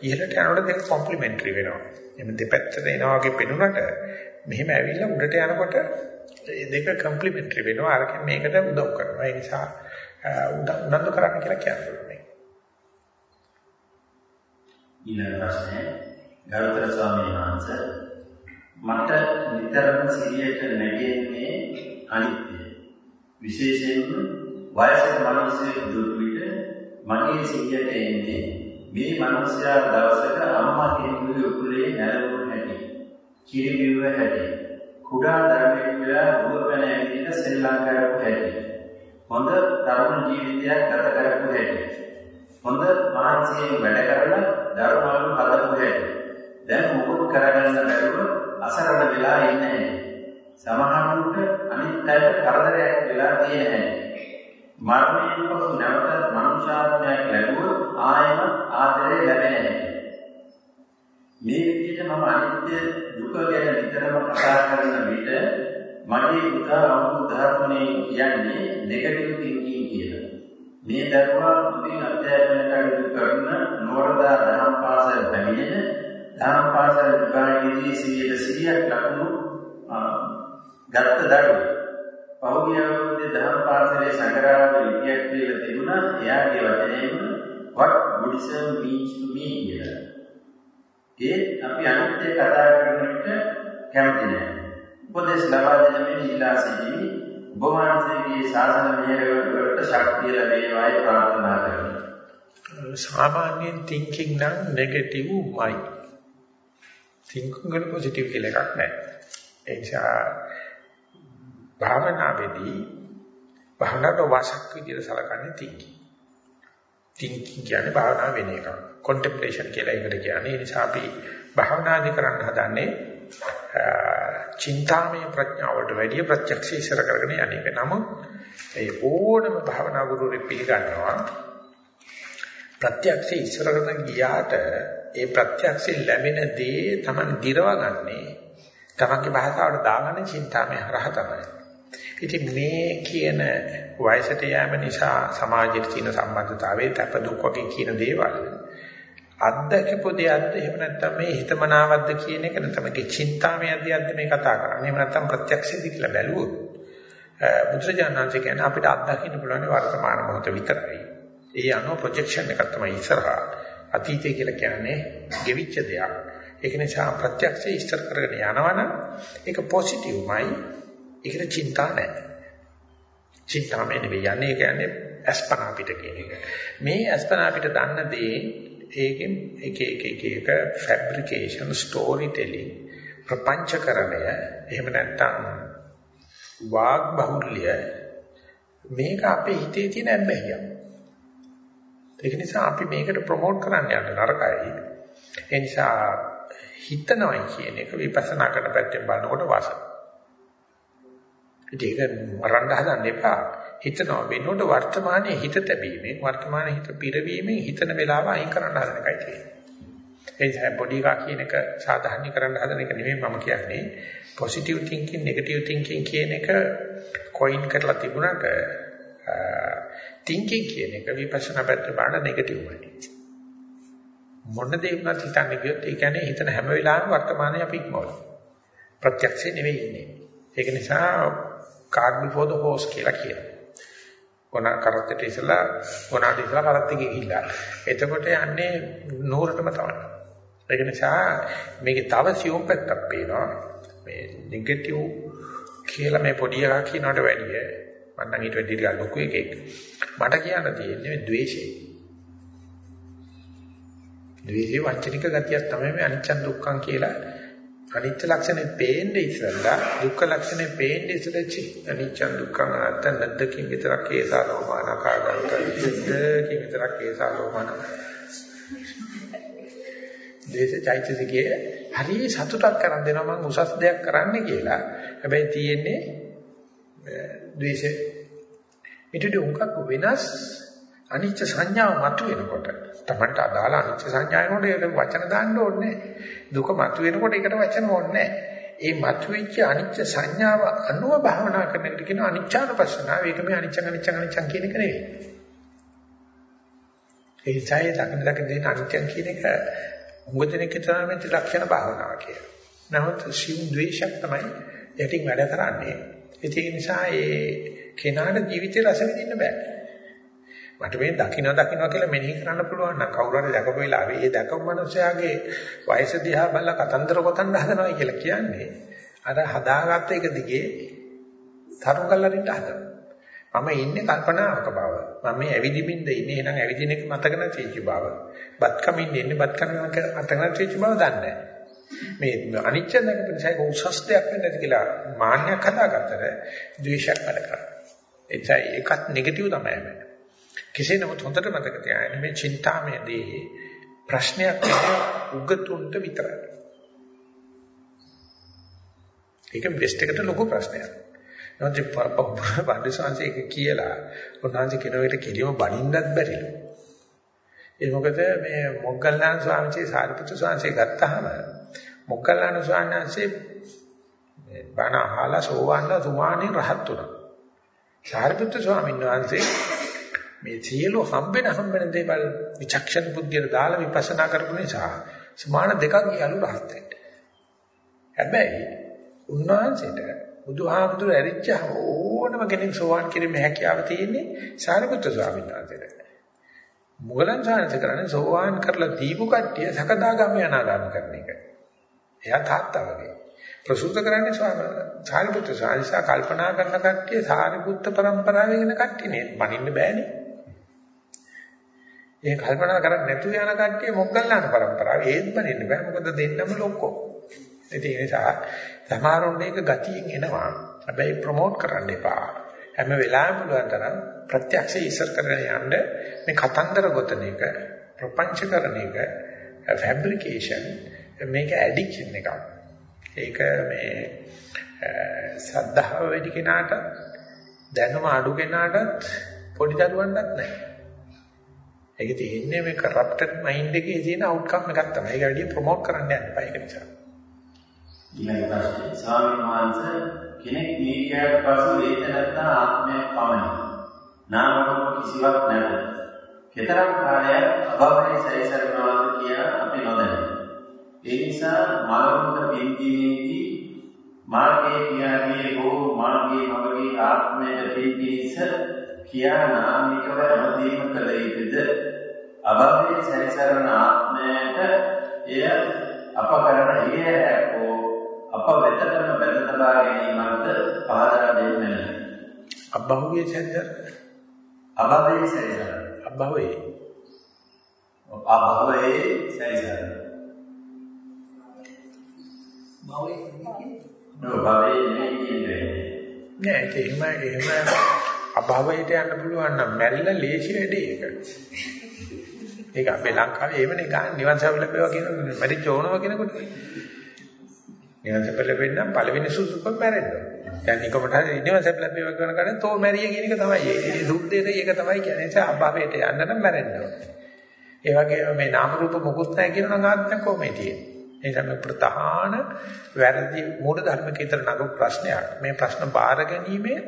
ඉහළට යනකොට දෙක කොම්ප්ලිමන්ටරි වෙනවා. එමෙ දෙපැත්තට එනවා වගේ පෙනුනට මෙහෙම ඇවිල්ලා උඩට යනකොට මේ දෙක කොම්ප්ලිමන්ටරි වෙනවා. අරකින් මේකට උදව් කරනවා. ඒ නිසා උනන්දු කරන්න කියලා කියන්නේ.
ඊළඟ ප්‍රශ්නය ගරුතර ස්වාමීන් වහන්සේ මට නිතරම සිහියට නැගෙන්නේ අනිත්‍යය. විශේෂයෙන්ම වයසක මිනිසෙක් දුක් විට මගේ සිහියට එන්නේ මේ මිනිසයා දවසක අම්මා කෙනෙකුගේ උකුලේ නැලවුණු හැටි. කිරිබිව්ව හැටි. කුඩා දරුවෙක් වෙලා දුවපැන ඇවිදින සෙල්ලම් කරපු හැටි. හොඳ තරුණ ජීවිතයක් ගත කරපු හැටි. හොඳ මානසික වැඩ කරලා දරුවන්ව හදපු හැටි. දැන් මොකද කරගන්න බැරුව අසරණ වෙලා ඉන්නේ සමහරුන්ට අනිත් අයට කරදරයක් වෙලා තියෙන හැටි. මරණයෙන් පසු නැවතත් මනුෂ්‍යාත්මයක් ලැබුවොත් ආයම ආදරය ලැබෙන හැටි. මේ විදිහට මම අනිත්‍ය දුක ගැන නිතරම කතා කරන විට මගේ පුතා අවුරුදු 13 කියන්නේ නෙගටිව් තින්කින් කියලා. මේ දරුවා මුලින් අධ්‍යයනය කටයුතු කරන නෝරදා දහම් පාසල පැමිණෙන දහම් පාසල විභාගයේදී 100ට 100ක් ලකුණු ගත්ත දරුවෝ. පහුගිය අවුරුද්දේ දහම් පාසලේ සංග්‍රහවල ලිපියක් කියලා තිබුණා. එයාගේ වචනයෙන් what Buddhism means to me කියලා. ඒ අපි අනිත්‍ය කතා කරන විට කැමති නැහැ. උපදේශ ලබා දෙන මේ ඉලා සිටි ඔබ වහන්සේගේ ශාසන මෙහෙයවලට ශක්තිය ලැබේවායි ප්‍රාර්ථනා කරමි.
සාමාන්‍යයෙන් thinking නම් negative-මයි. thinking වල positive කියලා එකක් නැහැ. ඒ නිසා භාවනාවේදී භාවනාවට වාසක් විදිහට සලකන්නේ thinking. Thinking කියන්නේ භාවනාව වෙන එකක්. contemplation කියලා ඒකට කියන්නේ. ඒ නිසා අපි භාවනාදි කරන්න හදන්නේ චින්තාමය ප්‍රඥාවට වැඩිය ප්‍රත්‍යක්ෂ ඉස්සර කරගෙන යන්නේක. නමුත් ඒ ඕනම භාවනා ගුරුවරයෙක් පිළිගන්නවා ප්‍රත්‍යක්ෂ ඉස්සර කරන ගියාට ඒ ප්‍රත්‍යක්ෂයෙන් ලැබෙන දේ Taman දිරවගන්නේ තමන්ගේ භාෂාවට දාගන්න චින්තාමය හරහා තමයි. ඉතින් මේ කියන වයසට යෑම නිසා සමාජයේ තියෙන සම්බන්ධතාවයේ තප දුක් වගේ කියන දේවල් අත්දකපු දෙයක්ද එහෙම නැත්නම් මේ හිතමනාවක්ද කියන එක නැත්නම් මේ චින්තාමයක්ද මේ කතා කරන්නේ. එහෙම නැත්නම් ප්‍රත්‍යක්ෂයේදී කියලා බැලුවොත් බුදුරජාණන්සේ කියන්නේ අපිට අත්දකින්න පුළුවන් වර්තමාන මොහොත විතරයි. ඒ අනුව ප්‍රොජෙක්ෂන් එකක් තමයි ඉස්සරහා. අතීතය කියලා කියන්නේ ගෙවිච්ච දෙයක්. ඒක නිසා ප්‍රත්‍යක්ෂයේ ඉස්තර කරගෙන යනවනම් ඒක පොසිටිව්මයි. ඒකට චින්තා නැහැ. චින්තාමය නෙවෙයි යන්නේ කියන්නේ අස්පනා අපිට කියන එක. මේ අස්පනා අපිට දන්න දේ ඒකෙන් එක එක එක එක ෆැබ්‍රිකේෂන් ස්ටෝරි ටෙලිං ප්‍රපංචකරණය එහෙම නැත්නම් වාග් බහුල්‍ය මේක අපේ හිතේ තියෙන අබ්බැහියක්. ඒක නිසා අපි මේකට ප්‍රොමෝට් කරන්න යන්න නරකයි. ඒ නිසා හිතනවයි කියන එක විපස්සනා කරන පැත්තෙන් බලනකොට වාසන. ඒක මරන්න හදන්න එපා. හිතනවා වෙනකොට වර්තමානයේ හිත තැබීමෙන් වර්තමානයේ හිත පිරවීමෙන් හිතන වෙලාව අයින් කරන්න හදන එකයි තියෙන්නේ. ඒ නිසා බොඩි එකා කියන එක සාධාරණීකරන්න හදන එක නෙමෙයි මම කියන්නේ. positive thinking negative thinking කියන එක coin කරලා තිබුණාට thinking කියන එක විපස්සනා පැත්තට බලන negative වෙයි. මොන දේ වුණත් හිතන්නේ කියොත් ඒ කියන්නේ හිතන හැම වෙලාවෙම වර්තමානයේ අපි ඉක්මවනවා. ප්‍රත්‍යක්ෂේ නෙවෙයි ඉන්නේ. ඒක නිසා card before the horse කියලා කියනවා. කොන කරත්තට ඉස්සලා කොනාට ඉස්සලා කරත්තේ ගිහිල්ලා. එතකොට යන්නේ නూరుටම තමයි. ඒක නිසා මේකේ තව සියුම් පැත්තක් පේනවා. මේ නෙගටිව් කියලා මේ පොඩි එකා කියනකට වැඩිය මම නම් ඊට වැඩි ටිකක් ලොකු එකෙක්. මට කියන්න තියෙන්නේ ද්වේෂය. ද්වේෂේ වංචනික ගතියක් තමයි මේ අනිච්ච දුක්ඛං කියලා අනිත්‍ය ලක්ෂණය පේන්නේ ඉස්සෙල්ලා දුක්ඛ ලක්ෂණය පේන්නේ ඉස්සෙල්ලා චි. අනිච්ච දුක්ඛං අනත්ත නැද්දකින් විතරක් ඒසා ලෝමාන කාගන්ත දෙකින් විතරක් ඒසා ලෝමාන. දේශ චෛතසිකයේ හරි සතුටක් කරන් දෙනවා මම උසස් දෙයක් කරන්න කියලා. හැබැයි තියෙන්නේ ද්වේෂය. ඊට උන්කක් වෙනස් අනිච්ච සංඥාව මතුවෙනකොට. තමන්ට අදාළ අනිච්ච සංඥාවනෝට ඒක වචන දාන්න ඕනේ දුක මතුවෙනකොට ඒකට වචන ඕනේ ඒ මතුවෙච්ච අනිච්ච සංඥාව අනුව භාවනා කරන එකට කියන අනිච්චානුපස්සනාව ඒක මේ අනිච්ච අනිච්ච අනිච්ච කියන එක නෙවෙයි ඒ ඡායේ දකින්න දකින්න දෙන අනිත්‍යං කියන එක උගදෙනෙක් තමයි ලක්ෂණ භාවනාව කියලා. නමුත් සිව් ද්වේෂයක් තමයි යටින් වැඩ කරන්නේ. ඒක නිසා ඒ කෙනාට ජීවිතේ රස විඳින්න බෑ. මට මේ දකින්න දකින්න කියලා මෙනෙහි කරන්න පුළුවන් නම් කවුරු හරි දැකපු වෙලාවේ ඒ දැකපු මනුස්සයාගේ වයස දිහා බලලා කතන්දර ගොතන්න හදනවා කියලා කියන්නේ අර හදාගත්ත එක දිගේ තරු කල්ලරින්ට හදනවා. මම ඉන්නේ කල්පනාවක බව. මම මේ ඇවිදිමින්ද ඉන්නේ එහෙනම් ඇවිදින එක මතක නැතිච්ච බව. බත් කමින් ඉන්නේ බත් කන මතක නැතිච්ච බව දන්නේ මේ අනිච්ච දැකපු නිසා ඒක උසස් දෙයක් වෙන්නේ නැති කියලා මාන්නයක් හදාගත්තට ද්වේෂයක් වැඩ කරනවා. එතයි ඒකත් නෙගටිව් තමයි මේ. කෙසේ නමුත් හොඳට මතක තියාගන්න මේ චින්තාමය දේ ප්‍රශ්නයක් නෙවෙයි උගතුන්ට විතරයි. ඒක වෙස්ට් එකට ලොකු ප්‍රශ්නයක්. නැත්නම් පඬිසංශ එක කියලා උන්වහන්සේ කෙනෙකුට කිරීම බණින්නත් බැරිලු. ඒ මොකද මේ මොග්ගල්ලාන ස්වාමීන් වහන්සේ සාරිපුත්‍ර ස්වාමීන් ගත්තාම මොග්ගල්ලාන ස්වාමීන් වහන්සේ බණ අහලා සෝවන්න තුමාණන් රහත් වුණා. සාරිපුත්‍ර ස්වාමීන් වහන්සේ මේ සියලු හම්බෙන හම්බෙන දේවල් විචක්ෂණ බුද්ධියට දාලා විපස්සනා කරපු නිසා සමාන දෙකක් ගියලු රහත් වෙන්න. හැබැයි උන්වහන්සේට බුදුහාමුදුර ඇරිච්ච ඕනම කෙනෙක් සෝවාන් කිරීමේ හැකියාව තියෙන්නේ සාරිපුත්‍ර ස්වාමීන් වහන්සේට. මුගලන් සාංශ කරන්නේ සෝවාන් කරලා දීපු කට්ටිය සකදාගාමී අනාගාමී කරන එක. එයා තාත්තා වගේ. ප්‍රසූත කරන්නේ සාරිපුත්‍ර සාංශා කල්පනා කරන කට්ටිය සාරිපුත්‍ර પરම්පරාවේ ඉන්න කට්ටිය නේ. මනින්න බෑනේ. ඒ කල්පනා කරන්නේ නැතුව යන කට්ටිය මොග්ගල්ලාන પરම්පරාව ඒත් බනින්න බෑ මොකද දෙන්නම ලොක්කෝ. ඒ නිසා සමහරුන් එක ගතියෙන් එනවා. හැබැයි ප්‍රොමෝට් කරන්න එපා. හැම වෙලාවෙම පුළුවන් තරම් ප්‍රත්‍යක්ෂ ඉස්සර කරගෙන යන්න මේ කතන්දර ගොතන එක ප්‍රපංච කරන එක ෆැබ්‍රිකේෂන් මේක ඇඩික්ෂන් එකක්. ඒක මේ සද්ධාව වැඩි කෙනාට දැනුම අඩු කෙනාටත් පොඩි දරුවන්ටත් නැහැ. ඒක තියෙන්නේ මේ කරප්ටඩ් මයින්ඩ් එකේ තියෙන අවුට්කම් එකක් තමයි. ඒක වැඩි ප්‍රොමෝට් කරන්න යන්න එපා ඒක නිසා.
ඊළඟ ප්‍රශ්නේ ස්වාමීන් වහන්සේ කෙනෙක් දීගයට පසු ඒක නැත්නම් ආත්මය පමණයි. නාම රූප කිසිවක් නැත. කතරම් කාලයක් අභවයේ සැරිසරනවාද කියලා අපි නොදැනේ. ඒ නිසා මානවක බින්දීනේදී මාර්ගයේ පියාගේ හෝ මාර්ගයේ මවගේ ආත්මයට පිළිපිස කියා නාමිකව අනුදීම කළ යුතුද අභවයේ සැරිසරන ආත්මයට එය අප කරන හේයකෝ අප වෙතටම බැඳ තබා ගැනීමක්ද පහදා දෙන්නේ.
අභවයේ සැරිසර
අභවයේ සැරිසර
අභවයේ
අභවයේ සැරිසර භවයේ නෙමෙයි. කියන්නේ.
නෑ ඒක එහෙම එහෙම. අභවයට යන්න පුළුවන් නම් මැරිලා ලේසි වැඩේ ඒක. ඒක අපේ ලංකාවේ එහෙමනේ ගන්න නිවන් සැප ලැබෙවා කියන මැරිච්ච ඕනම කෙනෙකුට. නිවන් සැප ලැබෙන්න පළවෙනි සුසුකම මැරෙන්න ඕනේ. දැන් නිකමට හරි නිවන් සැප ලැබෙව කරන කඩෙන් තෝ මැරිය කියන එක තමයි. ඒ සුද්ධේට ඒක තමයි කියන්නේ. ඒ නිසා අභාවයට යන්න නම් මැරෙන්න ඕනේ. ඒ වගේම මේ නාම රූප මොකුත් නැහැ කියන නම් ආත්මයක් කොහොමද තියෙන්නේ? ඒ තමයි ප්‍රධාන වැරදි මූල ධර්මක විතර නගු ප්‍රශ්නයක්. මේ ප්‍රශ්න බාර ගැනීමේ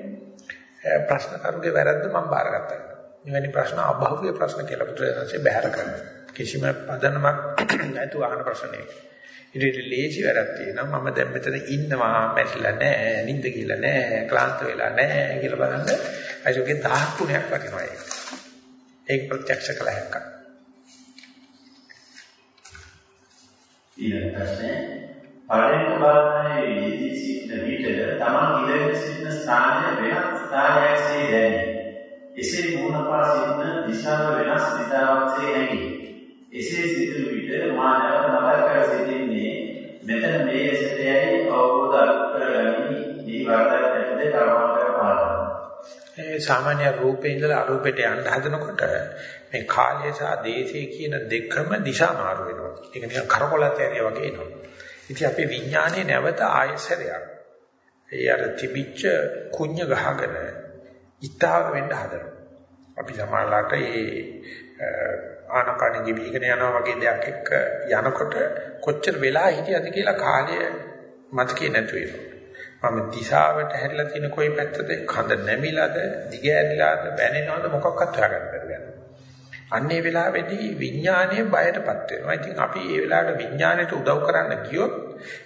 ප්‍රශ්න කරුගේ වැරද්ද මම බාරගත්තා. මෙවැනි ප්‍රශ්න අභෞවිය ප්‍රශ්න කියලා පුදුරයන්සේ බැහැර කරනවා. කිසිම පදනමක් නැතුව අහන ප්‍රශ්නයක්. ඉතින් ලේසි වැඩක් තියෙනවා මම දැන් මෙතන ඉන්නවා මැරිලා නැහැ නිින්ද කියලා නැහැ ක්ලාන්ත වෙලා නැහැ කියලා බලන්න අයිසෝගේ 10 ගුණයක් වටිනවා ඒක. ඒක ප්‍රත්‍යක්ෂ කළ හැකියි.
ඊළඟ ප්‍රශ්නේ පළවෙනි භාවනාවේ යෙදී සිටින විට තමන් ඉඳගෙන සිටින ස්ථානය වෙනස් ස්ථානයක්සේ දැනේ. එසේ මූණ පා සිටින දිශාව වෙනස් දිශාවක්සේ හැඟේ. එසේ සිටින විට මා නැවත මතක් කර සිටින්නේ මෙතන මේ සිටයයි අවබෝධ කරගනි දී වර්ධක ඇතුලේ කර්මාන්තර පාදන.
ඒ සාමාන්‍ය රූපේ ඉඳලා අරූපයට යන්න හදනකොට මේ කාලය සහ දේශය කියන දෙකම දිශා මාරු වෙනවා. ඒක නිකන් කරකොලත් ඇරිය වගේ එනවා. ඉතින් අපේ විඥානයේ නැවත ආයසරයක්. ඒ අර තිබිච්ච කුඤ්ඤ ගහගෙන ඉතාව වෙන්න හදනවා. අපි සමාජලාට ඒ ආනපන ජීවිකන යනවා වගේ දෙයක් එක්ක යනකොට කොච්චර වෙලා හිටියද කියලා කාලය මතකේ නැතු වෙනවා. මම දිශාවට හැරිලා තියෙන කොයි පැත්තද කඳ නැමිලාද දිග ඇරිලාද බැනෙනවද මොකක්වත් හොයාගන්න බැහැ. අන්නේ වෙලාවේදී විඥානය බයටපත් වෙනවා. ඉතින් අපි මේ වෙලාවට විඥානයට උදව් කරන්න ගියොත්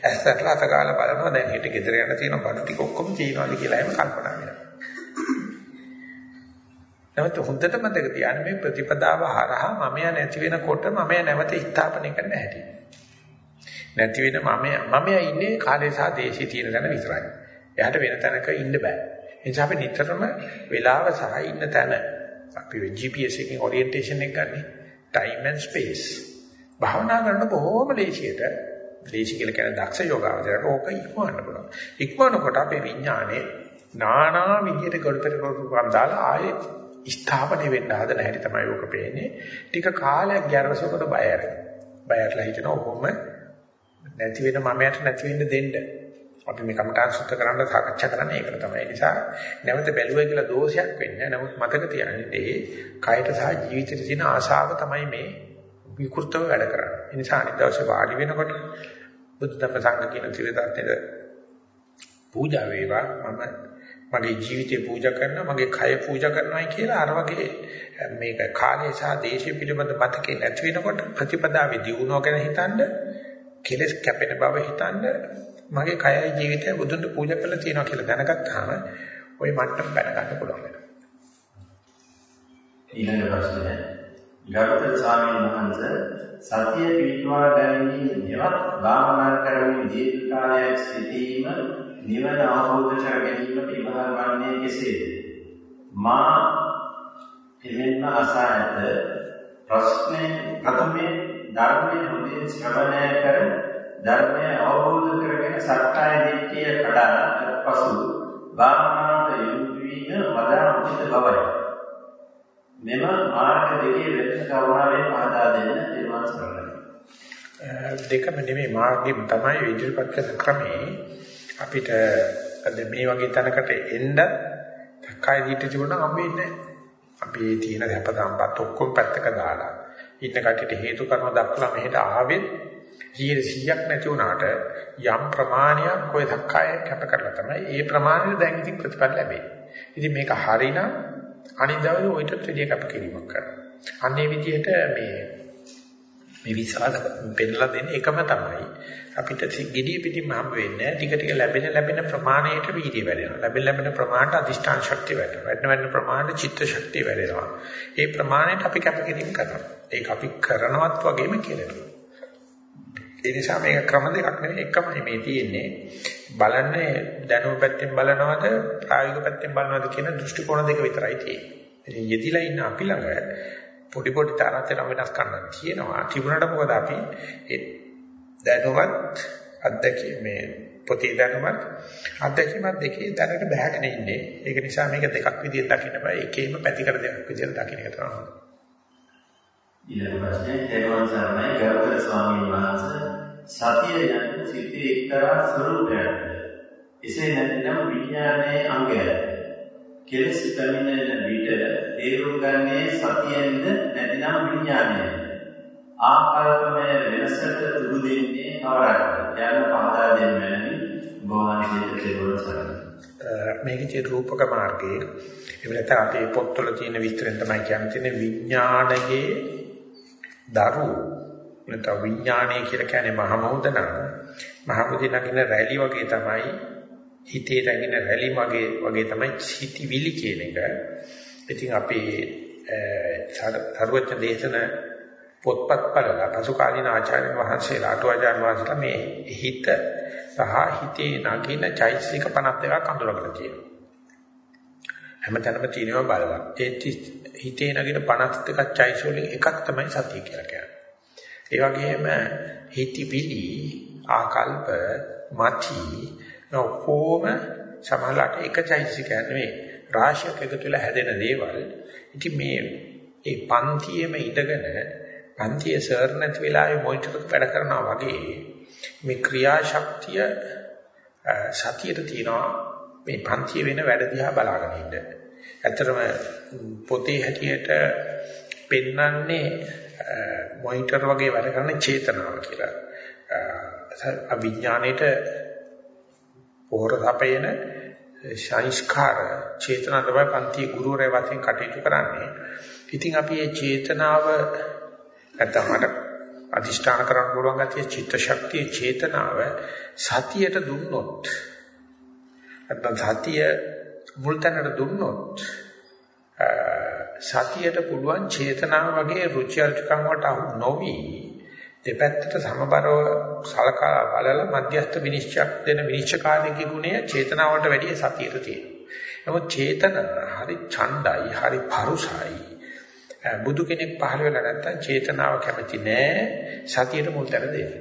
ඇස්සටලා අතගාලා බලනවා දැන් හිට ගෙදර යන තියෙන බඩු ටික ඔක්කොම තියෙනවාද කියලා එහෙම කල්පනා වෙනවා. නැවත හොඳට මතක තියාගන්න මේ ප්‍රතිපදාව හරහා මමයා නැති වෙනකොට මමයා නැවත ස්ථාපනය කරන්න හැටි. නැති වෙන මමයා මමයා ඉන්නේ කාලේ සහ දේශේ තියෙන තැන විතරයි. එයාට වෙන තැනක ඉන්න බෑ. ඒ නිසා අපි නිතරම වේලාව සහ ඉන්න තැන අපි GPS එකකින් ඔරියන්ටේෂන් එක ගන්න time and space. භාවනා කරන බොහොම ලේසියට ලේසි කියලා කියන දක්ෂ යෝගාවචරයට ඕක ඉක්මවන්න පුළුවන්. ඉක්මවනකොට අපේ විඥානේ නානා විදියට ගොඩපෙරකම් දාලා ආයේ ස්ථාපනය වෙන්න හදන හැටි තමයි ඕක පේන්නේ. ටික කාලයක් ගැරවසකට බය අරගෙන. බය අරලා හිතන ඔහොම නැති වෙන මමයට නැති වෙන්න දෙන්න. අපි මේ කමඨාන් සුද්ධ කරන්න සාකච්ඡා කරන්නේ ඒකට තමයි. ඒ නිසා නැවත බැලුවයි කියලා දෝෂයක් වෙන්නේ නමුත් මතක තියාගන්න ඒ කයට සහ ජීවිතයට තියෙන ආශාව තමයි මේ විකෘතව වැඩ කරන්නේ. ඒ නිසා අනිත් දවසේ වාඩි වෙනකොට බුද්ධ ධම්ම සංඝ කියන ත්‍රිවිධාත්මක පූජා වේවා මම මගේ ජීවිතේ පූජා කරනවා මගේ කය පූජා කරනවායි කියලා අර වගේ මේක කාලය සහ දේශය පිළිබඳ මතකේ නැති වෙනකොට ප්‍රතිපදාවේ දියුණුව ගැන හිතනද කෙලස් කැපෙන බව හිතනද මගේ කයයි ජීවිතය බුදුන්ට පූජා කරලා තියෙනවා කියලා දැනගත්තාම ওই මට්ටම බැල ගන්න පුළුවන් වෙනවා.
ඊළඟ ප්‍රශ්නය. ගරුතර ස්වාමීන් වහන්සේ සතිය පිටවා ගැනීම නෙවත් භාවනා කරමින් දීර්ඝ කාලයක් සිටීම නිවන අවබෝධ කර ගැනීමට ඉවහල් වන්නේ කෙසේද? මා එමෙන්න අසා ඇත ප්‍රශ්නේ ප්‍රථමයෙන් ධර්මයේ හොඳින් ශ්‍රවණය කර ධර්මය අවබෝධ කරගෙන සත්‍යය දිට්ඨිය කඩා පසු භාවනාවට යොමු වීම වඩා උචිත බවයි. මෙම මාර්ග දෙකේ වෙනස කරුණාවෙන් පහදා දෙන්න නිර්වාණ සරණයි.
දෙකම නෙමෙයි මාර්ගෙම තමයි ඉදිරිපත් කරන ක්‍රමේ අපිට මේ වගේ තැනකට එන්න කය දිට්ඨිය තිබුණා හම්බෙන්නේ නැහැ. අපි තියෙන හැප සම්පත් ඔක්කොම පැත්තක දාලා ඉන්න කටියට හේතු කර්ම දක්වලා මෙහෙට ආවෙත් 100ක් නැති වුණාට යම් ප්‍රමාණයක් ඔය ධක්කාය කැප කරලා තමයි ඒ ප්‍රමාණයට දැන් ඉතින් ප්‍රතිඵල ලැබෙන්නේ. ඉතින් මේක හරිනම් අනිත් දවසේ ඔයිට දෙවිය කැප කිරීමක් කරනවා. අන්නේ විදිහට මේ මේ විසාද පෙන්නලා දෙන්නේ එකම තමයි. අපිට gediya පිටින්ම හම්බ වෙන්නේ ටික ටික ලැබෙන ලැබෙන ප්‍රමාණයට වීර්ය වැඩෙනවා. ලැබෙන ලැබෙන ප්‍රමාණයට අදිෂ්ඨාන ශක්තිය වැඩෙනවා. වැඩෙන වැඩෙන ප්‍රමාණයට චිත්ත ශක්තිය වැඩෙනවා. ඒ ප්‍රමාණයට අපි කැපකිරීම කරනවා. ඒක අපි කරනවත් වගේම කෙරෙනවා. ඒ නිසා මේක ක්‍රම දෙකක් නෙවෙයි එකමයි මේ තියෙන්නේ. බලන්නේ දැනුම පැත්තෙන් බලනවද ප්‍රායෝගික පැත්තෙන් බලනවද කියන දෘෂ්ටි කෝණ දෙක විතරයි තියෙන්නේ. ඉතින් යෙදිලා ඉන්න අපි ළඟ පොඩි පොඩි තරතර වෙනස් කරන්න තියෙනවා. තිබුණාට මොකද අපි ඒ දැනුමත් අත්දැකීම මේ පොතේ දැනුමත් අත්දැකීමත් දෙකේ දැනට බහගෙන ඉන්නේ. ඒක නිසා මේක දෙකක් විදිහට දකින්න බෑ. එකේම පැතිකඩ දෙකක් විදිහට දකින්න එක තමයි හොඳ.
ඊළඟ ප්‍රශ්නේ තේරුවන් සරණයි ගරුතර ස්වාමීන් වහන්සේ සතිය යන සිතේ එක්තරා ස්වરૂපයක්ද එසේ නැත්නම් විඥානයේ අංගයක්ද කෙලස් පැමිණෙන විට තේරුම් ගන්නේ සතියෙන්ද නැතිනම් විඥානයෙන්ද ආකල්පමය වෙනසට තුරු දෙන්නේ කවරක්ද යන පහදා දෙන්න මැනවි බෝවන්සිට තේරුම් ගන්න.
මේකේ රූපක මාර්ගයේ එහෙම නැත්නම් අපේ පොත්වල තියෙන විස්තරෙන් තමයි කියන්නේ විඥානයේ දරු නැත්නම් විඥානය කියලා කියන්නේ මහ මොහොත නම් මහ මොහොතේ නගින රැලි වගේ තමයි හිතේ නගින රැලි වගේ වගේ තමයි සිටිවිලි කියන එක. ඉතින් අපේ සර්වඥ දේශන පොත්පත් බලලා පසුකාලීන ආචාර්ය වහන්සේලා අටුවාචාර්ය වහන්සේලා මේ හිත සහ හිතේ නගින චෛතසික 52ක් අඳුරගෙන තියෙනවා. හැමතැනම තියෙනවා බලවත්. ඒ හිතේ නගින 52ක් චෛතසික වලින් එකක් තමයි සතිය කියලා කියන්නේ. ඒ වගේම හිතවිලි ආකල්ප මති නොකොම සමහරවිට එක චෛතසිකයක් නෙවෙයි රාශියක් එකතු වෙලා හැදෙන දේවල්. ඉතින් මේ ඒ පන්තියේම ඉඳගෙන පන්තියේ සර් නැති වෙලාවේ මොනිටර් වැඩ කරනවා වගේ මේ ක්‍රියාශක්තිය සතියට තියෙනවා මේ පන්තියේ වෙන වැඩ දිහා බලාගෙන ඉන්න. ඇත්තටම පොතේ හැටියට පෙන්වන්නේ මොනිටර් වගේ වැඩ කරන චේතනාව කියලා. අවිඥාණයට පොහොර සපයන සංස්කාර චේතනා තමයි පන්ති ගුරුවරයා වශයෙන් කටයුතු කරන්නේ. ඉතින් අපි මේ චේතනාව නැත්නම් මට අදිෂ්ඨාන කරන්න පුළුවන් ගැතිය චිත්ත ශක්තිය චේතනාව සතියට දුන්නොත් නැත්නම් සතිය මුල් තැනට දුන්නොත් සතියට පුළුවන් චේතනාව වගේ රුචි අරුචිකම් වලට අහු නොවි දෙපැත්තට සමබරව සලකා බලලා මධ්‍යස්ථ විනිශ්චයක් දෙන විනිශ්චයකාරයේ ගුණය චේතනාවට වැඩිය සතියට තියෙනවා. නමුත් චේතන හරි ඡණ්ඩයි, හරි පරුසයි. බුදු කෙනෙක් පහළ වෙලා නැත්තම් චේතනාව කැමති නෑ සතියට මුල් තැන දෙන්න.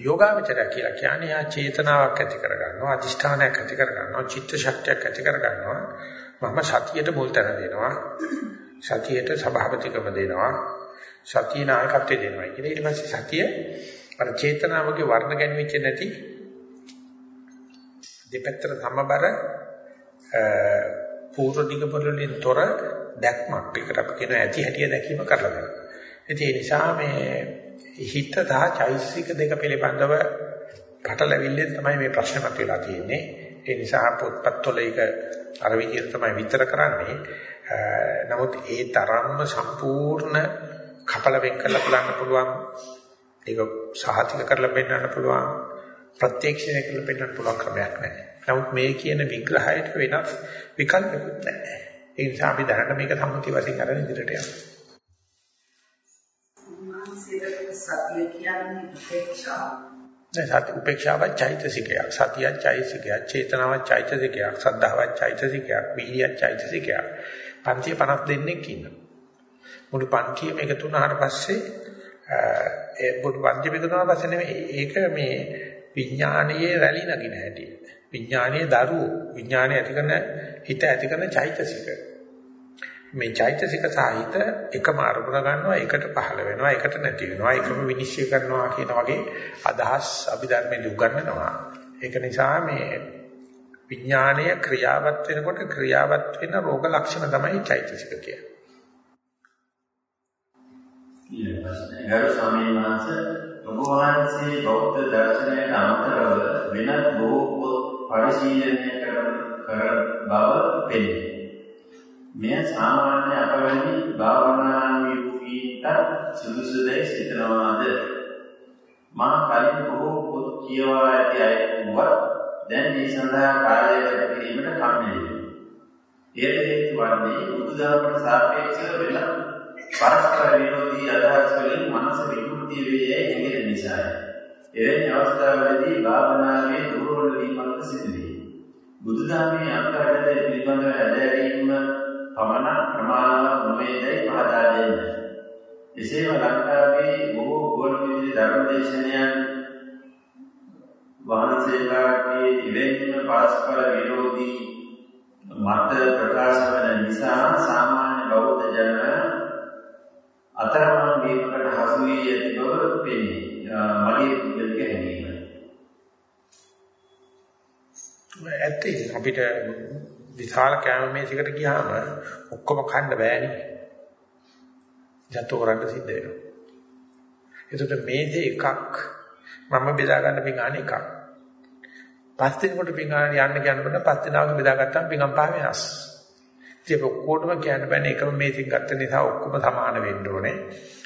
යෝගාවචරය කියලා කියන්නේ ආ චේතනාවක් ඇති කරගන්නවා, අදිෂ්ඨානයක් ඇති කරගන්නවා, චිත්ත ශක්තියක් ඇති කරගන්නවා. මම සතියට මුල් තැන දෙනවා. සතියට සභාපතිකම දෙනවා. සතිය නායකත්වය දෙනවා. ඊට පස්සේ සතිය අර චේතනාවගේ වර්ණ ගැන්විච්ච නැති දෙපැත්තට සමබර පූර්ව දිග පොළොලින් තොර දැක්මක් එකට අපි කියන ඇති හැටිය දැකීම කරලා දෙනවා. ඒ නිසා මේ හිත සහ චෛසික දෙක පිළිබඳව පටලැවිල්ලෙන් තමයි මේ ප්‍රශ්නේ මතුවලා තියෙන්නේ. ඒ නිසා පොත්පත්වල ඒක අර විදිහට තමයි විතර කරන්නේ. නමුත් ඒ තරම්ම සම්පූර්ණ කපල වෙන් කරලා බලන්න පුළුවන්. ඒක සාහිතික කරලා පෙන්නන්න පුළුවන්. ප්‍රත්‍යක්ෂණය කරලා පෙන්නන්න පුළුවන් ක්‍රමයක් නැහැ. නමුත් මේ කියන විග්‍රහයට වෙනස් විකල්පයක් නැහැ. ඒ නිසා අපි දැනට මේක සම්මුති වශයෙන් අරගෙන ඉදිරියට යනවා.
සතිය කියන්නේ උපේක්ෂාව.
නෑ සති උපේක්ෂාව චෛතසිකයක්. සතිය චෛතසිකයක්. චේතනාව චෛතසිකයක්. සද්ධාව චෛතසිකයක්. විහිය චෛතසිකයක්. පන්තිය 50 දෙනෙක් ඉන්නවා. මුළු පන්තියම එකතු වුණාට පස්සේ ඒ මුළු පන්තියම එකතු වුණාට පස්සේ නෙමෙයි ඒක මේ විඥානයේ රැලි නගින හැටි. විඥානයේ දරුවෝ විඥානයේ ඇති කරන හිත ඇති කරන චෛතසික. මේ චෛතසික සාහිත එකම අරමුණ ගන්නවා එකට පහළ වෙනවා එකට නැති වෙනවා එකම විනිශ්චය කරනවා කියන වගේ අදහස් අභිධර්මයේ උගන්වනවා ඒක නිසා මේ විඥානීය ක්‍රියාවත් වෙනකොට ක්‍රියාවත් වෙන රෝග ලක්ෂණ තමයි චෛතසික කියන්නේ.
ගරු ස්වාමීන් වහන්සේ ඔබ වහන්සේ බෞද්ධ දර්ශනයට අමතරව වෙනත් බොහෝ පොත් පරිශීලනය කර බව පෙනේ. මෙය සාමාන්‍ය අපවැනි භාවනානුයෝගීන්ට සුදුසුදැයි සිතනවාද මා කලින් බොහෝ පොත් කියවා ඇති අය වුවත් දැන් මේ සඳහා කාලය ගත කිරීමට කම්මැලි එයට හේතු වන්නේ බුදුදහමට සාපේක්ෂව වෙන පරස්පර විරෝධී අදහස් වලින් මනස විකෘති වේ යැයි හැඟෙන නිසායි. එවැනි අවස්ථාවලදී භාවනාවේ දුර්වල වීමක් සිදුවේ. බුදුදහමේ අන්තර්ගත පිළිබඳව ඇදහිීම පමණ ප්‍රමාණවත් නොවේදයි පහදා දෙන්න. එසේම ලංකාවේ බොහෝ ගුවන්විදුලි ධර්මදේශනයන් වහන්සේලාගේ ඉවෙන්න පරස්පර විරෝධී මත ප්‍රකාශ වන නිසා සාමාන්‍ය බෞද්ධ ජන අතරමං වීමකට හසු වී ඇති බව පෙනේ. මගේ පුද්ගලික හැඟීම.
ඇත්ත ඉතින් අපිට විශාල කැම මේසයකට ගියාම ඔක්කොම කන්න බෑනේ. ජතු කරන්න සිද්ධ වෙනවා. ඒකට මේසේ එකක් මම බෙදා ගන්න පිඟාන එකක්. පස් දිනකට පිඟාන යන්න යනකොට පස් දිනාවක බෙදා ගත්තම පිඟම් පහ වෙනස්. ඉතින් ඔක්කොටම කියන්න බෑනේ එකම මේසෙන් ගත්ත නිසා ඔක්කොම සමාන වෙන්න ඕනේ.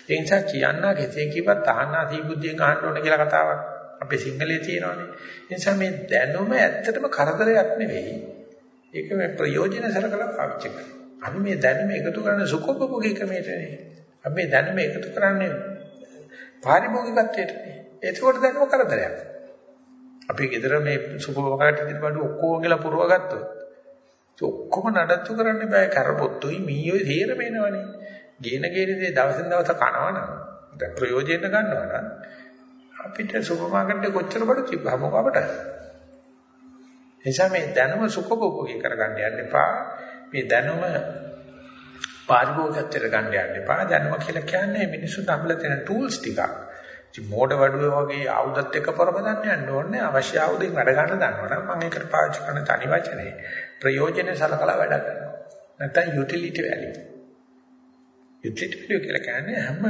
ඒ නිසා කියන්නා කෙසේ කිව්වත් අහන්නා සීබුද්ධියෙන් අහන්න ඕනේ කියලා කතාවක් අපේ සිංහලයේ තියෙනවානේ. ඒ නිසා මේ දැනුම ඇත්තටම කරදරයක් නෙවෙයි. ඒක මේ ප්‍රයෝජන සලකලා පාවිච්චි කරනවා. අපි මේ දැනුම එකතු කරන්නේ සුඛෝපභෝගී ක්‍රමයටනේ. අපි මේ දැනුම එකතු කරන්නේ පාරිභෝගිකත්වයටනේ. ඒකෝට දැනුම කරදරයක්. අපි ගෙදර මේ සුඛෝපභෝගයට ඉදිරි බඩු ඔක්කොම ගලා පුරව ගත්තොත් ඔක්කොම නඩත්තු කරන්න බෑ කරපොත්තුයි මීයෝයි තේරෙම එනවනේ. ගේන ගේන දේ දවසින් දවස කනවනම් දැන් ප්‍රයෝජන ගන්නවා නම් අපිට සුපර් මාකට් එකේ කොච්චර බඩු තිබ්බම අපට? එනිසා මේ දැනුම සුඛභෝගී කරගන්න යන්න එපා. මේ දැනුම පාරිභෝගිකත්වයට ගන්න යන්න එපා. දැනුම කියලා කියන්නේ මිනිස්සු තම්බලා තියෙන ටූල්ස් ටිකක්. ඉතින් මෝඩ වඩුවේ වගේ ආයුධත් එක්ක පරපදන්න යන්න ඕනේ. අවශ්‍ය ආයුධෙන් වැඩ ගන්න දන්නවනම් මම ඒකට පාවිච්චි කරන තනි වචනේ ප්‍රයෝජනෙ සලකලා වැඩ කරනවා. නැත්නම් යුටිලිටි වැලියු යුටිලිටි වැලියු කියලා කියන්නේ හැම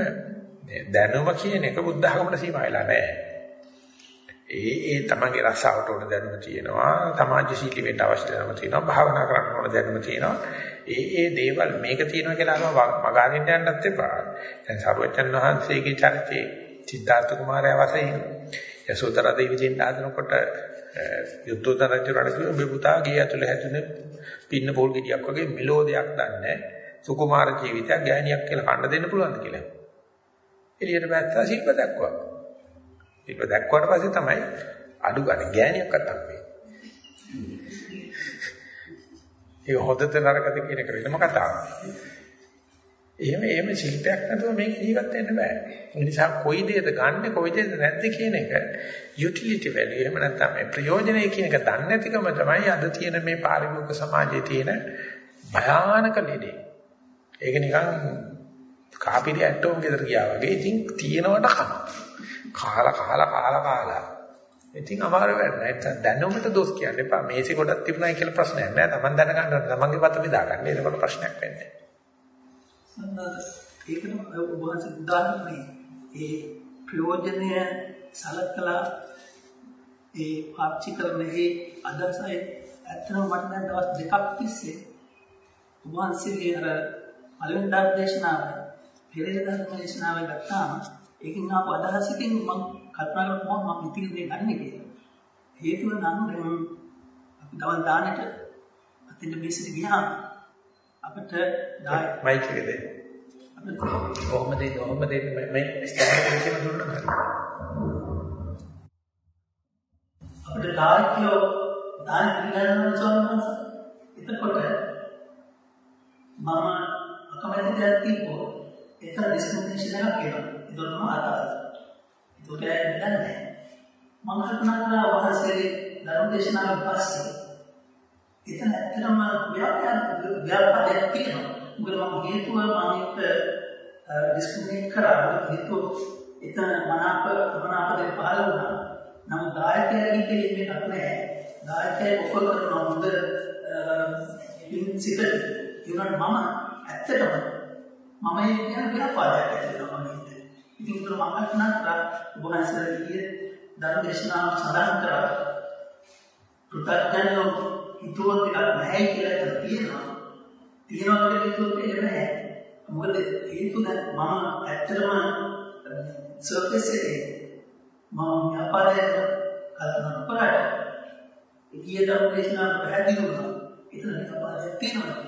දැනුම කියන එක බුද්ධ ධර්මයට සීමා වෙලා නැහැ. ඒ ඒ තමන්ගේ රසාවට ඕන දැනුම තියෙනවා, සමාජශීලී වෙන්න අවශ්‍ය දැනුම තියෙනවා, භාවනා කරන්න ඕන දැනුම තියෙනවා. ඒ ඒ දේවල් මේක තියෙනවා කියලා මගාරින්න යන්නත් එපා. දැන් සරුවචන් වහන්සේගේ චරිතේ සිද්ධාර්ථ කුමාරයා වශයෙන් යසෝදරා දේවිය දෙන්න ආදනකොට යුද්ධෝදන රජුරණ කිව්වා මේ පුතා ගේ ඇතුළේ හැදුනේ පින්න පොල් ගෙඩියක් වගේ මිලෝදයක් දන්නේ සුකුමාර ජීවිතයක් ගෑණියක් කියලා කන්න දෙන්න පුළුවන්ද කියලා. එළියට බැස්සා ශිල්ප දැක්වා. ශිල්ප දැක්වාට පස්සේ තමයි අඩු ගන්න ගෑණියක් අතක් වෙන්නේ. ඒ හොදත නරකද කියන එක වෙනම කතාවක්. එහෙම එහෙම ශිල්පයක් නැතුව මේක ජීවත් වෙන්න බෑ. ඒ නිසා කොයි දෙයද ගන්න කොයි දෙයද නැද්ද කියන එක යුටිලිටි වැලියු එහෙම නැත්නම් මේ ප්‍රයෝජනය කියන එක දන්නේ නැතිකම තමයි අද තියෙන මේ පාරිභෝගික සමාජයේ තියෙන භයානක ලෙඩේ. ඒක නිකන් කාපිරි ඇටෝම් ගෙදර ගියා වගේ ඉතින් තියෙනවට කන. කාලා කාලා කාලා කාලා. ඉතින් අමාරු වැඩ නෑ. දැනුමට දොස් කියන්න එපා. මේසෙ කොටක් තිබුණයි කියලා ප්‍රශ්නයක් නෑ. Taman දැනගන්න තමන්ගේ පත බෙදා ගන්න. එතකොට ප්‍රශ්නයක් වෙන්නේ
නෑ. ඒකට ඔබ වහන්සේ උදාහරණේ ඒ ප්‍රයෝජනය සලකලා ඒ පාවිච්චි කරන ඒ අදහසයි ඇත්තම මට දැන් දවස් දෙකක් තිස්සේ ඔබ වහන්සේගේ අර පළවෙනි ධර්මදේශනාව පෙරේද ධර්මදේශනාව ගත්තාම ඒකෙන් ආපු අදහසකින් මම කල්පනා කරලා මම ඉතිරි දේ ගන්න කියලා. හේතුව නම් අපි ගවන් දානෙට අතින් මේසෙට ගියාම අපිට
මයික් එක දෙන්න. කොහොමද දෙන්නේ කොහොමද දෙන්නේ මේ ස්ටෑන්ඩ් එක කියන දුන්නා හරි.
අපිට දායකයෝ දාන පිළිගන්න සම්මත එතකොට මම අකමැති දෙයක් තිබ්බොත් එතන ඩිස්ක්‍රිමිනේෂන් එකක් එනවා. ඒක තමයි අදහස. ඒක නෑ. මම කල්පනා කරා වහන්සේගේ ධර්ම දේශනාවෙන් පස්සේ එතන ඇත්තටම ව්‍යාපාරයක් තියෙනවා. මොකද මම හේතුව මම ඒක ඩිස්ක්‍රිමිනේට් කරා. හේතුව එතන මනාප මනාප දෙක පහළ වුණා. නමුත් දායකයන්ගේ කෙලින් මේක නැහැ. දායකයන් ඔෆර් කරන හොඳ සිත ඒනට මම ඇත්තටම මම කියන ව්‍යාපාරයක් ඇතුළේ මම ඉන්නේ. ඉතින් ඒක මම කල්පනා කරා ඔබ වහන්සේගේ ධර්ම දේශනාව සඳහන් කරා පුතත්ජනෝ හිතුවොත් එකක් නැහැ කියලා හිතලා තියෙනවා. තියෙනවා කියලා හිතුවොත් ඒක නැහැ. මොකද හේතුව දැන් මම ඇත්තටම සර්විස් එකේ මම ව්‍යාපාරයට කල්පනා කරාට ඊයේ ධර්ම දේශනාව පැහැදිලි වුණා. එතන ව්‍යාපාරයක් තියෙනවා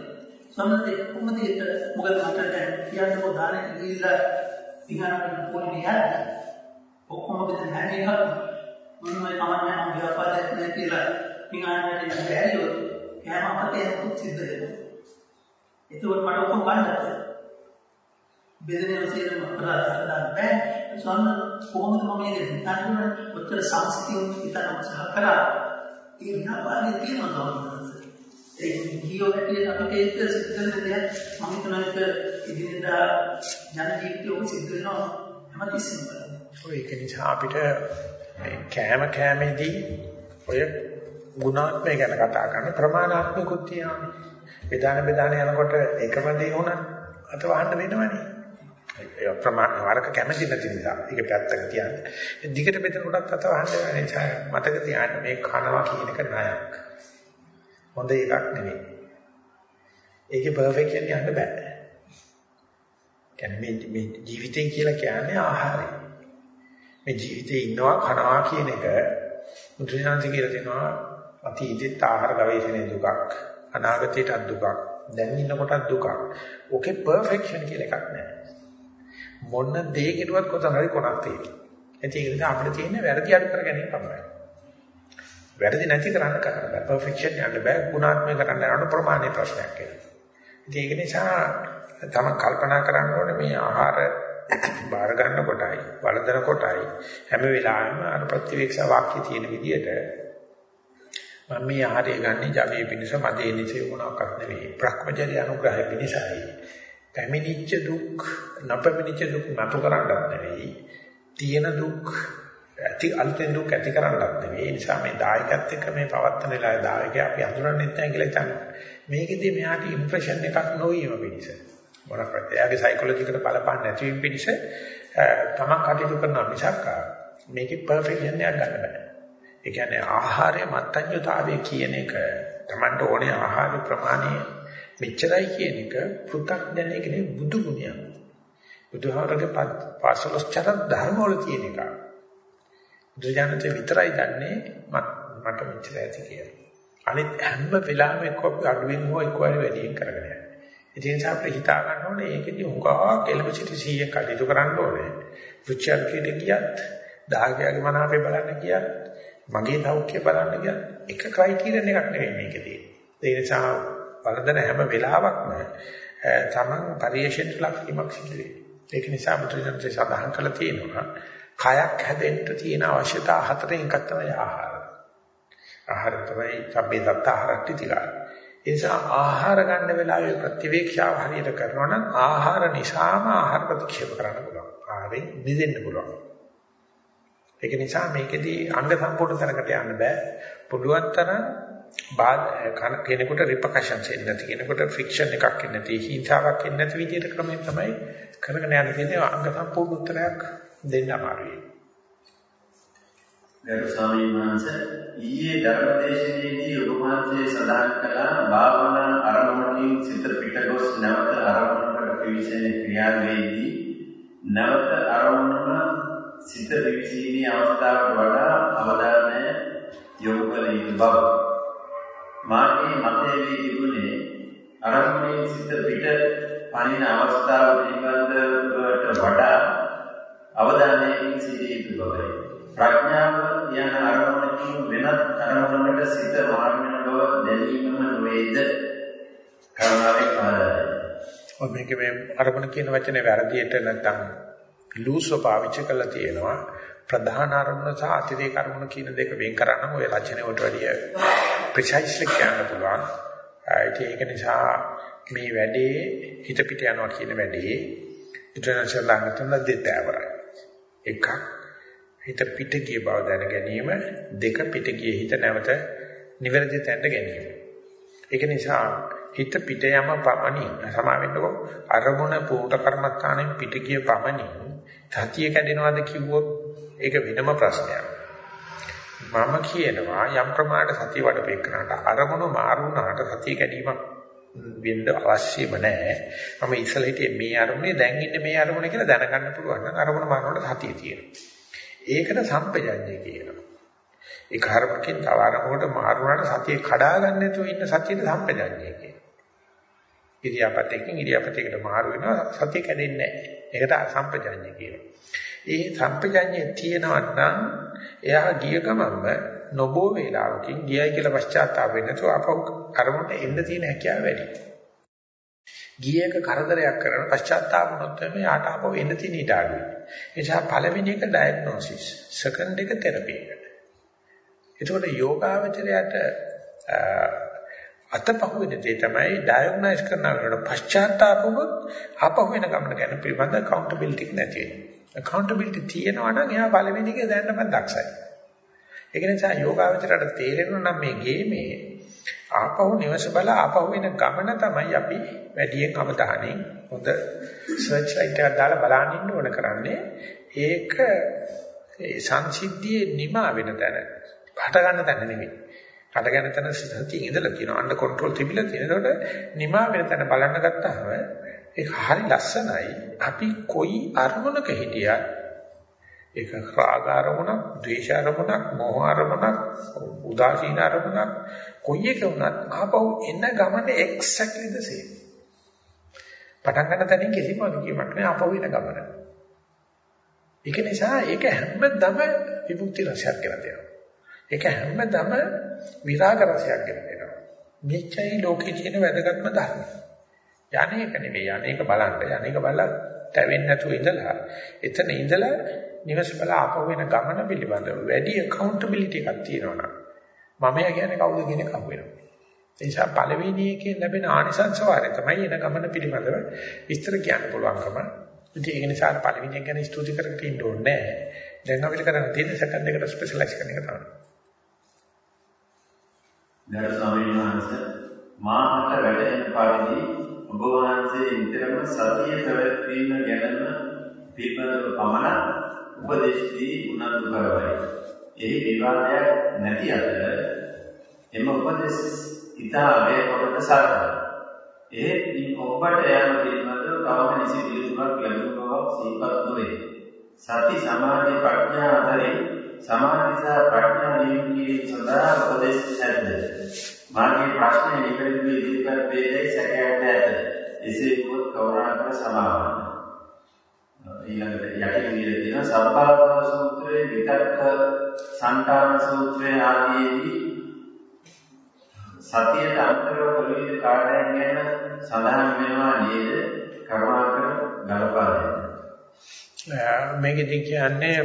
කියලා. සම්මතේ කොහොමද ඒක මොකද මට දැන් කියන්නකෝ දානෙට ගිහිල්ලා පිටාරකට පොඩි යන්න? ඔක්කොම බෙදලා හැම එකක් මොනවද කමන්නේ මම ව්‍යාපාරයක් නැහැ කියලා පිටාරකට යන්න බැරියොත් කෑම අපතේ හුත් සිද්ධ වෙනවා. එතකොට මට ඔක්කොම ගන්නත් බෙදෙන විශේෂම අපරාධ කරන්න බෑ සොන්න කොහොමද මම මේක හිතන්නේ ඔච්චර සංස්කෘතිය හිතනම සහ කරා. ඒ ව්‍යාපාරයේ තියෙනවා තමයි ඒ ගියෝ හැටියට අපිට ඒක සිද්ධ වෙන දෙයක් මම හිතනවා ඒක ඉදිරියට ජන ජීවිතේ ඔක සිද්ධ වෙනවා හැමතිස්සෙම
ඔය ඒක නිසා අපිට කෑම කෑමේදී ඔය ගුණාත්මය ගැන කතා කරන ප්‍රමාණාත්මකුත් තියෙනවානේ. බෙදාන බෙදාන යනකොට එකම දේ වුණා අත වහන්න වෙනවනේ. ඒ ප්‍රමාණ වරක කැමති නැති නිසා ඒක පැත්තක තියන්න. දිගට බෙදන කොටත් අත වහන්න වෙනවා. මතක තියාගන්න මේ කනවා කියන එක ණයක්. හොඳ එකක් නෙවෙයි. ඒකේ පර්ෆෙක්ෂන් යන්න බෑ. කියන්නේ මේ මේ ජීවිතය කියලා කියන්නේ ආහාරය. මේ ජීවිතේ ඉන්නවා කනවා කියන එක මුද්‍රණාන්ති කියලා දෙනවා අතීතේ ආහාර ගවේෂණයේ දුකක් අනාගතේට දුකක් දැන් ඉන්න කොටත් දුකක්. ඕකේ පර්ෆෙක්ෂන් කියලා එකක් නැහැ. මොන දේ කෙරුවත් කොතන හරි කොනක් තියෙනවා. ඒක නිසා අපිට තියෙන්නේ වැරදි අඩු කර ගැනීම පමණයි. වැරදි නැති කරන්න කරන්න බෑ. පර්ෆෙක්ෂන් යන්න බෑ. ගුණාත්මක කරන්න යන ප්‍රමාණයේ ප්‍රශ්නයක් කියලා. ඒක නිසා තම කල්පනා කරන්න ඕනේ මේ ආහාර බාර ගන්න කොටයි, වළඳන කොටයි හැම වෙලාවෙම අර ප්‍රතිවේක්ෂා වාක්‍ය තියෙන විදිහට මම මේ ආහාරය ගන්නේ ජවයේ පිණිස මදේ නිසේ මොනක්වත් නෙවෙයි. භ්‍රමචර්ය අනුග්‍රහය පිණිසයි. පැමිණිච්ච දුක්, නැපැමිණිච්ච දුක් නතු කරන්නත් නෙවෙයි. තියෙන දුක් ඇති අලුතෙන් දුක් ඇති කරන්නත් නෙවෙයි. ඒ නිසා මේ දායකත් එක්ක මේ පවත්තන වෙලාවේ දායකයා අපි හඳුනන්නේ නැහැ කියලා හිතන්නේ. මේකෙදී මෙයාට ඉම්ප්‍රෙෂන් එකක් නොවීම පිණිස. මොනක්වත් එයාගේ සයිකොලොජිකට බලපාන්න නැතිවීම පිණිස තමන් කටයුතු කරන මිසක් මේකේ පර්ෆෙක්ෂන් එකක් ගන්න බෑ. ඒ කියන්නේ ආහාරය මත්ඤ්‍යතාවය කියන එක තමන්ට ඕනේ ආහාර ප්‍රමාණය මෙච්චරයි කියන එක පෘ탁 දැනෙන්නේ බුදු ගුණයක්. බුදුහාරගේ පාසලස්චර ධර්ම වල තියෙන එක. බුදුජානක විතරයි දන්නේ මට මෙච්චර ඇති කියලා. අනිත් හැම වෙලාවෙම එක්ක අපි අඩුවෙන් හෝ එක්ක වැඩියෙන් කරගෙන යනවා. ඒ නිසා අපිට හිතා ගන්න ඕනේ ඒකෙදි හුඟා එලෙමසිටි 100 කටයුතු කරන්න ඕනේ. රුචර්කයට ගියත්, දායකයාගේ මනාපේ බලන්න ගියත්, මගේ සෞඛ්‍ය බලන්න ගියත් එක ක්‍රයිටීරියන් එකක් නෙවෙයි මේකේ ඒ නිසා වර්ධන හැම වෙලාවකම තමන් පරිශ්‍රයට ලක් වීමක් සිදු වෙනවා. ඒක නිසා බුදුරජාණන්සේ සඳහන් කළා තියෙනවා කයක් හැදෙන්න තියෙන අවශ්‍යතා හතරෙන් එකක් තමයි ආහාර. ආහාර තමයි සම්බේ දත්ත ආහාරටි තිලා. ඒ නිසා ආහාර ගන්න වෙලාවේ ප්‍රතිවේක්ෂාව හරියට කරනවා නම් ආහාර නිසාම ආහාර ප්‍රතික්ෂේප කරන්න පුළුවන්. ආහාරයෙන් නිදෙන්න පුළුවන්. ඒක නිසා මේකෙදී අංග සම්පූර්ණ තැනකට යන්න බෑ. පුළුවන් තරම් කෙනෙකුට රිපකෂන්ස් එන්නේ නැති කෙනෙකුට ෆ්‍රික්ෂන් එකක් එන්නේ නැති හිංසාවක් එන්නේ නැති විදිහට ක්‍රමයෙන් තමයි කරගෙන යන්න තියෙන්නේ අංග සම්පූර්ණ උත්තරයක් දෙන්න අමාරුයි.
ගරු ස්වාමීන් වහන්සේ ඊයේ ධර්මදේශනයේදී ඔබ වහන්සේ සඳහන් කළා භාවනා අරමුණකින් සිත පිටගොස් නැවත අරමුණකට පිවිසෙන ක්‍රියාවේදී නැවත අරමුණම සිත පිවිසීමේ අවස්ථාවට වඩා අවධානය යොමු කළ යුතු බව මාගේ මතය වී තිබුණේ අරමුණේ සිත පිට පනින අවස්ථාව පිළිබඳවට වඩා අවධානයෙන් සිටිය යුතු බවයි ප්‍රඥාව යන අරමුණකින් වෙනත් අරමුණකට සිත මාර්ගන බව දැනීමම නොවේද කරුණාවෙන් පාදයි.
ඔය මේක මේ අරමුණ කියන වචනේ වැරදියට නැත්තම් ලූස්ව පාවිච්චි කරලා තියෙනවා. ප්‍රධාන අරමුණ සහ අතිරේක අරමුණ කියන දෙක වෙන් කරන්න ඔය රචනය වලට වැඩිය ප්‍රිසයිස්ලි කියන්න පුළුවන්. ඒක නිසා මේ වැඩේ හිත පිට යනවා කියන වැඩේ ඉන්ටර්නැෂනල් ළඟ දෙතෑවරයි. එකක් හිත පිට ගිය බව දැන ගැනීම දෙක පිට ගිය හිත නැවත නිවැරදි තැනට ගැනීම. ඒක නිසා හිත පිට යම පමණි සමාවෙන්නකෝ අරමුණ පූර්ණ කර්මස්ථානෙන් පිට ගිය පමණි සතිය කැඩෙනවද කිව්වොත් ඒක වෙනම ප්‍රශ්නයක්. මම කියනවා යම් ප්‍රමාණයට සතිය වඩපේකනට අරමුණ මාරු වුණාට සතිය කැඩීමක් වෙන්න අවශ්‍යම නැහැ. මම ඉස්සෙල්ලා හිටියේ මේ අරමුණේ දැන් ඉන්නේ මේ අරමුණ කියලා දැනගන්න පුළුවන් නම් අරමුණ මාරුනට සතිය තියෙනවා. ඒකට සම්පජඤ්ඤය කියනවා. ඒ කර්මකින් තව අරමුණකට මාරුණාට සතිය කඩා ගන්න නැතුව ඉන්න සතියට සම්පජඤ්ඤය කියනවා. ඉරියාපතකින් ඉරියාපතයකට මාරු වෙනවා සතිය කැඩෙන්නේ නැහැ. ඒකට සම්පජඤ්ඤය කියනවා. ඒ සම්පජඤ්ඤය තියෙනවා නම් එයා ගිය ගමන්ම නොබෝ වේලාවකින් ගියයි කියලා පශ්චාත්තාප වෙන්නේ නැතුව අපව අරමුණට එන්න තියෙන හැකියාව වැඩි. ගියේක කරදරයක් කරන පශ්චාත්තාප වුණොත් එමේ යාට ආපහු එන්න තියෙන ඊට අඩුයි. ඒ නිසා පළවෙනි එක ඩයග්නොසිස්, සෙකන්ඩ් එක තෙරපි එක. එතකොට යෝගාවචරයට අතපහුවෙන දේ තමයි ඩයග්නොස් කරනකොට පශ්චාත්තාප වුණොත් ආපහු වෙන ගමන ගැන පිළිබඳ accountability නැති වෙනවා. accountability තියෙනවා නම් එයා පළවෙනි එක දැනන්නම දක්ෂයි. ඒක නිසා යෝගාවචරයට තේරෙනවා නම් මේ ගේමේ ආපහු නිවස බල ආපහු එන ගමන තමයි අපි වැඩියෙන් අවධානයෙන් හොඳ සර්ච් ලයිට් එකක් දාලා බලන්න ඉන්න ඕන කරන්නේ. ඒක ඒ සංසිද්ධියේ නිමා වෙන තැන හට ගන්න තැන නෙමෙයි. හට ගන්න තැන සතිය ඉඳලා තියෙනවා. අnder කන්ට්‍රෝල් තිබිලා තියෙනකොට නිමා වෙන තැන බලන්න ගත්තාම ඒක හරි ලස්සනයි. අපි කොයි අරමුණක හිටියත් ඒක රාග අරමුණක්, ද්වේෂ අරමුණක්, මෝහ අරමුණක්, උදාසීන අරමුණක් කොයි එක වුණත් ආපහු එන ගමන exactly the same. පටන් ගන්න තැනින් කිසිම වගකීමක් නෑ ආපහු එන ගමන. ඒක නිසා ඒක හැමදම විමුක්ති රසයක් කියලා දෙනවා. ඒක හැමදම විරාග රසයක් කියලා දෙනවා. මෙච්චයි ලෝකේ තියෙන වැදගත්ම ධර්ම. යන්නේක නෙවෙයි යන්නේක බලන්න යන්නේක බලලා තැවෙන්නේ නැතුව ඉඳලා එතන ඉඳලා නිවස බල ආපහු වෙන ගමන පිළිබඳව වැඩි accountability එකක් තියෙනවා මම කියන්නේ කවුද කියන එක අහු වෙනවා. ඒ නිසා පළවෙනි එකේ ලැබෙන ආනිසංස වාරය තමයි එන ගමන පිළිබඳව විස්තර කියන්න පුළුවන්කම. ඉතින් ඒක නිසා පළවෙනි එක ගැන ස්තුති කරකට ඉන්න ඕනේ නැහැ. දැන් අපිට කරන්න තියෙන සෙකන්ඩ් එකට ස්පෙෂලායිස් කරන එක තමයි.
ගරු ස්වාමීන් වහන්සේ මාහට වැඩෙන පරිදි ඔබ වහන්සේ නිතරම සතිය පැවැත්වීම ගැනම පිළිබඳව පමණ උපදෙස් දී උනන්දු කරවයි. එහි විවාදයක් නැති අතර එම උපදෙස් ඉතා අගය කොට සලකනවා. එහෙත් ඔබට යන පිළිබඳව තවම නිසි පිළිතුරක් ලැබුණ බව සිහිපත් නොවේ. සති සමාධි ප්‍රඥා අතරින් සමාධි සහ ප්‍රඥා නියුක්තිය සඳහා උපදෙස් ඇද්ද? මාගේ ප්‍රශ්නය නිවැරදිව ඉදිරිපත් වේදයි සැකයට ඇත. එසේ වුවොත් කවුරුහට සමාවන්න. ඊළඟට යටින් දීලා තියෙන සබ්බාධන සූත්‍රයේ විතක්ක සංකාන සූත්‍රයේ ආදීදී සතියට අන්තරව කළ කාර්යයන් ගැන සඳහන් වෙනවා නේද? කරුණාකර ගලපා දෙන්න.
මේකෙදි කියන්නේ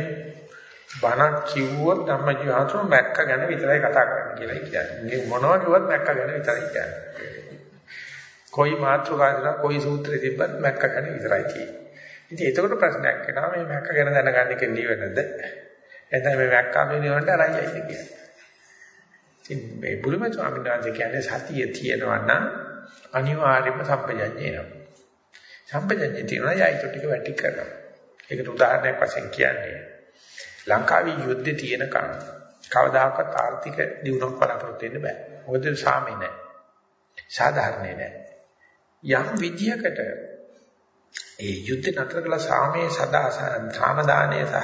බණක් කිව්වොත් ධම්මජීවහතුරු මැක්ක ගැන විතරයි කතා කරන්න කියලා කියන්නේ. මොනවා කිව්වත් මැක්ක ගැන විතරයි කියන්නේ. කොයි මාත්‍රකාවද කොයි සූත්‍රෙ තිබ්බත් මැක්ක ගැන විතරයි කියන්නේ. ඉතින් ඒකට ප්‍රශ්නයක් එනවා මේ මැක්ක ගැන දැනගන්න එක නිවැරදිද? එතන මේ මැක්ක අපිනිවන්ට අරයයිද කියලා. ඉතින් මේ බුදුම ස්වාමීන් වහන්සේ කියන්නේ සතිය තියෙනවා නම් අනිවාර්යයෙන්ම සම්පජඤ්ඤය එනවා. සම්පජඤ්ඤය තියෙනවා යයිට ටික වැටි කරනවා. ඒකට උදාහරණයක් වශයෙන් කියන්නේ ලංකාවේ යුද්ධේ තියෙනකම් කවදාකවත් ආර්ථික දියුණුවක් බලාපොරොත්තු වෙන්න බෑ. මොකද සාමේ නැහැ. සාධාරණේ නැහැ. යම් විදියකට ඒ යුද්ධ නතර කළ සාමයේ සදා සාමදානයේ සහ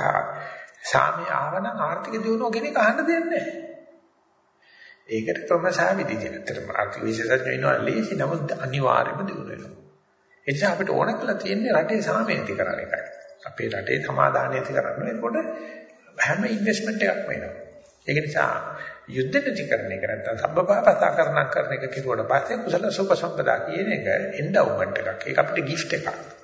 සාමයේ ආවන ආර්ථික දියුණුව කෙනෙක් අහන්න දෙන්නේ නැහැ. ඒකට ක්‍රමසා විදි දෙන්නතරම ආර්ථික විශේෂඥ වෙනවා ලේසි නමුත් අනිවාර්යයෙන්ම දියුණු වෙනවා. ඒ නිසා අපිට ඕන කරලා තියෙන්නේ රටේ සාමය ඇති කරන එකයි. අපේ රටේ සමාදානය ඇති කරන්න. ඒකෝට හැම ඉන්වෙස්ට්මන්ට් එකක්ම වෙනවා. ඒක නිසා යුද්ධ නැති කරන එක නැත්නම් සබ්බපාපතා කරන කරන එක කිරුවට පස්සේ කුසල සුඛ සම්පදා කියන එක එන්ඩවුමන්ට් එකක්. ඒක අපිට ගිෆ්ට් එකක්.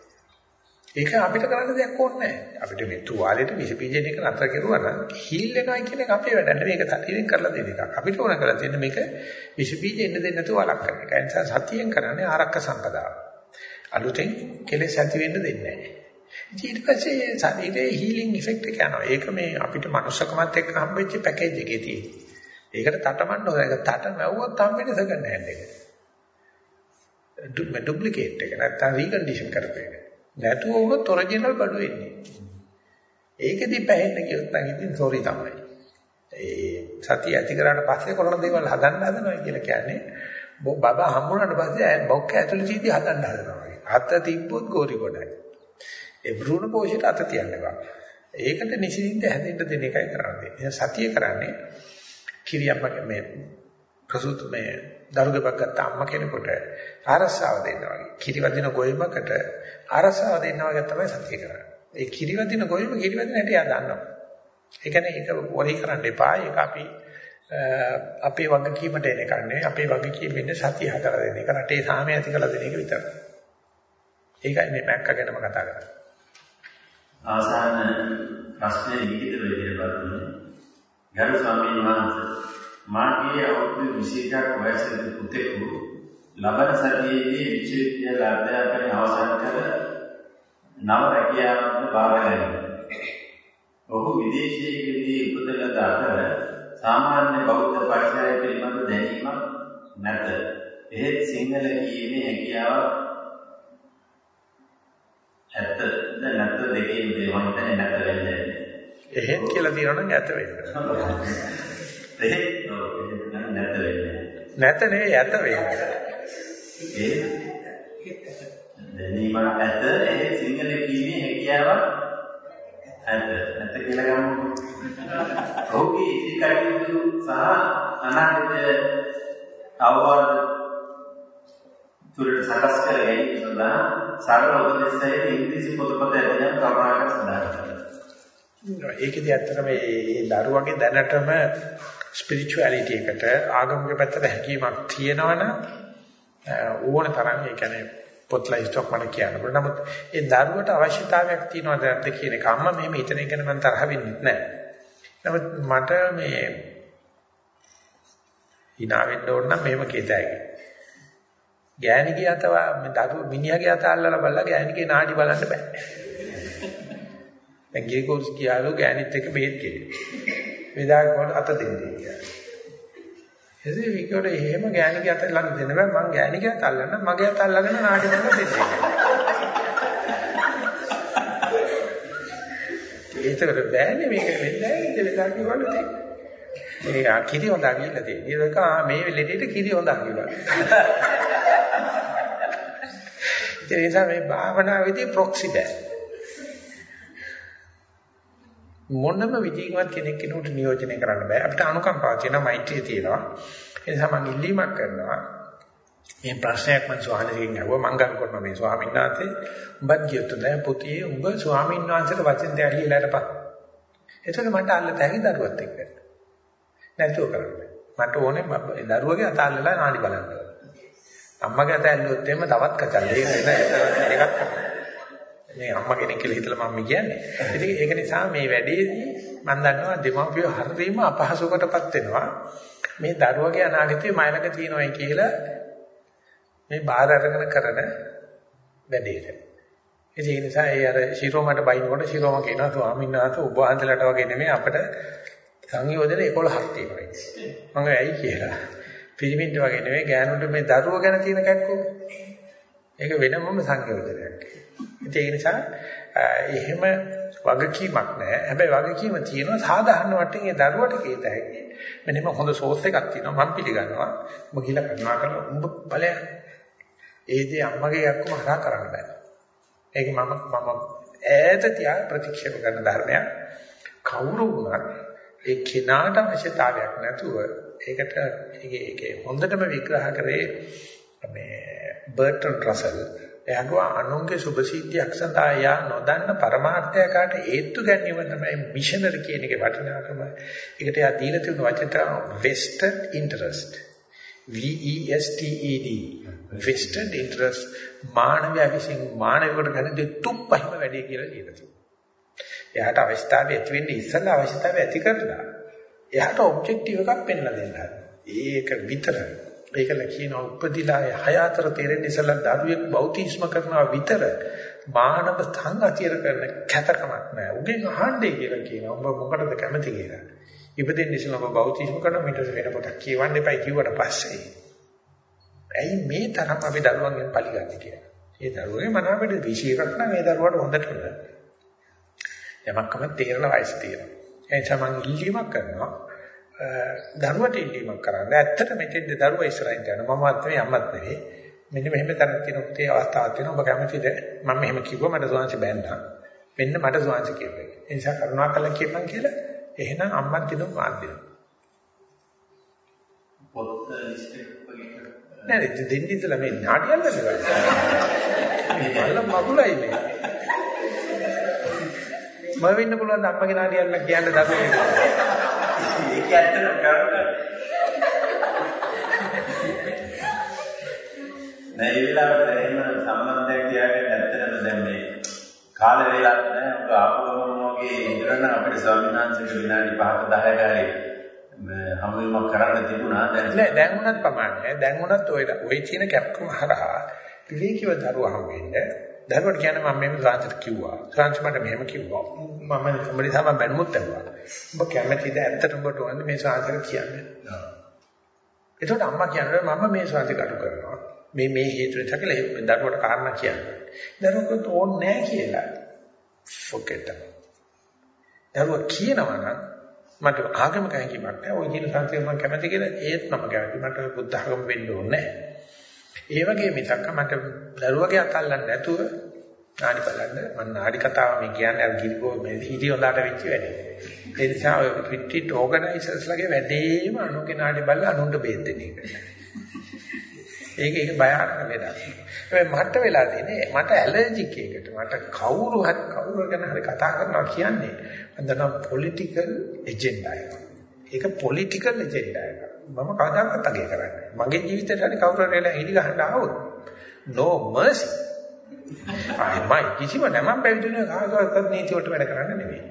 ඒක අපිට කරන්න දෙයක් ඕනේ නැහැ. අපිට මේ තුවාලෙට විස බීජන එක නතර කරුවා නම් හීල් වෙනවා කියන එක අපේ වැඩ නෙවෙයි. ඒක තතියෙන් කරලා දෙන එකක්. අපිට ඕන කරලා තියෙන්නේ මේක විස බීජ එන්න දෙන්නේ නැතුව වළක් කරන එක. ඒ නිසා සතියෙන් කරන්නේ ආරක්ක සම්පදාව. අලුතෙන් කෙලෙස් ඇති වෙන්න දෙන්නේ නැහැ. ඊට පස්සේ ශරීරයේ හීලින් ඉෆෙක්ට් එක යනවා. ඒක මේ අපිට මනුස්සකමත් එක්ක හම්බෙච්ච පැකේජ් එකේ තියෙන. ඒකට තටමන්න ඕන. ඒක තට නැවුවොත් හම්බෙන්නේ සෙකන්ඩ් හෑන්ඩ් එක. ඩුප්ලිකේට් එක නැත්තම් රීකන්ඩිෂන් කරපේක. නැතුව වුණොත් ඔරිජිනල් බඩු එන්නේ. ඒකෙදි පැහෙන්න කියොත් නම් ඉතින් සෝරි තමයි. ඒ සතිය ඇති කරාට පස්සේ කරන දේවල් හදන්න හදනවා කියලා කියන්නේ බබා හම්බුනාට පස්සේ බොක්ක ඇතුළේ චීටි හදන්න හදනවා. අත තිබ්බොත් ගෝරි ගොඩයි. ඒ භ්‍රූණ පෝෂයට අත තියන්න බෑ. ඒකට නිසින්ද හැදෙන්න දෙන එකයි කරන්නේ. එහෙනම් සතිය කරන්නේ කිරියම්මගේ මේ ප්‍රසූත මේ දරුගෙපක් ගත්ත අම්ම කෙනෙකුට ආරස්සාව දෙන්නා වගේ. කිරිවදින ගොයමකට ආරස්සාව දෙන්නා වගේ තමයි සතිය කරන්නේ. ඒ කිරිවදින ගොයම කිරිවදින හැටි ආ දන්නවා. ඒ කියන්නේ ඒක වරි කරන්න එපා. ඒක අපි අපේ වගකීමට එන එකක් නෙවෙයි. අපේ වගකීම ඉන්නේ සතිය හදලා දෙන එක. රටේ සාමය ඇති කරලා දෙන එක විතරයි. ඒකයි මේ මැක්ක ගැනම කතා කරන්නේ.
අවසාන ප්‍රශ්නේ ලිඛිත විදිහට බලන්න. ගරු ස්වාමීන් වහන්සේ මාගේ අවුරුදු 21ක් වයසක පුතෙකු ලබන සතියේදී විශ්වවිද්‍යාල අධ්‍යාපනය අවසන් කර නව රැකියාවකට බාර ගැනීම. ඔහු විදේශයේදී උපත ලද අතර සාමාන්‍ය බෞද්ධ පරිසරය පිළිබඳ දැනීමක් නැත. එහෙත් සිංහල කීමේ හැකියාව ඇත්ත නැත්ද දෙකේම දේවල් හිතන්නේ නැත වෙන්නේ.
එහෙත් කියලා තියෙනවා නම් ඇත වෙන්න.
නැත
නෙවෙයි ඇත වෙන්න.
දැනීම ඇත ඒ සිංහල කීමේ හැකියාව ඇත නැත කියලා ගමු. ඔහුගේ ඉතිකටයුතු සහ අනාගත අවවාද තුරට සකස් කර ගැනීම සඳහා සරල සහිත ඉංග්‍රීසි පොතපත ඇතුළත් කරුණාකර සඳහන් කරනවා.
ඒකෙදි ඇත්තටම මේ දරුවගේ දැනටම ස්පිරිචුවැලිටි එකට ආගමික පැත්තට හැකියාවක් තියෙනවනම් ඕන තරම් ඒ කියන්නේ පොත්ලා ස්ටොක් මට කියන්න බෑ. නමුත් ඒ දරුවට අවශ්‍යතාවයක් තියෙනවද නැද්ද කියන එක අම්මා මෙහෙම හිතන එක නම් තරහ වෙන්නේ නැහැ. නමුත් මට මේ hina වෙන්න ඕන නම් මෙහෙම කියතයි. ගෑණිගේ අතව මේ දරු මිනිහාගේ අත අල්ලලා බලලා ගෑණිගේ නාඩි බලන්න බෑ. දැන් ගිරිකෝස් කියාලු ගෑණිත් එක්ක බෙහෙත් කෙරේ. වේදාක කොට අත දෙන්නේ කියලා. එසේ විකෝට එහෙම ගෑණිගේ අත ළඟ දෙන්න බෑ මං ගෑණිගේ අත අල්ලන්න මගේ අත අල්ලගෙන නාඩි බලන්න දෙන්නේ. ඒකට බෑනේ මේක වෙන්නේ නැහැ වේදාක කිව්වලු තියෙන්නේ. මේ කිරි හොඳා කියලා තියෙන්නේ. ඒක මේ ලෙඩේට කිරි හොඳා කියලා. ඒ නිසා මේ භාවනාවේදී ප්‍රොක්සි බෑ. මොනම විදිහකවත් කෙනෙක් කෙනෙකුට නියෝජනය කරන්න බෑ. අපිට අනුකම්පාව තියෙනවා, මෛත්‍රිය තියෙනවා. ඒ නිසා මම ඉල්ලීමක් කරනවා. මේ ප්‍රශ්නයක් මම ස්වාමීන් අහුවා මම ගන්න කරනවා මේ ස්වාමීන් වහන්සේ උඹත් කියොත් දැන් පුතේ උඹ ස්වාමීන් වහන්සේට වචන දෙයක් ලියලාටපත්. එතකොට මට අල්ල තැහි දරුවත් එක්ක. නැතුව කරන්න. මට ඕනේ දරුවගේ අත අල්ලලා නාඩි බලන්න. අම්මගේ අත ඇල්ලුවොත් එහෙම තවත් කචල්. ඒක නේද ඒකත් මේ අම්මා කෙනෙක් කියලා හිතලා මම කියන්නේ. ඉතින් ඒක නිසා මේ වැඩේදී මම දන්නවා දෙමාපියෝ හරියම අපහසුකටපත් වෙනවා. මේ දරුවගේ අනාගතේ මයිලක තියෙනවායි කියලා මේ බාහිර අරගෙන කරන වැඩේට. ඒ නිසා ඒ අර ශිරෝමට බයිනකොට ශිරෝම කියනවා ස්වාමීන් වහන්සේ ඔබ වහන්සේලාට වගේ නෙමෙයි අපිට සංයෝජන 11ක් තියෙනවා. මම ඇයි කියලා. පිරිමින්ට වගේ නෙවෙයි ගෑනුන්ට මේ දරුවෝ ගැන තියෙන කැක්කෝ. ඒක වෙනමම සංයෝජනයක්. ඒ නිසා එහෙම වගකීමක් නැහැ. හැබැයි වගකීම තියෙනවා සාධාරණ වටින් ඒ දරුවට කීත හැකි. මෙන්න මේ හොඳ සෝස් එකක් තියෙනවා මම පිළිගන්නවා. ඔබ කියලා කරනවා කරලා උඹ ඵලයන්. ඒ දේ අම්මගේ යක්කම හරහා කරන්න බෑ. ඒක මම මම ඈත තියා ප්‍රතික්ෂේප කරන ධර්මයක්. කවුරු වුණත් ඒ කිනාට අවශ්‍යතාවයක් නැතුව ඒකට ඒකේ හොඳටම විග්‍රහ කරේ මේ බර්ටන් රසල් එයාගෝ අනුන්ගේ සුභසිද්ධියක් සඳහා යා නොදන්න පරමාර්ථයකට හේතු ගැනීම තමයි මිෂනරි කියන එකේ වටිනාකම. ඒකට යා දීලා තියෙන වචන තමයි vested interest. V E S T E D vested interest මානවය විසින් මානවයට ගන්න දෙ තුප්පහිම වැඩි කියලා කියලා තියෙනවා. එයාට අවශ්‍යතාවය ඇති වෙන්නේ ඉස්සෙල්ලා අවශ්‍යතාවය ඇති කරලා එයාට ඔබ්ජෙක්ටිව් එකක් පෙන්ලා දෙන්න. ඒක විතර. ඒකල කියන උපදිලා හය අතර තේරෙන්න ඉස්සෙල්ලා දරුවෙක් බෞතිස්ම කරනවා විතර මානව සංගතිය කරන කැතකමක් නෑ. උගෙන් අහන්නේ කියලා කියනවා. ඔබ මොකටද කැමති කියලා. ඉපදෙන්න ඉස්සෙල්ලා ඔබ බෞතිස්ම කරන මිට වෙන පොතක් කියවන්න එපයි කිව්වට පස්සේ. ඇයි මේ තරම් අපි දරුවන්ගෙන් පරිගන්නේ කියලා. ඒ දරුවගේ මනාවට විශේෂයක් නම් මේ දරුවාට හොඳට යමක්කම තේරෙන වයස තියෙනවා. ඒ නිසා මම ඉල්ලීමක් කරනවා. දරුවට ඉල්ලීමක් කරන්න. ඇත්තට මෙතෙන්ද දරුවා ඉස්සරහින් යනවා. මමත් නෙවෙයි අම්මත් නෙවෙයි. මෙන්න මෙහෙම තැනක් තියෙන පුතේ අවස්ථාවක් තියෙනවා. ඔබ කැමතිද? මම මෙහෙම කිව්වා මට සුවංශ බැන්නා. මෙන්න මට සුවංශ කියපේ. ඒ නිසා කරුණාකරලා කියපන් කියලා එහෙනම් අම්මත් දිනුම් මාත් දිනුම්.
පොත් ලිස්ට් එක
නෑ දෙන්නේ ඉතලා මේ නාඩියල්ල නේද? මේ බල්ල මගුලයි මේ. මම වෙන්න පුළුවන් අම්මගේ නාඩියල්ල කියන්න දරුවේ.
ඒක ඇත්තටම කරන්නේ. නෑ ඒ වෙලාවට එහෙම සම්බන්ධයක් තියාගෙන ඇත්තටම දැන් මේ කාල වේලාවක් නෑ ඔබ ආපුවම වගේ ඉඳරන අපිට ස්වාමීන් වහන්සේට විනාඩි 5ක 10ක හරි හමුවීමක් කරන්න තිබුණා දැන්
නෑ දැන් උනත් ප්‍රමාණයි. දැන් උනත් ඔය ඔය කියන කැප්කම හරහා විවේකීව දරුවා හම්බෙන්න දරුවට කියන්නේ මම මෙහෙම සාංශට කිව්වා. සාංශ මට මෙහෙම කිව්වා. මම උඹේ තමයි බැනුමුත් ඇහුවා. උඹ කැමතිද ඇත්තටම ඔබට ඕනේ මේ සාංශට කියන්නේ. එතකොට අම්මා කියන්නේ මම මේ සාංශ කටු කරනවා. මේ මේ හේතු නිසා කියලා දරුවට කාරණා කියන්නේ. දරුවට ඕනේ නැහැ කියලා. it. දරුවා කියනවා නම් මට ආගමක හැකියාවක් නැහැ. ওই කියන සංස්කෘතිය මම කැමති කියලා ඒත් මම කැමති. මට බුද්ධ ආගම වෙන්න ඕනේ නැහැ. ඒ වගේ මිසක් මට දරුවගේ අතල්ලන්න නැතුව නාඩි බලන්න මම නාඩි කතාව මේ කියන්නේ අර ගිරිකෝ මේ හිටි හොඳට වෙච්ච වැඩේ. ඒ නිසා ඔය රිට්‍රීට් ඕගනයිසර්ස්ලාගේ වැඩේම අනුගේ නාඩි බලලා අනුන්ට බේද දෙන එක. ඒක ඒක භයානක වෙනවා. හැබැයි මට වෙලා තියෙන්නේ මට ඇලර්ජික් එකකට. මට කවුරු හරි කවුරු ගැන හරි කතා කරනවා කියන්නේ අන්දනම් පොලිටිකල් එජෙන්ඩා එක. ඒක පොලිටිකල් එජෙන්ඩා එක. මම කවදාකවත් අගය කරන්නේ මගේ ජීවිතේට හරි කවුරු හරි එලා හිලි ගහන්න ආවොත් no mercy. අයිමයි කිසිම නම පැවිදිනේ කාගවත් කරන නීති වලට වැඩ කරන්න නෙමෙයි.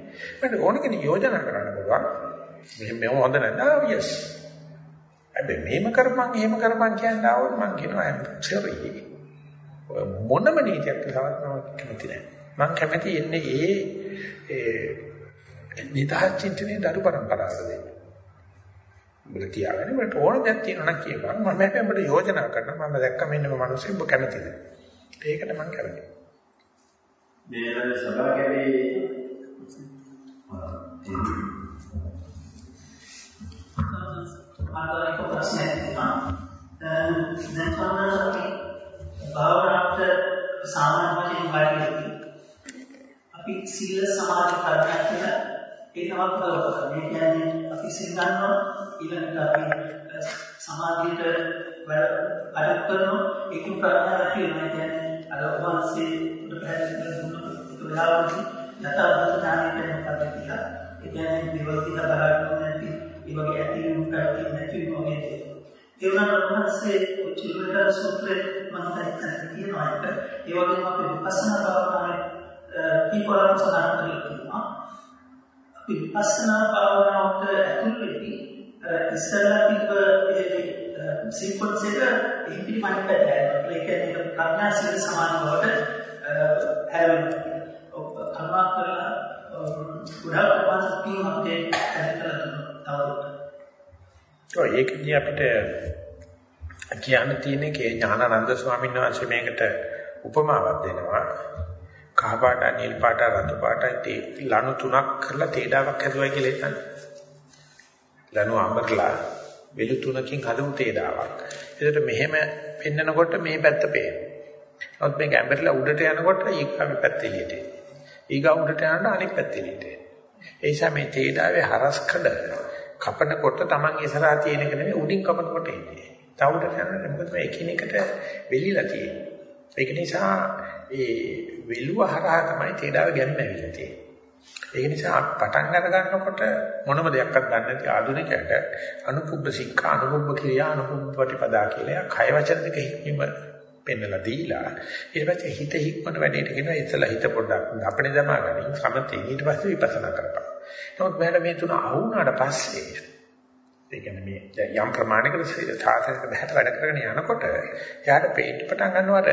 මට ඕන කෙනෙක් යෝජනා කරන්න පුළුවන්. මෙහෙම මෙහෙම හොඳ නැද්ද? yes. හැබැයි මෙහෙම කරපන් එහෙම කරපන් කියන්න ආවොත් මම කියනවා I'm sorry. මොනම නීතියක් තවත් මම කැමති නැහැ. මම කැමති ඉන්නේ ඒ නිදහස් චින්තනයේ දරු පරම්පරාවට දෙන්න. උඹලා තියාගන්න මට ඕන දෙයක් තියෙනවා නම් කියපන්. මම හැබැයි උඹට යෝජනා කරනවා. මම දැක්ක මෙන්න මේ මිනිස්සු උඹ කැමතිද ඒකට මම කැමතියි.
මේ සභාවේ
ආකාරයක ප්‍රශ්නයක් තියෙනවා දැන් තමයි අපි භාවනාවට සාමාන්‍ය වශයෙන් බලන්නේ අපි සීල සමාධි ප්‍රඥා කියලා ඒ තමයි කරලා මේ කියන්නේ අපි සිල් ගන්නවා ඊළඟට අපි සමාධියට වැඩ අඩක් කරනවා ඒකෙන් ප්‍රඥාව ඇති වෙනවා. කියන්නේ අර වහන්සේ උඩ පැහැදිලි කරන වෙලාවදී යථාර්ථ ඥානයට මොකද කියලා. ඒ කියන්නේ විවෘතිත බලන්න නැති ඒ වගේ ඇති වුණු කටි නැති වගේ ඒ වුණාට වහන්සේ චුල්ලතර සූත්‍රයේ මම හිතන්නේ කියනවා. එක ඒ වගේම අපි විපස්සනා භාවනාවේ කීපවරක් සඳහන් කරලා තියෙනවා. අපි විපස්සනා භාවනාවට ඇතුල් වෙදී ඉස්සරලා තිබ්බ ඒ සීක්වන්ස් එක ඉහිපිට මනිට හැදෙනවා. ඒ කියන්නේ කර්ණා සීල සමාන බවට හැරෙනවා. කර්මා කරලා ගොඩක් ප්‍රමාණයක් තියෙනවා ඒක කරලා තවදුරටත්.
ඔය ඒකදී අපිට කියන්න තියෙන කේ ඥානানন্দ ස්වාමීන් වහන්සේ මේකට උපමාවක් දෙනවා. කහ පාට, නිල් පාට, රතු පාට තේ ලණු තුනක් කරලා තේඩාවක් හැදුවා කියලා හිතන්න. ලණු අඹරලා වෙලු තුනකින් හදමු තේඩාවක්. ඒකට මෙහෙම පෙන්නකොට මේ පැත්ත පේනවා. නමුත් මේක ඇඹරලා උඩට යනකොට ඊගා පැත්ත එළියට එනවා. ඊගා උඩට යනකොට අනිත් පැත්ත එළියට එනවා. ඒ නිසා මේ තේඩාවේ හරස්කඩ කපනකොට Taman ඉස්සරහා තියෙන එක නෙමෙයි උඩින් කපනකොට එන්නේ. තව උඩට යනකොට මොකද මේ එකිනෙකට වෙලිලා තියෙන්නේ. ඒක නිසා ඒ වෙලුව හරහා තමයි තේඩාව ගැම්ම ඇවිල්ලා තියෙන්නේ. ඒක නිසා පටන් අර ගන්නකොට මොනම දෙයක්වත් ගන්න නැති ආධුනිකයට අනුපුබ්බ සික්ඛා අනුපුබ්බ ක්‍රියා අනුපුබ්බ ප්‍රතිපදා කියලා කය වචන දෙක හික්මීම පෙන්නලා දීලා ඊට පස්සේ හිත හික්මන වැඩේට කියනවා ඉතලා හිත පොඩ්ඩක් අපේ දමා ගන්න සමතේ ඊට පස්සේ විපස්සනා කරපන්. නමුත් මට මේ තුන අහුණාට පස්සේ ඒ කියන්නේ මේ යම් ප්‍රමාණයකට සාසනික බහැට වැඩ කරගෙන යනකොට එයාට පේන්න පටන් ගන්නවට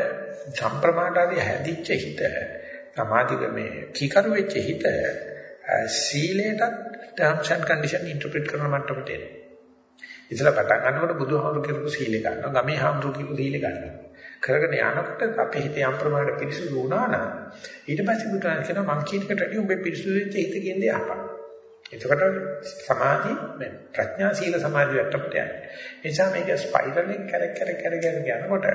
සම්ප්‍රමාණාදී හැදිච්ච හිත සමාධික මේ කීකරු වෙච්ච හිත සීලයට terms and condition interpret කරන මට්ටමට එනවා. ඉතලා පටන් ගන්නකොට බුදුහාමුදුරු කියපු සීලය ගන්නවා. ගමේ හාමුදුරු කියපු සීලය ගන්නවා. කරගෙන යනකොට අපේ හිත යම් ප්‍රමාණයට පිරිසුදු වුණා නම් ඊට පස්සේ බුදුන් කියනවා මං කියන එකට වැඩි උඹේ පිරිසුදු වෙච්ච හිත කියන්නේ අහපන්. එතකොට සමාධි ප්‍රඥා සීල සමාධි වලට යන්නේ. ඒ නිසා මේක ස්පයිරලින් කර කර කර කර යනකොට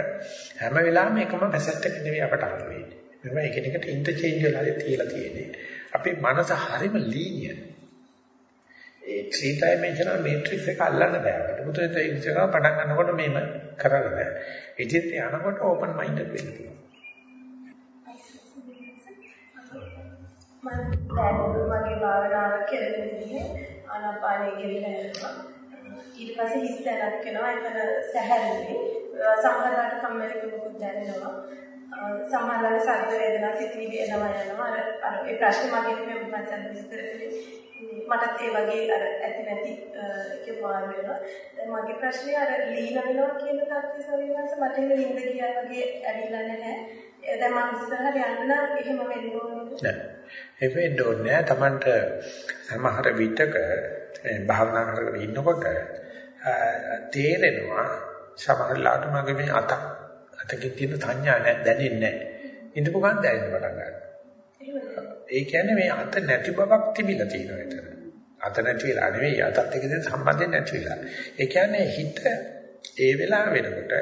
හැම වෙලාවෙම එකම පැසට් එක නෙවෙයි අපට අහු වෙන්නේ. මේවා එකිනෙකට ඉන්ටර්චේන්ජ් වෙලා තියලා තියෙන්නේ. අපේ මනස හරිම ලීනියර්. ඒ ත්‍රී ඩයිමෙන්ෂනල් මේට්‍රික්ස් එක අල්ලන්න බෑ අපිට. මුතේ ඒක පටන් ගන්නකොට මේම කරන්න බෑ. ඉතින් යනකොට ඕපන් මයින්ඩඩ් වෙන්න පුළුවන්.
මම දැන් මගේ භාවනාව කෙරෙන්නේ ආනාපානය කියලා යනවා. ඊට පස්සේ හිත දැනක් වෙනවා. එතන සැහැල්ලුයි. සමහරවිට කම්මැලිකමකුත් දැනෙනවා. සමහරවිට සද්ද වේදනා සිතිවිලි එනවා යනවා. අර අර ඒ ප්‍රශ්නේ මගේ නෙමෙයි මචං විස්තර මටත් ඒ වගේ අර ඇති නැති කිව්වා වෙනවා. දැන් මගේ ප්‍රශ්නේ අර ලීන වෙනවා කියන තත්ත්වය සවිවාස මට නින්ද ගියා වගේ ඇවිල්ලා නැහැ. ඒ දැන් මම ඉස්සරහට යන්න එහෙම වෙන්න ඕනේ
නෑ. ඒ වෙන්න ඕනේ නෑ. Tamanට සමහර විටක භාවනා කරගෙන ඉන්නකොට තේරෙනවා සමහර ලාට මගේ මේ අත අතකින් තියෙන සංඥා නෑ දැනෙන්නේ නෑ. ඉඳපු ගමන් දැනෙන්න පටන් ගන්නවා. ඒ කියන්නේ මේ අත නැති බවක් තිබිලා තියෙනවා එතන. අත නැති වෙලා නෙවෙයි අතත් එක්ක දෙන සම්බන්ධය නැති වෙලා. ඒ කියන්නේ හිත ඒ වෙලාව වෙනකොට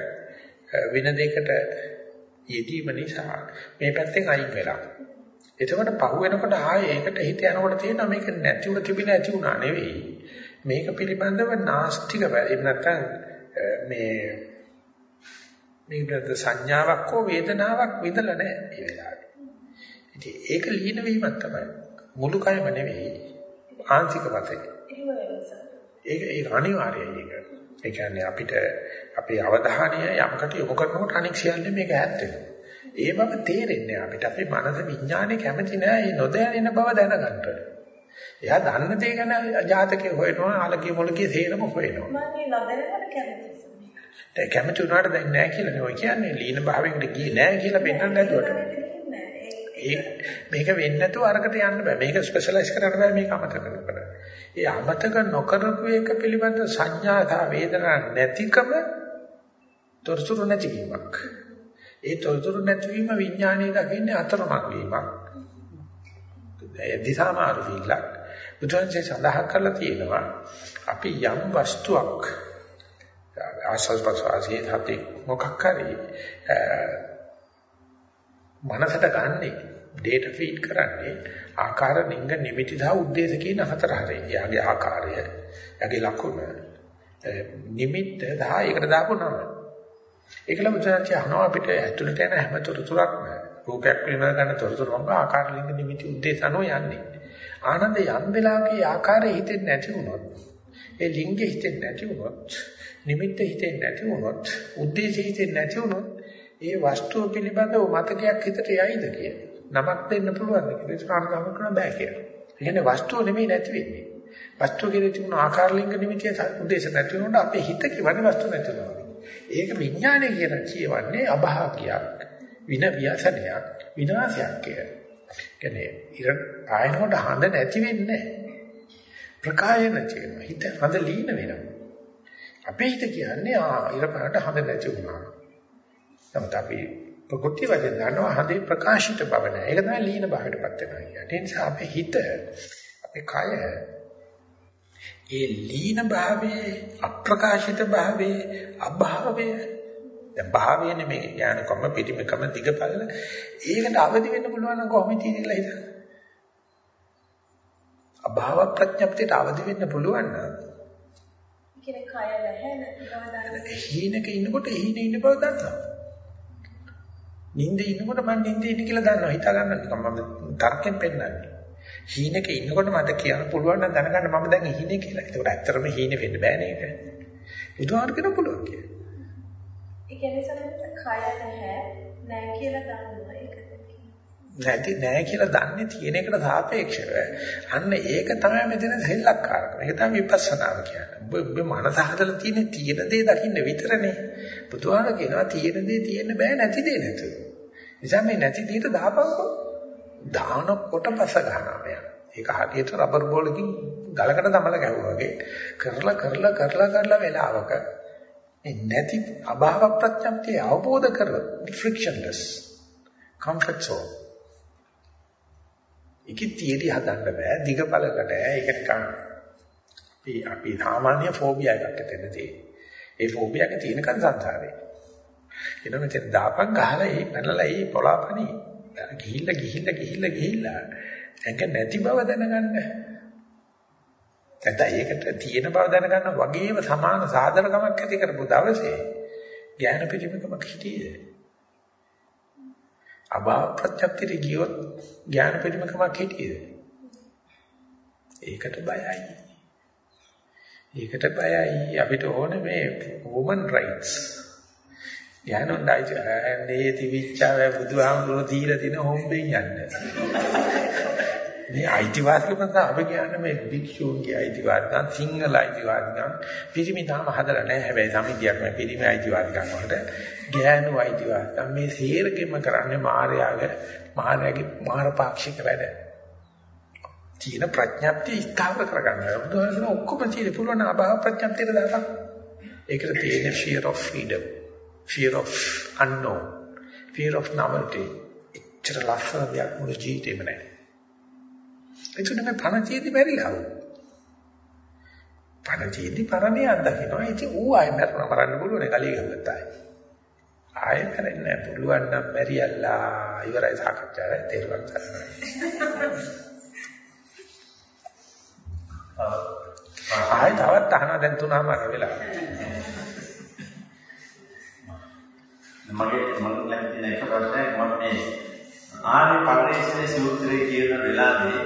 වෙන දෙයකට යෙදීම නිසා මේ පැත්තෙන් අයින් වෙලා. එතකොට පහු වෙනකොට ආයේ ඒකට හිත යනකොට තියෙනවා මේක නැතිව තිබිලා ඇති වුණා නෙවෙයි. මේක පිළිබඳව නාස්තික වෙයි නැත්නම් මේ මේකට සංඥාවක් හෝ වේදනාවක් විඳලා නැහැ මේ වෙලාවේ. ඉතින් ඒක ලීන වීමක් තමයි. මුළු කයම නෙවෙයි ආංශික වශයෙන්. ඒක ඒක අනිවාර්යයි ඒක. ඒ කියන්නේ අපිට අපේ අවධානය යමකට යොමු කරනකොට අනෙක් සියල්ල මේක ඈත් වෙනවා. ඒ බව තේරෙන්නේ අපිට. අපේ මනස විඥානේ කැමති නෑ මේ නොදැනෙන බව දැනගන්න. එයා දන්න දේ ගැන ජාතකේ හොයනවා, ආලකේ මොලකේ තේරම හොයනවා.
මම මේ නොදැනකට කැමතියි.
ඒ කැමති වුණාට දැන් නෑ කියලා නේ ඔය කියන්නේ. ලීන භාවයකට ගියේ නෑ කියලා පෙන්නන්න නැතුවට. මේක වෙන්නේ නැතුව අරකට යන්න බෑ. මේක ස්පෙෂලායිස් කරන්න බෑ මේක අමතක කරන්න. ඒ අමතක නොකරපු එක පිළිබඳ සංඥා සහ වේදනා නැතිකම තොරතුරු නැතිවීමක්. ඒ තොරතුරු නැතිවීම විඥානයේ දකින්නේ අතරමං වීමක්. ඒ දිසාමාරු වීලක්. බුදුන්සේ සඳහන් කරලා තියෙනවා අපි යම් වස්තුවක් ආස්වාද ප්‍රසවාසයේ හතේ මොකක් හරි මනසට ගන්නේ data feed කරන්නේ ආකාර ලිංග නිමිති සහ උද්දේශ කියන හතර හරේ. යාගේ ආකාරය, යාගේ ලක්ෂණ, නිමිත්ත සහ ඒකට දාපු නම. ඒකල මුචාචි අහනවා අපිට ඇතුළට යන හැම තොරතුරක්ම රූපයක් වෙනව ගන්න තොරතුරු මොකක් ආකාර ලිංග නිමිති උද්දේශ අනෝ යන්නේ. ආනන්ද යම් වෙලාවකේ ආකාරය හිතෙන්නේ නැති වුණොත්, ඒ ලිංගෙ හිතෙන්නේ නැති වුණොත්, නිමිත්ත හිතෙන්නේ නැති වුණොත්, උද්දේශ හිතෙන්නේ නැති වුණොත්, ඒ වස්තුව පිළිබඳව මතකයක් හිතට යයිද කියලා. නමක් දෙන්න පුළුවන් කියලා. ඒක කාර්යගම කරන්න බෑ කියලා. ඒ කියන්නේ වස්තුව නෙමෙයි නැති වෙන්නේ. වස්තුව කියන තිබුණ ආකාර ලිංග නිමිතිය උද්දේශ නැති වුණොත් අපේ හිත කිවන්නේ වස්තුව නැති වෙනවා. ඒක විඥානය කියන කියවන්නේ අභාග්‍යයක්, වින ව්‍යසනයක්, විනාශයක් කියලා. කියන්නේ ඉර ආයනකොට හඳ නැති වෙන්නේ ප්‍රකාශ නැති වෙනවා. හිත හඳ ලීන වෙනවා. අපේ හිත කියන්නේ ආ ඉර පාට හඳ නැති වුණා. නමුත් අපි ප්‍රകൃති වශයෙන් ගන්නවා හදේ ප්‍රකාශිත බව නෑ. ඒක තමයි ලීන භාවයටපත් වෙනවා කියන්නේ. ඒ නිසා අපේ හිත අපේ කය ඒ ලීන භාවයේ අප්‍රකාශිත භාවයේ අභාවය දැන් භාවය නෙමෙයි ඥානකම පිටිමකම දිගපල්ල ඒකට අවදි වෙන්න පුළුවන් නම් කොහොමද කියලා හිතන්න. අභාව ප්‍රඥප්තියට අවදි වෙන්න පුළුවන් නම්
කියන කය නැහැ නේද?
හීනක ඉන්නකොට හීනේ ඉන්න බව දන්නවා. නිින්දේ ඉන්නකොට මම නිින්දේ ඉන්නේ කියලා දන්නවා. හිතා ගන්න නිකන් මම තර්කයෙන් පෙන්නන්නේ. හීනෙක ඉන්නකොට මට කියන්න පුළුවන් නම් දැනගන්න මම දැන් හීනේ කියලා. ඒකට ඇත්තටම හීනේ වෙන්න බෑ නේද? බුදුහාර කියන පුළුවන් කියලා.
ඒ කියන්නේ සමහරවිට කය නැහැ නැහැ කියලා දන්නවා ඒකද
නැති නැහැ කියලා දන්නේ තියෙන එකට සාපේක්ෂව. අන්න ඒක තමයි මෙතන සෙල්ලක්කාරකම. ඒක තමයි විපස්සනාව කියන්නේ. ඔබ මනස හදලා තියෙන තියෙන දේ දකින්න විතරනේ. බුදුහාම කියනවා තියෙන දේ තියෙන්න බෑ නැති දේ නැතුව. නිසා මේ නැති දෙයට දාපන්කෝ. දානකොට පස ගන්නවා මෙයා. ඒක හරියට රබර් බෝලකින් ගලකට තමල ගැහුවා වගේ. කරලා කරලා කරලා කරලා වෙලාවක මේ නැති අභාව ප්‍රත්‍යක්තිය අවබෝධ කර frictionless comfort zone. ඒකේ තියදී හදන්න බෑ දිග බලක නෑ ඒක නිකන් අපි අපි සාමාන්‍ය ෆෝබියා එකක් ඇතෙන්න තියෙන්නේ ඒ ෆෝබියා එක තියෙනකන් සංසාරේ එන මෙතන දාපන් ගහලා ඒ පැනලා ඒ පොළාපණි ගිහිල්ලා ගිහිල්ලා ගිහිල්ලා ගිහිල්ලා. ඒක නැති බව දැනගන්න. නැත්නම් ඒකට තියෙන බව දැනගන්න වගේම සමාන සාධරකමක් ඇති කරපු දවසේ ඥාන පිටිමකමක් හිටියේ. අභාව ප්‍රත්‍යක්ෂයට ගියොත් ඥාන පිටිමකමක් හිටියේද ඒකට බයයි. ඒකට බයයි. අපිට ඕනේ මේ women rights. ඥානොන්ඩයි මේ තිවිච්චාව බුදුහාමුදුරුවෝ දීලා තින හොම්බෙන් යන්න මේ අයිතිවාසිකම තමයි අපි කියන්නේ මේ භික්ෂුන්ගේ අයිතිවාසිකම් සිංහල අයිතිවාසිකම් පිරිමි තාම හදලා නැහැ හැබැයි සමිතියක් මේ පිරිමි අයිතිවාසිකම් වලට ගෑනු අයිතිවාසිකම් මේ සේරගෙම කරන්නේ මායාවේ මායාවේ මාරපාක්ෂික වැඩ. තීන ප්‍රඥප්තිය ස්ථාවර කරගන්න. බුදුහාමන ඔක්කොම තියෙන පුළුවන් අභාව ප්‍රඥප්තියට දාපන්. ඒකට තියෙන fear of freedom, fear of unknown, fear of novelty. ඉච්ඡර ලස්සන දෙයක් මුළු ජීවිතේම නැහැ. ඒකට මේ පණ චේති බැරිලා වුණා. පණ චේති පරමේ අත්දකින්නවා. ඉතින් ඌ ආයෙ මරන්න මරන්න පුළුවන් කලිය ගත්තා. ආයෙ මරන්න පුළුවන් නම් බැරියල්ලා ඉවරයි සාකච්ඡාව තේරුම් ගන්න. ආයෙ තවත් අහනවා දැන් තුනම වෙලා.
මගේ මම ළඟ තියෙන එක ප්‍රශ්නයක් මම මේ ආර්ය පරිශ්‍රයේ සූත්‍රයේ කියන වෙලාවේ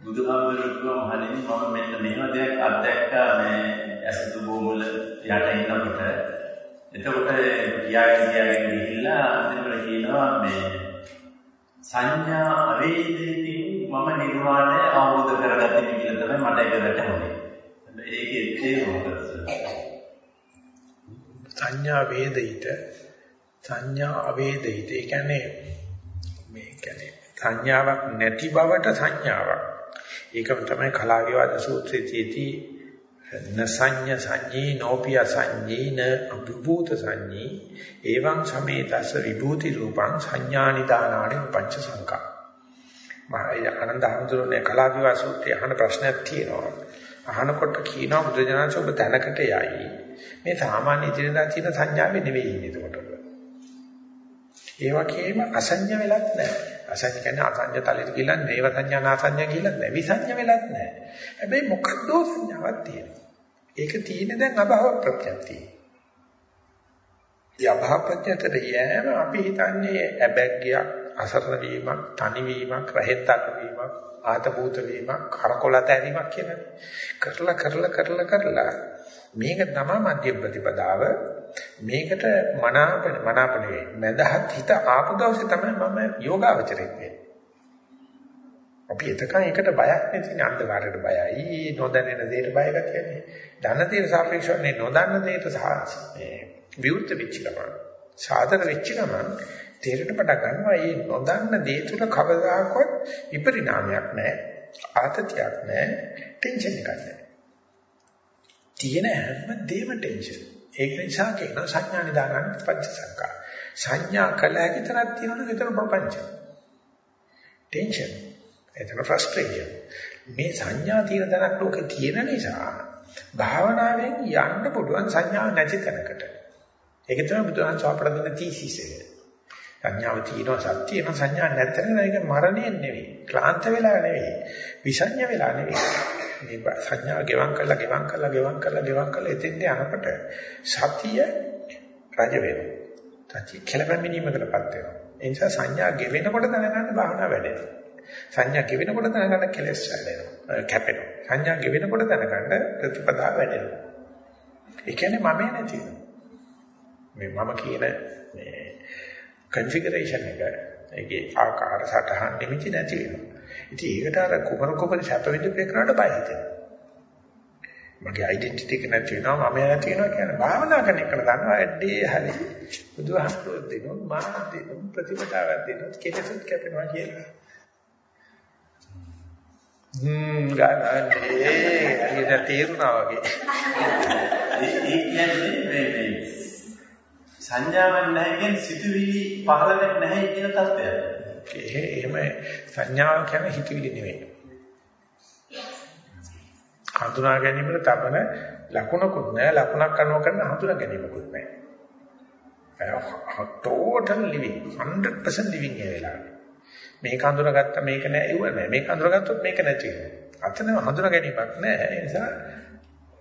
බුදුහාමුදුරුවෝ මහණෙනි මම මෙන්න මෙහෙම දෙයක් අත්දැක්කා මේ ඇසතු බෝමුල යට ඉන්නකොට එතකොට කියාගෙන කියාගෙන ගිහිල්ලා අන්තිමට කියනවා මේ සංඥා අවේදිතින් මම නිර්වාණය අවබෝධ කරගත්තේ කියලා තමයි මට ඒක වැටහුනේ. ඒකේ තේරුම
සංඥා වේදිත සංඥා අවේදිත. ඒ කියන්නේ මේ කියන්නේ සංඥාවක් නැති බවට සංඥාවක්. ඒකම තමයි කලා විවාද සූත්‍රයේදී නසඤ්ඤ සංඤී නෝපිය සංඤීන අභූත සංඤී එවං සමේතස විභූති රූපං සංඥානිදානානි පංච සංකා මහා ආනන්ද හඳුරන්නේ කලා විවාද සූත්‍රයේ අහන ප්‍රශ්නයක් තියෙනවා. අහනකොට කියනවා බුදුජානක ඔබ තැනකට යයි. මේ සාමාන්‍ය ඉදිරියදා තියෙන සංඥාවේ නෙවෙයි ඉන්නේ එතකොට. ඒ වගේම අසඤ්ඤ වෙලක් නැහැ. අසඤ්ඤ කියන්නේ අසඤ්ඤ තලෙට කියලා නේව සංඥා නාසඤ්ඤ කියලා නැහැ. විසඤ්ඤ වෙලක් නැහැ. හැබැයි මොකද්ද සංඥාවක් තියෙනවා. ඒක තියෙන දැන් අභව ප්‍රත්‍යක්තිය. ඒ අභව ප්‍රත්‍යක්තට යෑම අපි හිතන්නේ ඇබැග්ගයක්, අසරණ වීමක්, තනි වීමක්, රහෙත්තක් වීමක්, ආතපූත වීමක්, කරකොලත ඇරීමක් කියනනේ. කරලා කරලා කරලා කරලා මේක තමයි මධ්‍ය ප්‍රතිපදාව මේකට මනාප මනාප නෙවෙයි. මඳහත් හිත ආපු දවසේ තමයි මම යෝගාවචරෙක් වෙන්නේ. අපි එතකන් ඒකට බයක් නැතිනේ අන්ධකාරයට බයයි නොදැනෙන දෙයට බය ගැතියනේ දන්න දේට සාපේක්ෂව නේ නොදන්න දෙයට මේ විවෘත වෙච්ච ගමන් සාධන වෙච්ච ගමන් තේරෙන්න පටන් ගන්නවා මේ නොදන්න දේ තුල කවදාකවත් විපරිණාමයක් නැහැ ආතතියක් නැහැ ටෙන්ෂන් එකක් නැහැ. තියෙන හැම දෙයක්ම ටෙන්ෂන්. ඒක නිසා කියනවා සංඥා නිදානන පංච සංකා. සංඥා කළ හැකි තරක් තියෙනවනේ විතර ප්‍රපංච. ටෙන්ෂන්. එතන ෆ්‍රස්ට්‍රේෂන්. මේ සංඥා තියෙන තරක් ලෝකේ තියෙන නිසා භාවනාවෙන් යන්න පුළුවන් සංඥාව නැති තැනකට. ඒක තමයි බුදුහාම සාපඩ දෙන තීසිස් එක. සංඥාව තියෙනවා සත්‍ය වෙන සංඥා නැත්නම් ඒක මරණය නෙවෙයි. ක්ලාන්ත වෙලා නෙවෙයි. විසඤ්ඤ වෙලා නෙවෙයි. මේ සංඥා ගෙවම් කරලා ගෙවම් කරලා ගෙවම් කරලා ගෙවම් කරලා එතෙන්ට යනකොට සතිය රජ වෙනවා. සතිය කෙලපැමිනීමකටපත් වෙනවා. ඒ නිසා සංඥා ගෙවෙනකොට දැනගන්න භාවනාව වැඩෙනවා. සංඥා ගෙවෙනකොට දැනගන්න කෙලස් වැඩෙනවා. කැපෙනවා. සංඥා ගෙවෙනකොට දැනගන්න ප්‍රතිපදාව වැඩෙනවා. ඒ කියන්නේ මම නැති මේ මම කියන මේ කන්ෆිගරේෂන් එක ඒකේ ආකාර සටහන් නිමිති නැති වෙනවා. ඉතින් ඒකට අර කුමර කුමර සැප විඳපේ කරාට බය හිතෙනවා. මගේ ඩෙන්ටිටි එක නැති වෙනවා මම නැති වෙනවා කියන භාවනා කරන එක දන්නවා ඇඩේ හරි බුදුහාමුදුරුවෝ දෙනොත් මා දෙනොත් ප්‍රතිපදාවක් දෙනොත් කෙලෙසුත් කැපෙනවා කියලා. හ්ම් ගානේ අනිද තේරුණා වගේ.
ඒ කියන්නේ මේ මේ සංඥාවක් නැහැ කියන්නේ සිතුවිලි පහළ වෙන්නේ නැහැ කියන තත්ත්වයක්.
එහෙම සංඥාව කියන්නේ හිතවිලි නෙවෙයි. හඳුනා ගැනීමට තබන ලකුණකුත් නැහැ ලකුණක් කරනවා කරන හඳුනා ගැනීමකුත් නැහැ. total living 100% living ඒ වෙලාවේ. මේක හඳුනාගත්ත මේක නෑ ඒව නෑ මේක හඳුනාගත්තොත් මේක නැති වෙනවා. අතන හඳුනා ගැනීමක් නෑ ඒ නිසා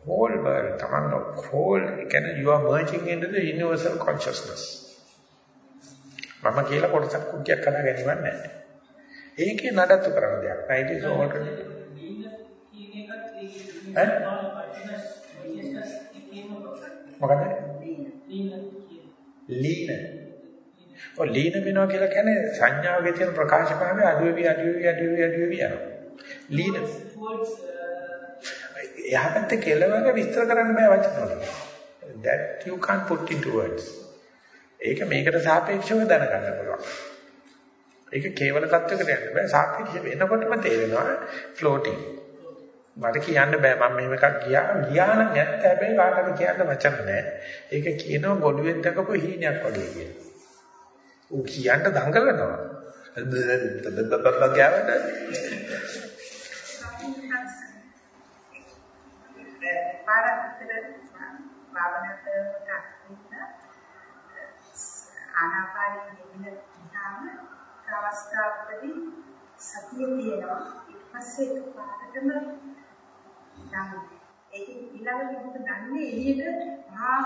whole world තමන් whole කියන්නේ you are merging into the universal consciousness. මම කියලා කොටසක් කුක්කියක් හදා ගැනීමක් නැහැ. ඒකේ නඩත්තු කරන දෙයක්. නෑ it is already. මොකද? ලීන. ඔය ලීන වෙනවා කියලා කියන්නේ සංඥාවේ තියෙන ප්‍රකාශ භාවය අඩු වෙවි අඩු වෙවි අඩු වෙවි අඩු වෙවි යනවා. ලීන එහා පැත්තේ කෙලවර විස්තර කරන්න බෑ වචන වලින්. that you can't put into words. ඒක මේකට සාපේක්ෂව දැනගන්න පුළුවන්. ඒක කේවල තත්වයකට යන්න බෑ. සාපේක්ෂ වෙනකොටම තේරෙනවා floating. මට කියන්න බෑ මම මෙහෙම එකක් ගියා ගියා නම් නැත්නම් හැබැයි කාටද කියන්න වචන නැහැ. ඒක කියනවා ගොළුෙන් දකපු හීනයක් වගේ කියලා. ඌ කියන්න දඟලනවා. බබබබ ගාවට
පාරකට භාවනා කරනකොට ආනාපානෙ නෙමෙයි ගියාම අවස්ථාවකදී සතිය තියෙනවා ඊට පස්සේ පාරටම නම් ඒක ඊළඟට මොකද දන්නේ එළියට මහා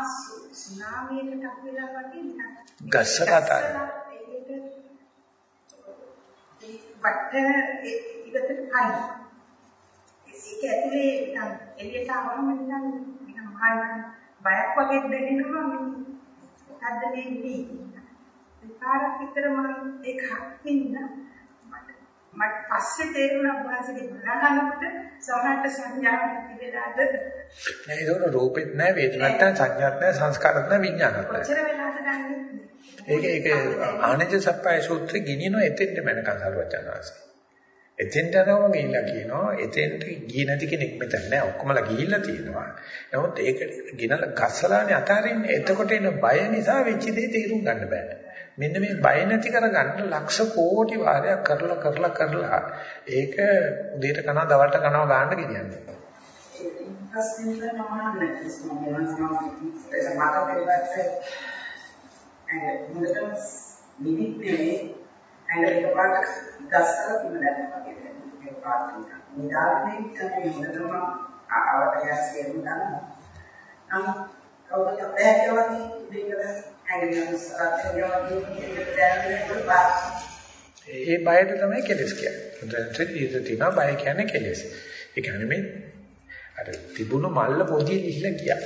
සුනාමියකට අහු වෙලා වගේ නිකන්
ගස්සකටයි
එළියට ඒ වට ඉවතට කයි ඒක ඇතුලේ නිකන් එළියට ආවම නිකන් නිකන් මහා බයක් වගේ දැනෙනවා මොකද්ද මේ ඉන්නේ විකාරක් විතර මම ඒක හින්ද මට පස්සේ තේරුණා වාසිකේ බලනකොට සමහරට සංඥාවක් තිබෙලාද
නෑ ඒක රූපෙත් නෑ වේදනත් නෑ සංඥාත් නෑ සංස්කාරත් නෑ විඥානත් නෑ.
කොච්චර වෙලාද දන්නේ?
ඒක ඒක ආනජ සප්පයි සූත්‍රෙ ගිනිනෝ එතෙන්ට මනකන් සරුවචනාංශය එතෙන්ට යනවා ගිහිල්ලා කියනවා එතෙන්ට ගියේ නැති කෙනෙක් මෙතන නෑ. ඔක්කොමලා ගිහිල්ලා තියෙනවා. නමුත් ඒක ගිනලා ගස්සලානේ අතාරින්නේ. එතකොට එන බය නිසා වෙච්ච දේ තේරුම් ගන්න බෑ. මෙන්න මේ බය නැති කරගන්න ලක්ෂ කෝටි වාරයක් කරලා කරලා කරලා ඒක උදේට කනවා දවල්ට කනවා ගන්න ගෙනියන්නේ.
ප්‍රශ්නේ මම අහන්නේ මම සමාජික ඒක මාතෘකාවක් ඒ මුලටම නිදින්නේ ඇඟ එකපාරට ගස්සලා තිබුණා වගේ ඒක පාට නිදාන්නේ තමයි මුලටම ආවට යස්සේ උනන නම් කවුරුත් බෑ කියලා වගේ
ඒ බයට තමයි කෙලස් කියන්නේ. දැන් ඉත තියෙනවා බය කියන්නේ කෙලස්. ඒ කියන්නේ මේ අර තිබුණු මල්ල පොඩි ලිහිලා ගියා.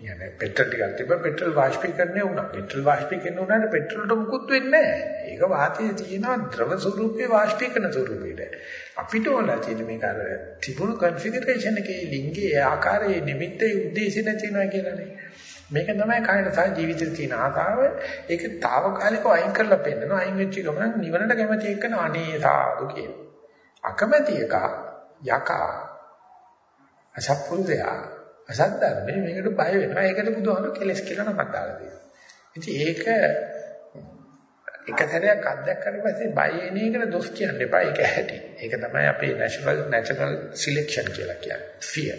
يعني පෙට්‍රල් ටිකක් තිබ්බ පෙට්‍රල් වාෂ්පීකරණය වුණා. පෙට්‍රල් වාෂ්පීකරණය වුණාට පෙට්‍රල්ට මුකුත් වෙන්නේ නැහැ. ඒක වාතයේ තියෙන ද්‍රව ස්වරූපේ වාෂ්පීකරණ ස්වරූපේට. අපිට ඕනලා තියෙන මේක අර තිබුණු configuration එකේ ලිංගයේ ආකාරයේ නිමිත්තේ ಉದ್ದೇಶය නැතිනවා කියලානේ. මේක තමයි කායන සහ ජීවිතේ තියෙන ආතාව. ඒක తాවකාලිකව අයින් කරලා පෙන්නනවා. අයින් වෙච්ච ගමන් නිවනට කැමති එක්කන අනේ සාදු කියනවා. අකමැති එක යකා අසත්පුරුෂයා අසත්ධර්මයේ මේකට බය වෙනවා. ඒකට බුදුහාමුදුරු කෙලස් කියලා නමක් දාලා තියෙනවා. ඉතින් ඒක එක සැරයක් අත්දැක්කට පස්සේ බය එන එකට දොස් කියන්න එපා. ඒක ඇහැටි. ඒක තමයි අපේ natural natural selection කියලා කියන්නේ. fear.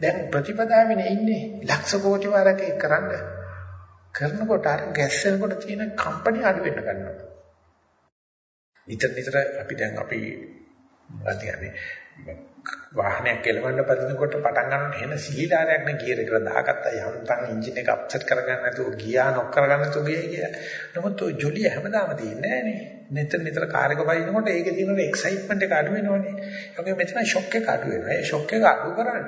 දැන් ප්‍රතිපදාවෙනේ ඉන්නේ ලක්ෂ කෝටි වාරයක් ඒක කරන්න. කරනකොට අර ගැස්සෙනකොට තියෙන කම්පැනි අඩු වෙන්න ගන්නවා. නිතර නිතර අපි දැන් අපි මොකක්ද කියන්නේ වාහනයක් එලවන්න පදිනකොට පටන් ගන්නකොට එන සීලාරයක් නේ ගියර කියලා දාගත්තා යම්තන් එන්ජින් එක අප්සෙට් කරගන්න නැතුව ගියා නොක් කරගන්න නැතුව ගියේ කියලා. නමුත් ඔය ජොලිය හැමදාම තියෙන්නේ නැහනේ. නිතර නිතර කාර් එක බයිනකොට ඒකේ තියෙන එක්සයිට්මන්ට් එක අඩු වෙනවනේ. ඒ වගේ මෙතන ෂොක් එක අඩු වෙනවා. ඒ ෂොක් එක අඩු කරන්න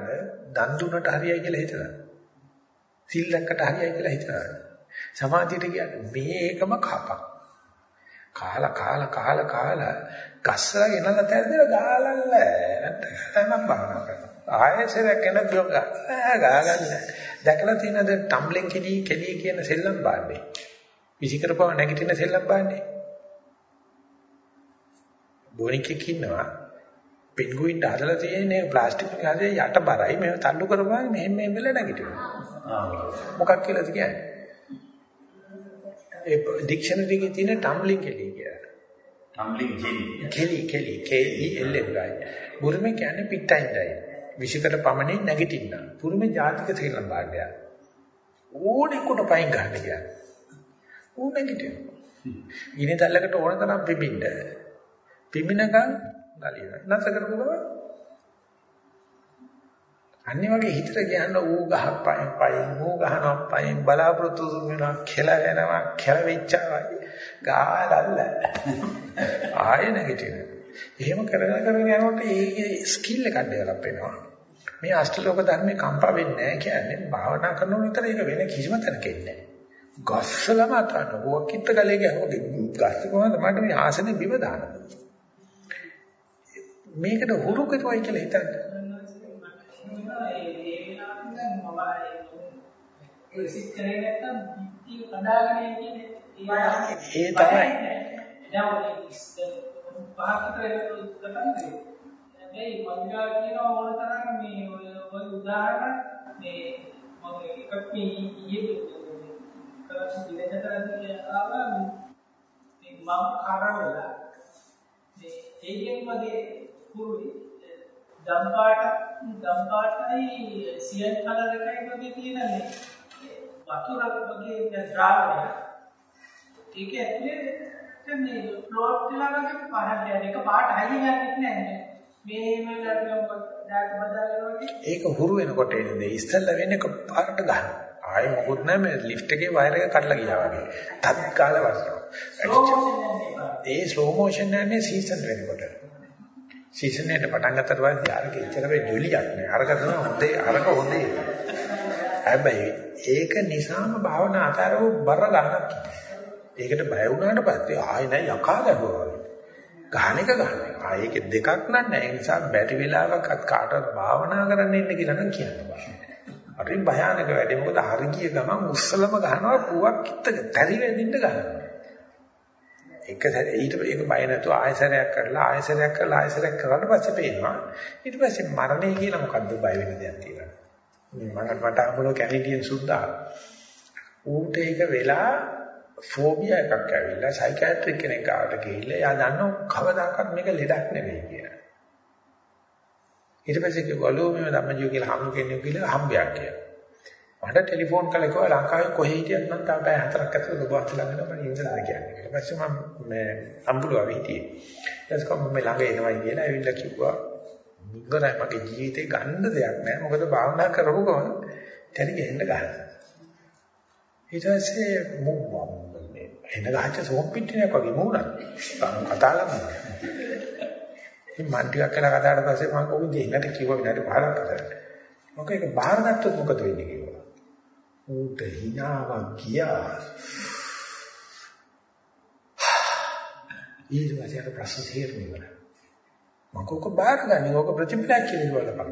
දන් දුන්නට හරියයි කියලා හිතනවා. සිල් ලැක්කට හරියයි කියලා හිතනවා. සමාධියට කියන්නේ මේකම කපක්. කාලා කාලා කාලා කාලා. ගස්සලා ගෙනල්ලා තැරදලා ගාලල්ල නැත්නම් බානවා කරනවා. ආයෙසරක් එන ගියෝ ගාගන්න දැකලා තියෙනද ටම්බ්ලින් කෙලි කෙලි කියන සෙල්ලම් බාන්නේ? විසිකරපව නැගිටින සෙල්ලම් බාන්නේ? බොනිකෙක් ඉන්නවා. පෙන්ගුයින්ට හදලා තියෙන්නේ ප්ලාස්ටික් හදේ යට බරයි. මේව තල්ලු කරපුවාම මෙහෙම මෙහෙම වෙලා නැගිටිනවා. මොකක් කියලාද කියන්නේ ඒ ඩික්ෂනරි එකේ තියෙන ටම්බ්ලින් කෙලි කියලා.
ටම්බ්ලින් කෙලි.
කෙලි කෙලි. K E L L I බුරුමේ කියන්නේ පිටයින්දයි විශිකට පමණින් නැගිටින්න බුරුමේ ජාතික ශ්‍රී ලංකාවය ඕනේ කොට පයින් ගන්න කියන්නේ. ඌ නැගිටිනවා ඉනේ දැල්ලකට ඕන තරම් පිපින්න පිමිනකම් ගලියන නැස කරපු ගමන් අන්නේ වගේ හිතට කියන්න ඌ ගහ පයින් පයින් ඌ ගහනවා පයින් බලාපොරොත්තු වෙනවා කෙල වෙනවා කෙල වෙච්චා වගේ. ගාලල්ල. ආයෙ නැගිටින එහෙම කරගෙන කරගෙන යනකොට ඒ ස්කිල් එකක් ඩෙවලොප් වෙනවා. මේ අෂ්ටලෝක ධර්මේ කම්පා වෙන්නේ නැහැ කියන්නේ භාවනා කරන විතර ඒක වෙන කිසිම තැනක ඉන්නේ නැහැ ගස්සලම අතන ඕකිට ගලේ ගහෝගේ ගස්ස කොහොමද? මට මේ ආසනේ බිම දානවා මේකට හුරු කරවයි කියලා හිතන්න.
ඒ සිත් කරේ නැත්තම් පිටි කඩාගෙන කියන්නේ
ඒ තමයි.
දැන් ඔය මේ මංගා කියන ඕන තරම් මේ ඔය උදාහරණ මේ මම එකක් මේ ඊයේ කරපු දිනකට ආවා මේ මම කරවලා මේ ඒකෙන් මගේ කුරුයි දම්පාට දම්පාටයි සියන් කලර් එකයි වගේ තියෙන මේ වතුර වගේ ද්‍රාවණය ඒක ඇතුලේ මේ ෆ්ලෝට් වෙලා වගේ පහළ යන එක පාට යන්නේ නැහැ මේම වගේ
ඒක හුරු වෙනකොට එන්නේ ඉස්සෙල්ලා වෙන්නේ පාරට ගන්න. ආයෙ මොකුත් නැහැ මේ ලිෆ්ට් එකේ වයර් එක කඩලා ගියා වගේ. තත් කාල වස්තුව. ඒ ස්ලෝ මෝෂන් යන්නේ සීසන් වෙනකොට. සීසන් එකට පටන් ගත්තට පස්සේ අරක ඉච්චර වෙ ජොලියක් නෑ. අරක තමයි හොඳේ අරක හොඳේ. හැබැයි ඒක නිසාම භාවනා අතරව බර ගන්නක්. ඒකට බය වුණාට පස්සේ ආයෙ නෑ යකා ගැහුවා වගේ. ගහන එක ගන්න. ආ ඒක දෙකක් නෑ. ඒ නිසා බැරි වෙලාවක කාටවත් භාවනා කරන්න ඉන්න කියලා නම් කියන්න බෑ. හරි භයානක වැඩේ. මොකද හරි ගිය ගමන් උස්සලම ගහනවා පුවක් කිත්තක තැරි වෙදින්න ගන්නවා. එක ඊට ඒක බය නැතුව ආයසරයක් කරලා ආයසරයක් කරලා ආයසරයක් කරාට පස්සේ පේනවා. ඊට පස්සේ මරණය කියලා මොකද්ද බය වෙන දෙයක් කියලා. මේ මම මට හම්බුන කැනඩියන් සුද්දා. ඌට ඒක වෙලා ෆෝබියා එකක් ඇවිල්ලා සයිකියාට්‍රික් කෙනෙක් ආවට ගිහිල්ලා එයා දන්නව කවදාකවත් මේක ලෙඩක් නෙවෙයි කියලා. ඊට පස්සේ කිව්වලු මේ ධම්මජීව කියලා හම්බ කෙනෙක් කියලා හම්බයක් කියලා. මට ටෙලිෆෝන් කළා කිව්වා ලංකාවේ කොහේ හිටියත් මම තාම පැය හතරක් ඇතුළත ඔබ අත ළඟ නම් ඉඳලා කියන්නේ. ඊට පස්සේ මම මේ අම්බුලාවේ හිටියේ. ඊට පස්සේ මම ළඟ එනවා කියලා ඇවිල්ලා කිව්වා ඉවරයි මගේ ජීවිතේ ගන්න දෙයක් නැහැ. මොකද භාවනා කරපු ගමන් තැරි ගෙන්න ගන්න. ඊට පස්සේ මම එන ගහච්ච සෝම්පිටිනයක් වගේ මොුණා. කතා කරනවා. ඉතින් මන් ටිකක් කළා කතාවට පස්සේ මම ඔව් දෙන්නට කිව්වා විනාඩි 15ක් විතර. මොකද ඒක බාර ගත්තොත් මොකද වෙන්නේ කිව්වා. ඌට හිනාවක් ගියා. ඊට පස්සේ අර ප්‍රශ්න තේරුණා. මම කොක බාර ගන්නේ ඔක ප්‍රතිපලයක් කියලා බලපන්.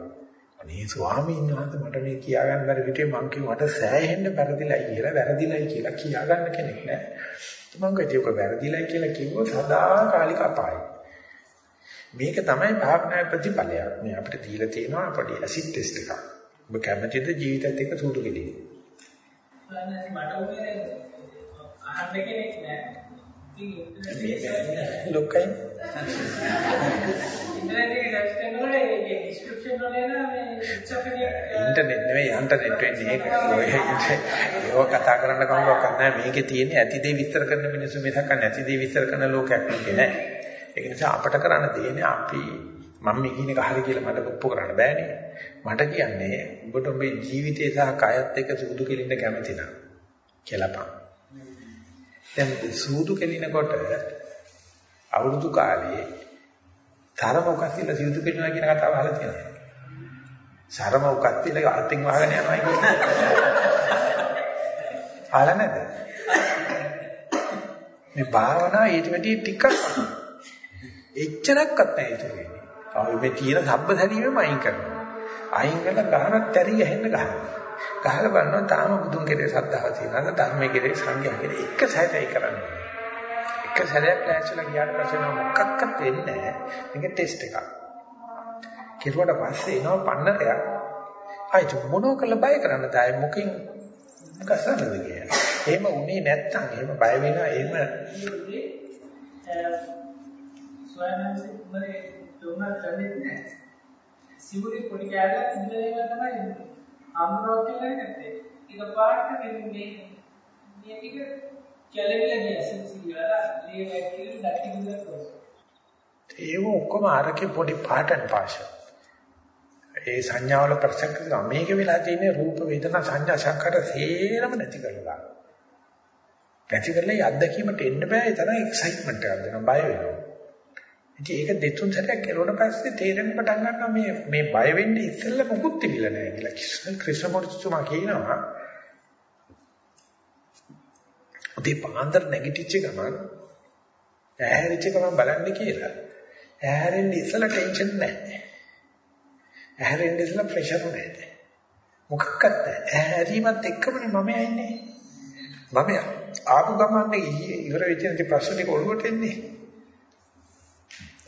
අනේ ස්වාමීන් වහන්සේ මට මේ කියා ගන්න බැරි විදිහේ මං කිව්ව මට සෑහෙන්න වැරදිලයි කියලා වැරදිලයි කියලා කියා ගන්න කෙනෙක් නෑ. මම කිව්වා වැරදිලයි කියලා කිව්වොත් සදාකාලික අපායයි. මේක තමයි භාවනා ප්‍රතිඵලයක්. මේ අපිට දීලා තියෙනවා පොඩි ඇසිඩ් ටෙස්ට් එකක්. ඔබ කැමතිද ජීවිතයත් එක්ක සූදු කෙලින්?
මට උනේ අහන්න කෙනෙක් නෑ.
ලොකයි.
ඉන්ටර්නෙට් එකේ ටැක්ස් කරනකොට ඒකේ ඩිස්ක්‍රිප්ෂන් වල එන මේ ඉච්ඡාපිරිය
ඉන්ටර්නෙට් නෙවෙයි ඉන්ටර්නෙට් වෙන්නේ ඒක. ඒක කතා කරන්න කවුරක්වත් නැහැ. මේකේ තියෙන ඇති දේ විස්තර කරන මිනිස්සු මිසක් නැති දේ විස්තර කරන ලෝකයක් නෙවෙයි නෑ. ඒක නිසා අපට කරන්න තියෙන්නේ අපි මම මේ කියන එක හරි කියලා මට ඔප්පු කරන්න බෑනේ. මට කියන්නේ ඔබට ඔබේ ජීවිතය සහ කයත් එක්ක සුදු කෙලින්න කැමති නම් කියලාපන්. දැන් සූදු කෙලිනකොට අවුරුදු කාලේ තරම උකක් තියලා සූදු කෙලිනවා කියන කතාව අහලා තියෙනවා. සරම උකක් තියලා අතින් වහගෙන යනවා කියන්නේ. අහලා නැද්ද? මේ භාවනා ඊට වැඩි ටිකක් එච්චරක්වත් නැහැ ඒක වෙන්නේ. ආ මේ තියෙන සබ්බ සැදීමෙම අයින් කරනවා. අයින් කරලා ගහනත් තැරිය හෙන්න ගහනවා. ගහලා බලනවා තාම බුදුන් කෙරේ සද්ධාව තියෙනවා ධර්මයේ කෙරේ සංඥා කෙරේ එක සැරේ කරන්නේ. එක සැරයක් ලෑස්තිලා ගියාට පස්සේ මොකක්වත් වෙන්නේ නැහැ. මේක ටෙස්ට් එකක්. කෙරුවට පස්සේ එනවා පන්නරයක්. ආයිත් මොනෝ කළ බය කරන්න තායි මොකෙන් කසනද කියලා. එහෙම උනේ නැත්තම් එහෙම බය වෙනවා එහෙම
ස්වයංසේ මරේ දුන්නා කන්නේ නැහැ. සිවුරේ පොඩි කෑල්ලක් ඉඳලා තමයි අම්රෝ කියලා නැත්තේ. ඒක පාට මේ මේ ටික කැලෙවිලා ගියා සිසිලා ලේ වැක්කිලි දැක්ටි විදිහට
ඒව ඔක්කොම අරකේ පොඩි පාට and පාෂ. ඒ සංඥාවල ප්‍රසක්ත මේක වෙලා තියෙන්නේ රූප වේදනා සංඥා සංකාර සේරම නැති කරලා. නැති කරලා අත්දැකීමට එන්න බෑ ඒ තරම් එක්සයිට්මන්ට් එකක් දෙනවා බය වෙනවා. ඉතින් ඒක දෙතුන් සැරයක් කෙරුවට පස්සේ තේරෙන්න පටන් ගන්නවා මේ මේ බය වෙන්නේ ඉස්සෙල්ලා මොකුත් තිබිලා නැහැ කියලා. ක්‍රිෂ්ණමූර්තිතුමා කියනවා උදේ පාන්දර නැගිටිච්ච ගමන් ඇහැරිච්ච ගමන් බලන්න කියලා. ඇහැරෙන්න ඉස්සලා ටෙන්ෂන් නැහැ. ඇහැරෙන්න ඉස්සලා ප්‍රෙෂර් නැහැ. මොකක්වත් නැහැ. ඇහැරීමත් එක්කමනේ මම යන්නේ. මම ආපු ගමන් ඉවර වෙච්ච නැති ප්‍රශ්න ටික ඔළුවට එන්නේ.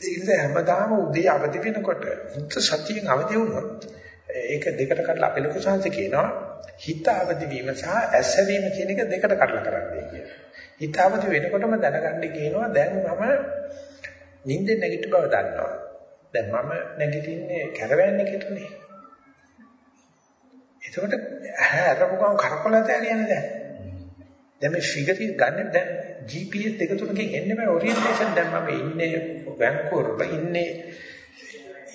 ඒ නිසා හැමදාම උදේ අවදි වෙනකොට මුත් සතියෙන් අවදි වුණොත් ඒක දෙකට කඩලා අපේ ලොකු සංසි කියනවා හිත අවදි වීම සහ ඇසවීම කියන එක දෙකට කඩලා කරන්නේ කියලා. හිත අවදි වෙනකොටම දැනගන්න කියනවා දැන් මම නිින්දෙන් නැගිට බව දන්නවා. දැන් මම නැගිටින්නේ කැරවැන් එකටනේ. එතකොට ඇහැ අරපු ගමන් කරකවලා තෑරියන්නේ දැන්. දැන් මේ ෆිගර් එක ගන්න දැන් GPS දෙක තුනකින් එන්නේ මේ ඔරියන්ටේෂන් දැන් මම ඉන්නේ වැන්කූවර් වල ඉන්නේ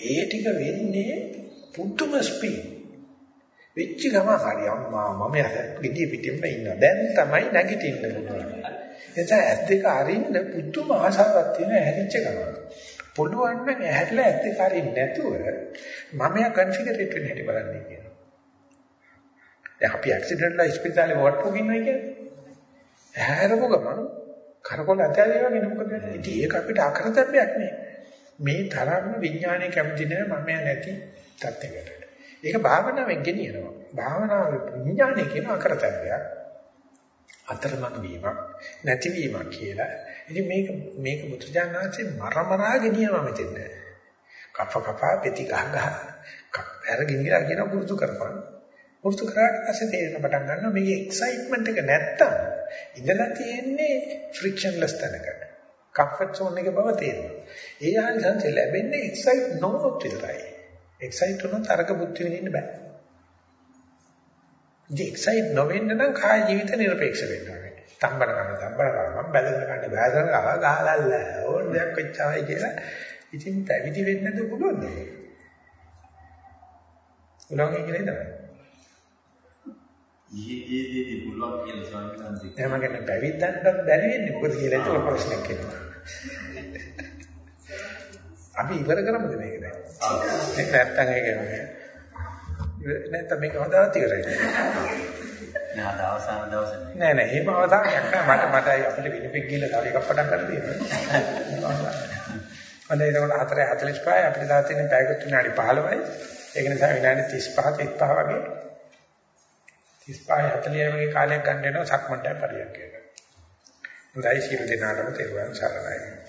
ඒ ටික වෙන්නේ පුදුම ස්පීඩ්. වෙච්ච ගම හරි අම්මා මම ගෙඩිය පිටින්ම ඉන්නවා. දැන් තමයි නැගිටින්න පුළුවන්. එතන ඇස් දෙක අරින්න පුදුම ආසාවක් තියෙන හැරිච්ච ගම. පුළුවන් නම් ඇහැట్లా ඇස් දෙක අරින්න නැතුව මම යා කන්ෆිගරේට් වෙන්න හැටි බලන්න කියනවා. දැන් අපි ඇක්සිඩන්ට්ලා ඉස්පිරිතාලේ වට්ටුක ඉන්නවා කියන්නේ. ඇහැරපු ගමන් කරකොල ඇතැලිය වගේ මොකද වෙන්නේ? ඉතින් ඒක අපිට අකරතැබ්බයක් නේ. මේ තරම්ම විඥානයේ කැමති නෑ මම නැති තත්යකට. ඒක භාවනාවෙන් ගෙනියනවා. භාවනාව විඥානයේ කියන අකරතැබ්බයක්. අතරමඟ වීමක් නැතිවීමක් කියලා. ඉතින් මේක මේක බුදුජානනාංශේ මරමරා ගෙනියනවා මෙතෙන්ද. කප කපා පෙති ගහ ගහ අරගෙන ඉලා කියන පුරුදු කරපන්. පුරුදු කරාට පස්සේ තේරෙන පටන් ගන්නවා මේකේ එක්සයිට්මන්ට් එක නැත්තම් ඉඳලා තියෙන්නේ ෆ්‍රික්ෂන්ලස් තැනක. කම්ෆර්ට් සෝන් එක බව තේරෙනවා. ඒ ආනිසංස ලැබෙන්නේ එක්සයිට් නොවුනොත් විතරයි. එක්සයිට් වුණොත් අරක බුද්ධි විඳින්න බෑ. ඉතින් එක්සයිට් නොවෙන්න නම් කාය ජීවිත නිර්පේක්ෂ වෙන්න ඕනේ. තම්බන ගන්න තම්බන ගන්න බැලගෙන ගන්න බෑසන ගහ ගහලල්ල ඕන දෙයක් වෙච්චායි කියලා ඉතින් පැවිදි වෙන්නද පුළුවන්ද? උලංගෙ කියලා නේද?
ඊයේදී පුළුවන් කියලා ස්වාමීන් වහන්සේ.
එහෙම කියන්නේ පැවිද්දන්ට බැරි වෙන්නේ මොකද කියලා ඒක ප්‍රශ්නයක් එනවා. අපි ඉවර කරමුද මේක දැන්? ඒක නැත්තම් ඒක නැත්තම් මේක හදාවත් ඉවරයි.
නෑ අද අවසාන දවසේ.
නෑ නෑ එහෙම අවධානයක් නෑ මට මට අපිට විනිපෙක් ගිහලා තව එකක් පටන් ගන්න තියෙනවා. අනේ එතකොට 4:45 අපිට දාලා තියෙන පැයකට විනාඩි 15යි. ඒක නිසා විනාඩි 35 35 වගේ 35 40 වගේ කාලයක් ගන්න වෙනවා සක්මන්ටයි පරියන්කයට. හොඳයි සියලු දෙනාටම තෙරුවන් සරණයි.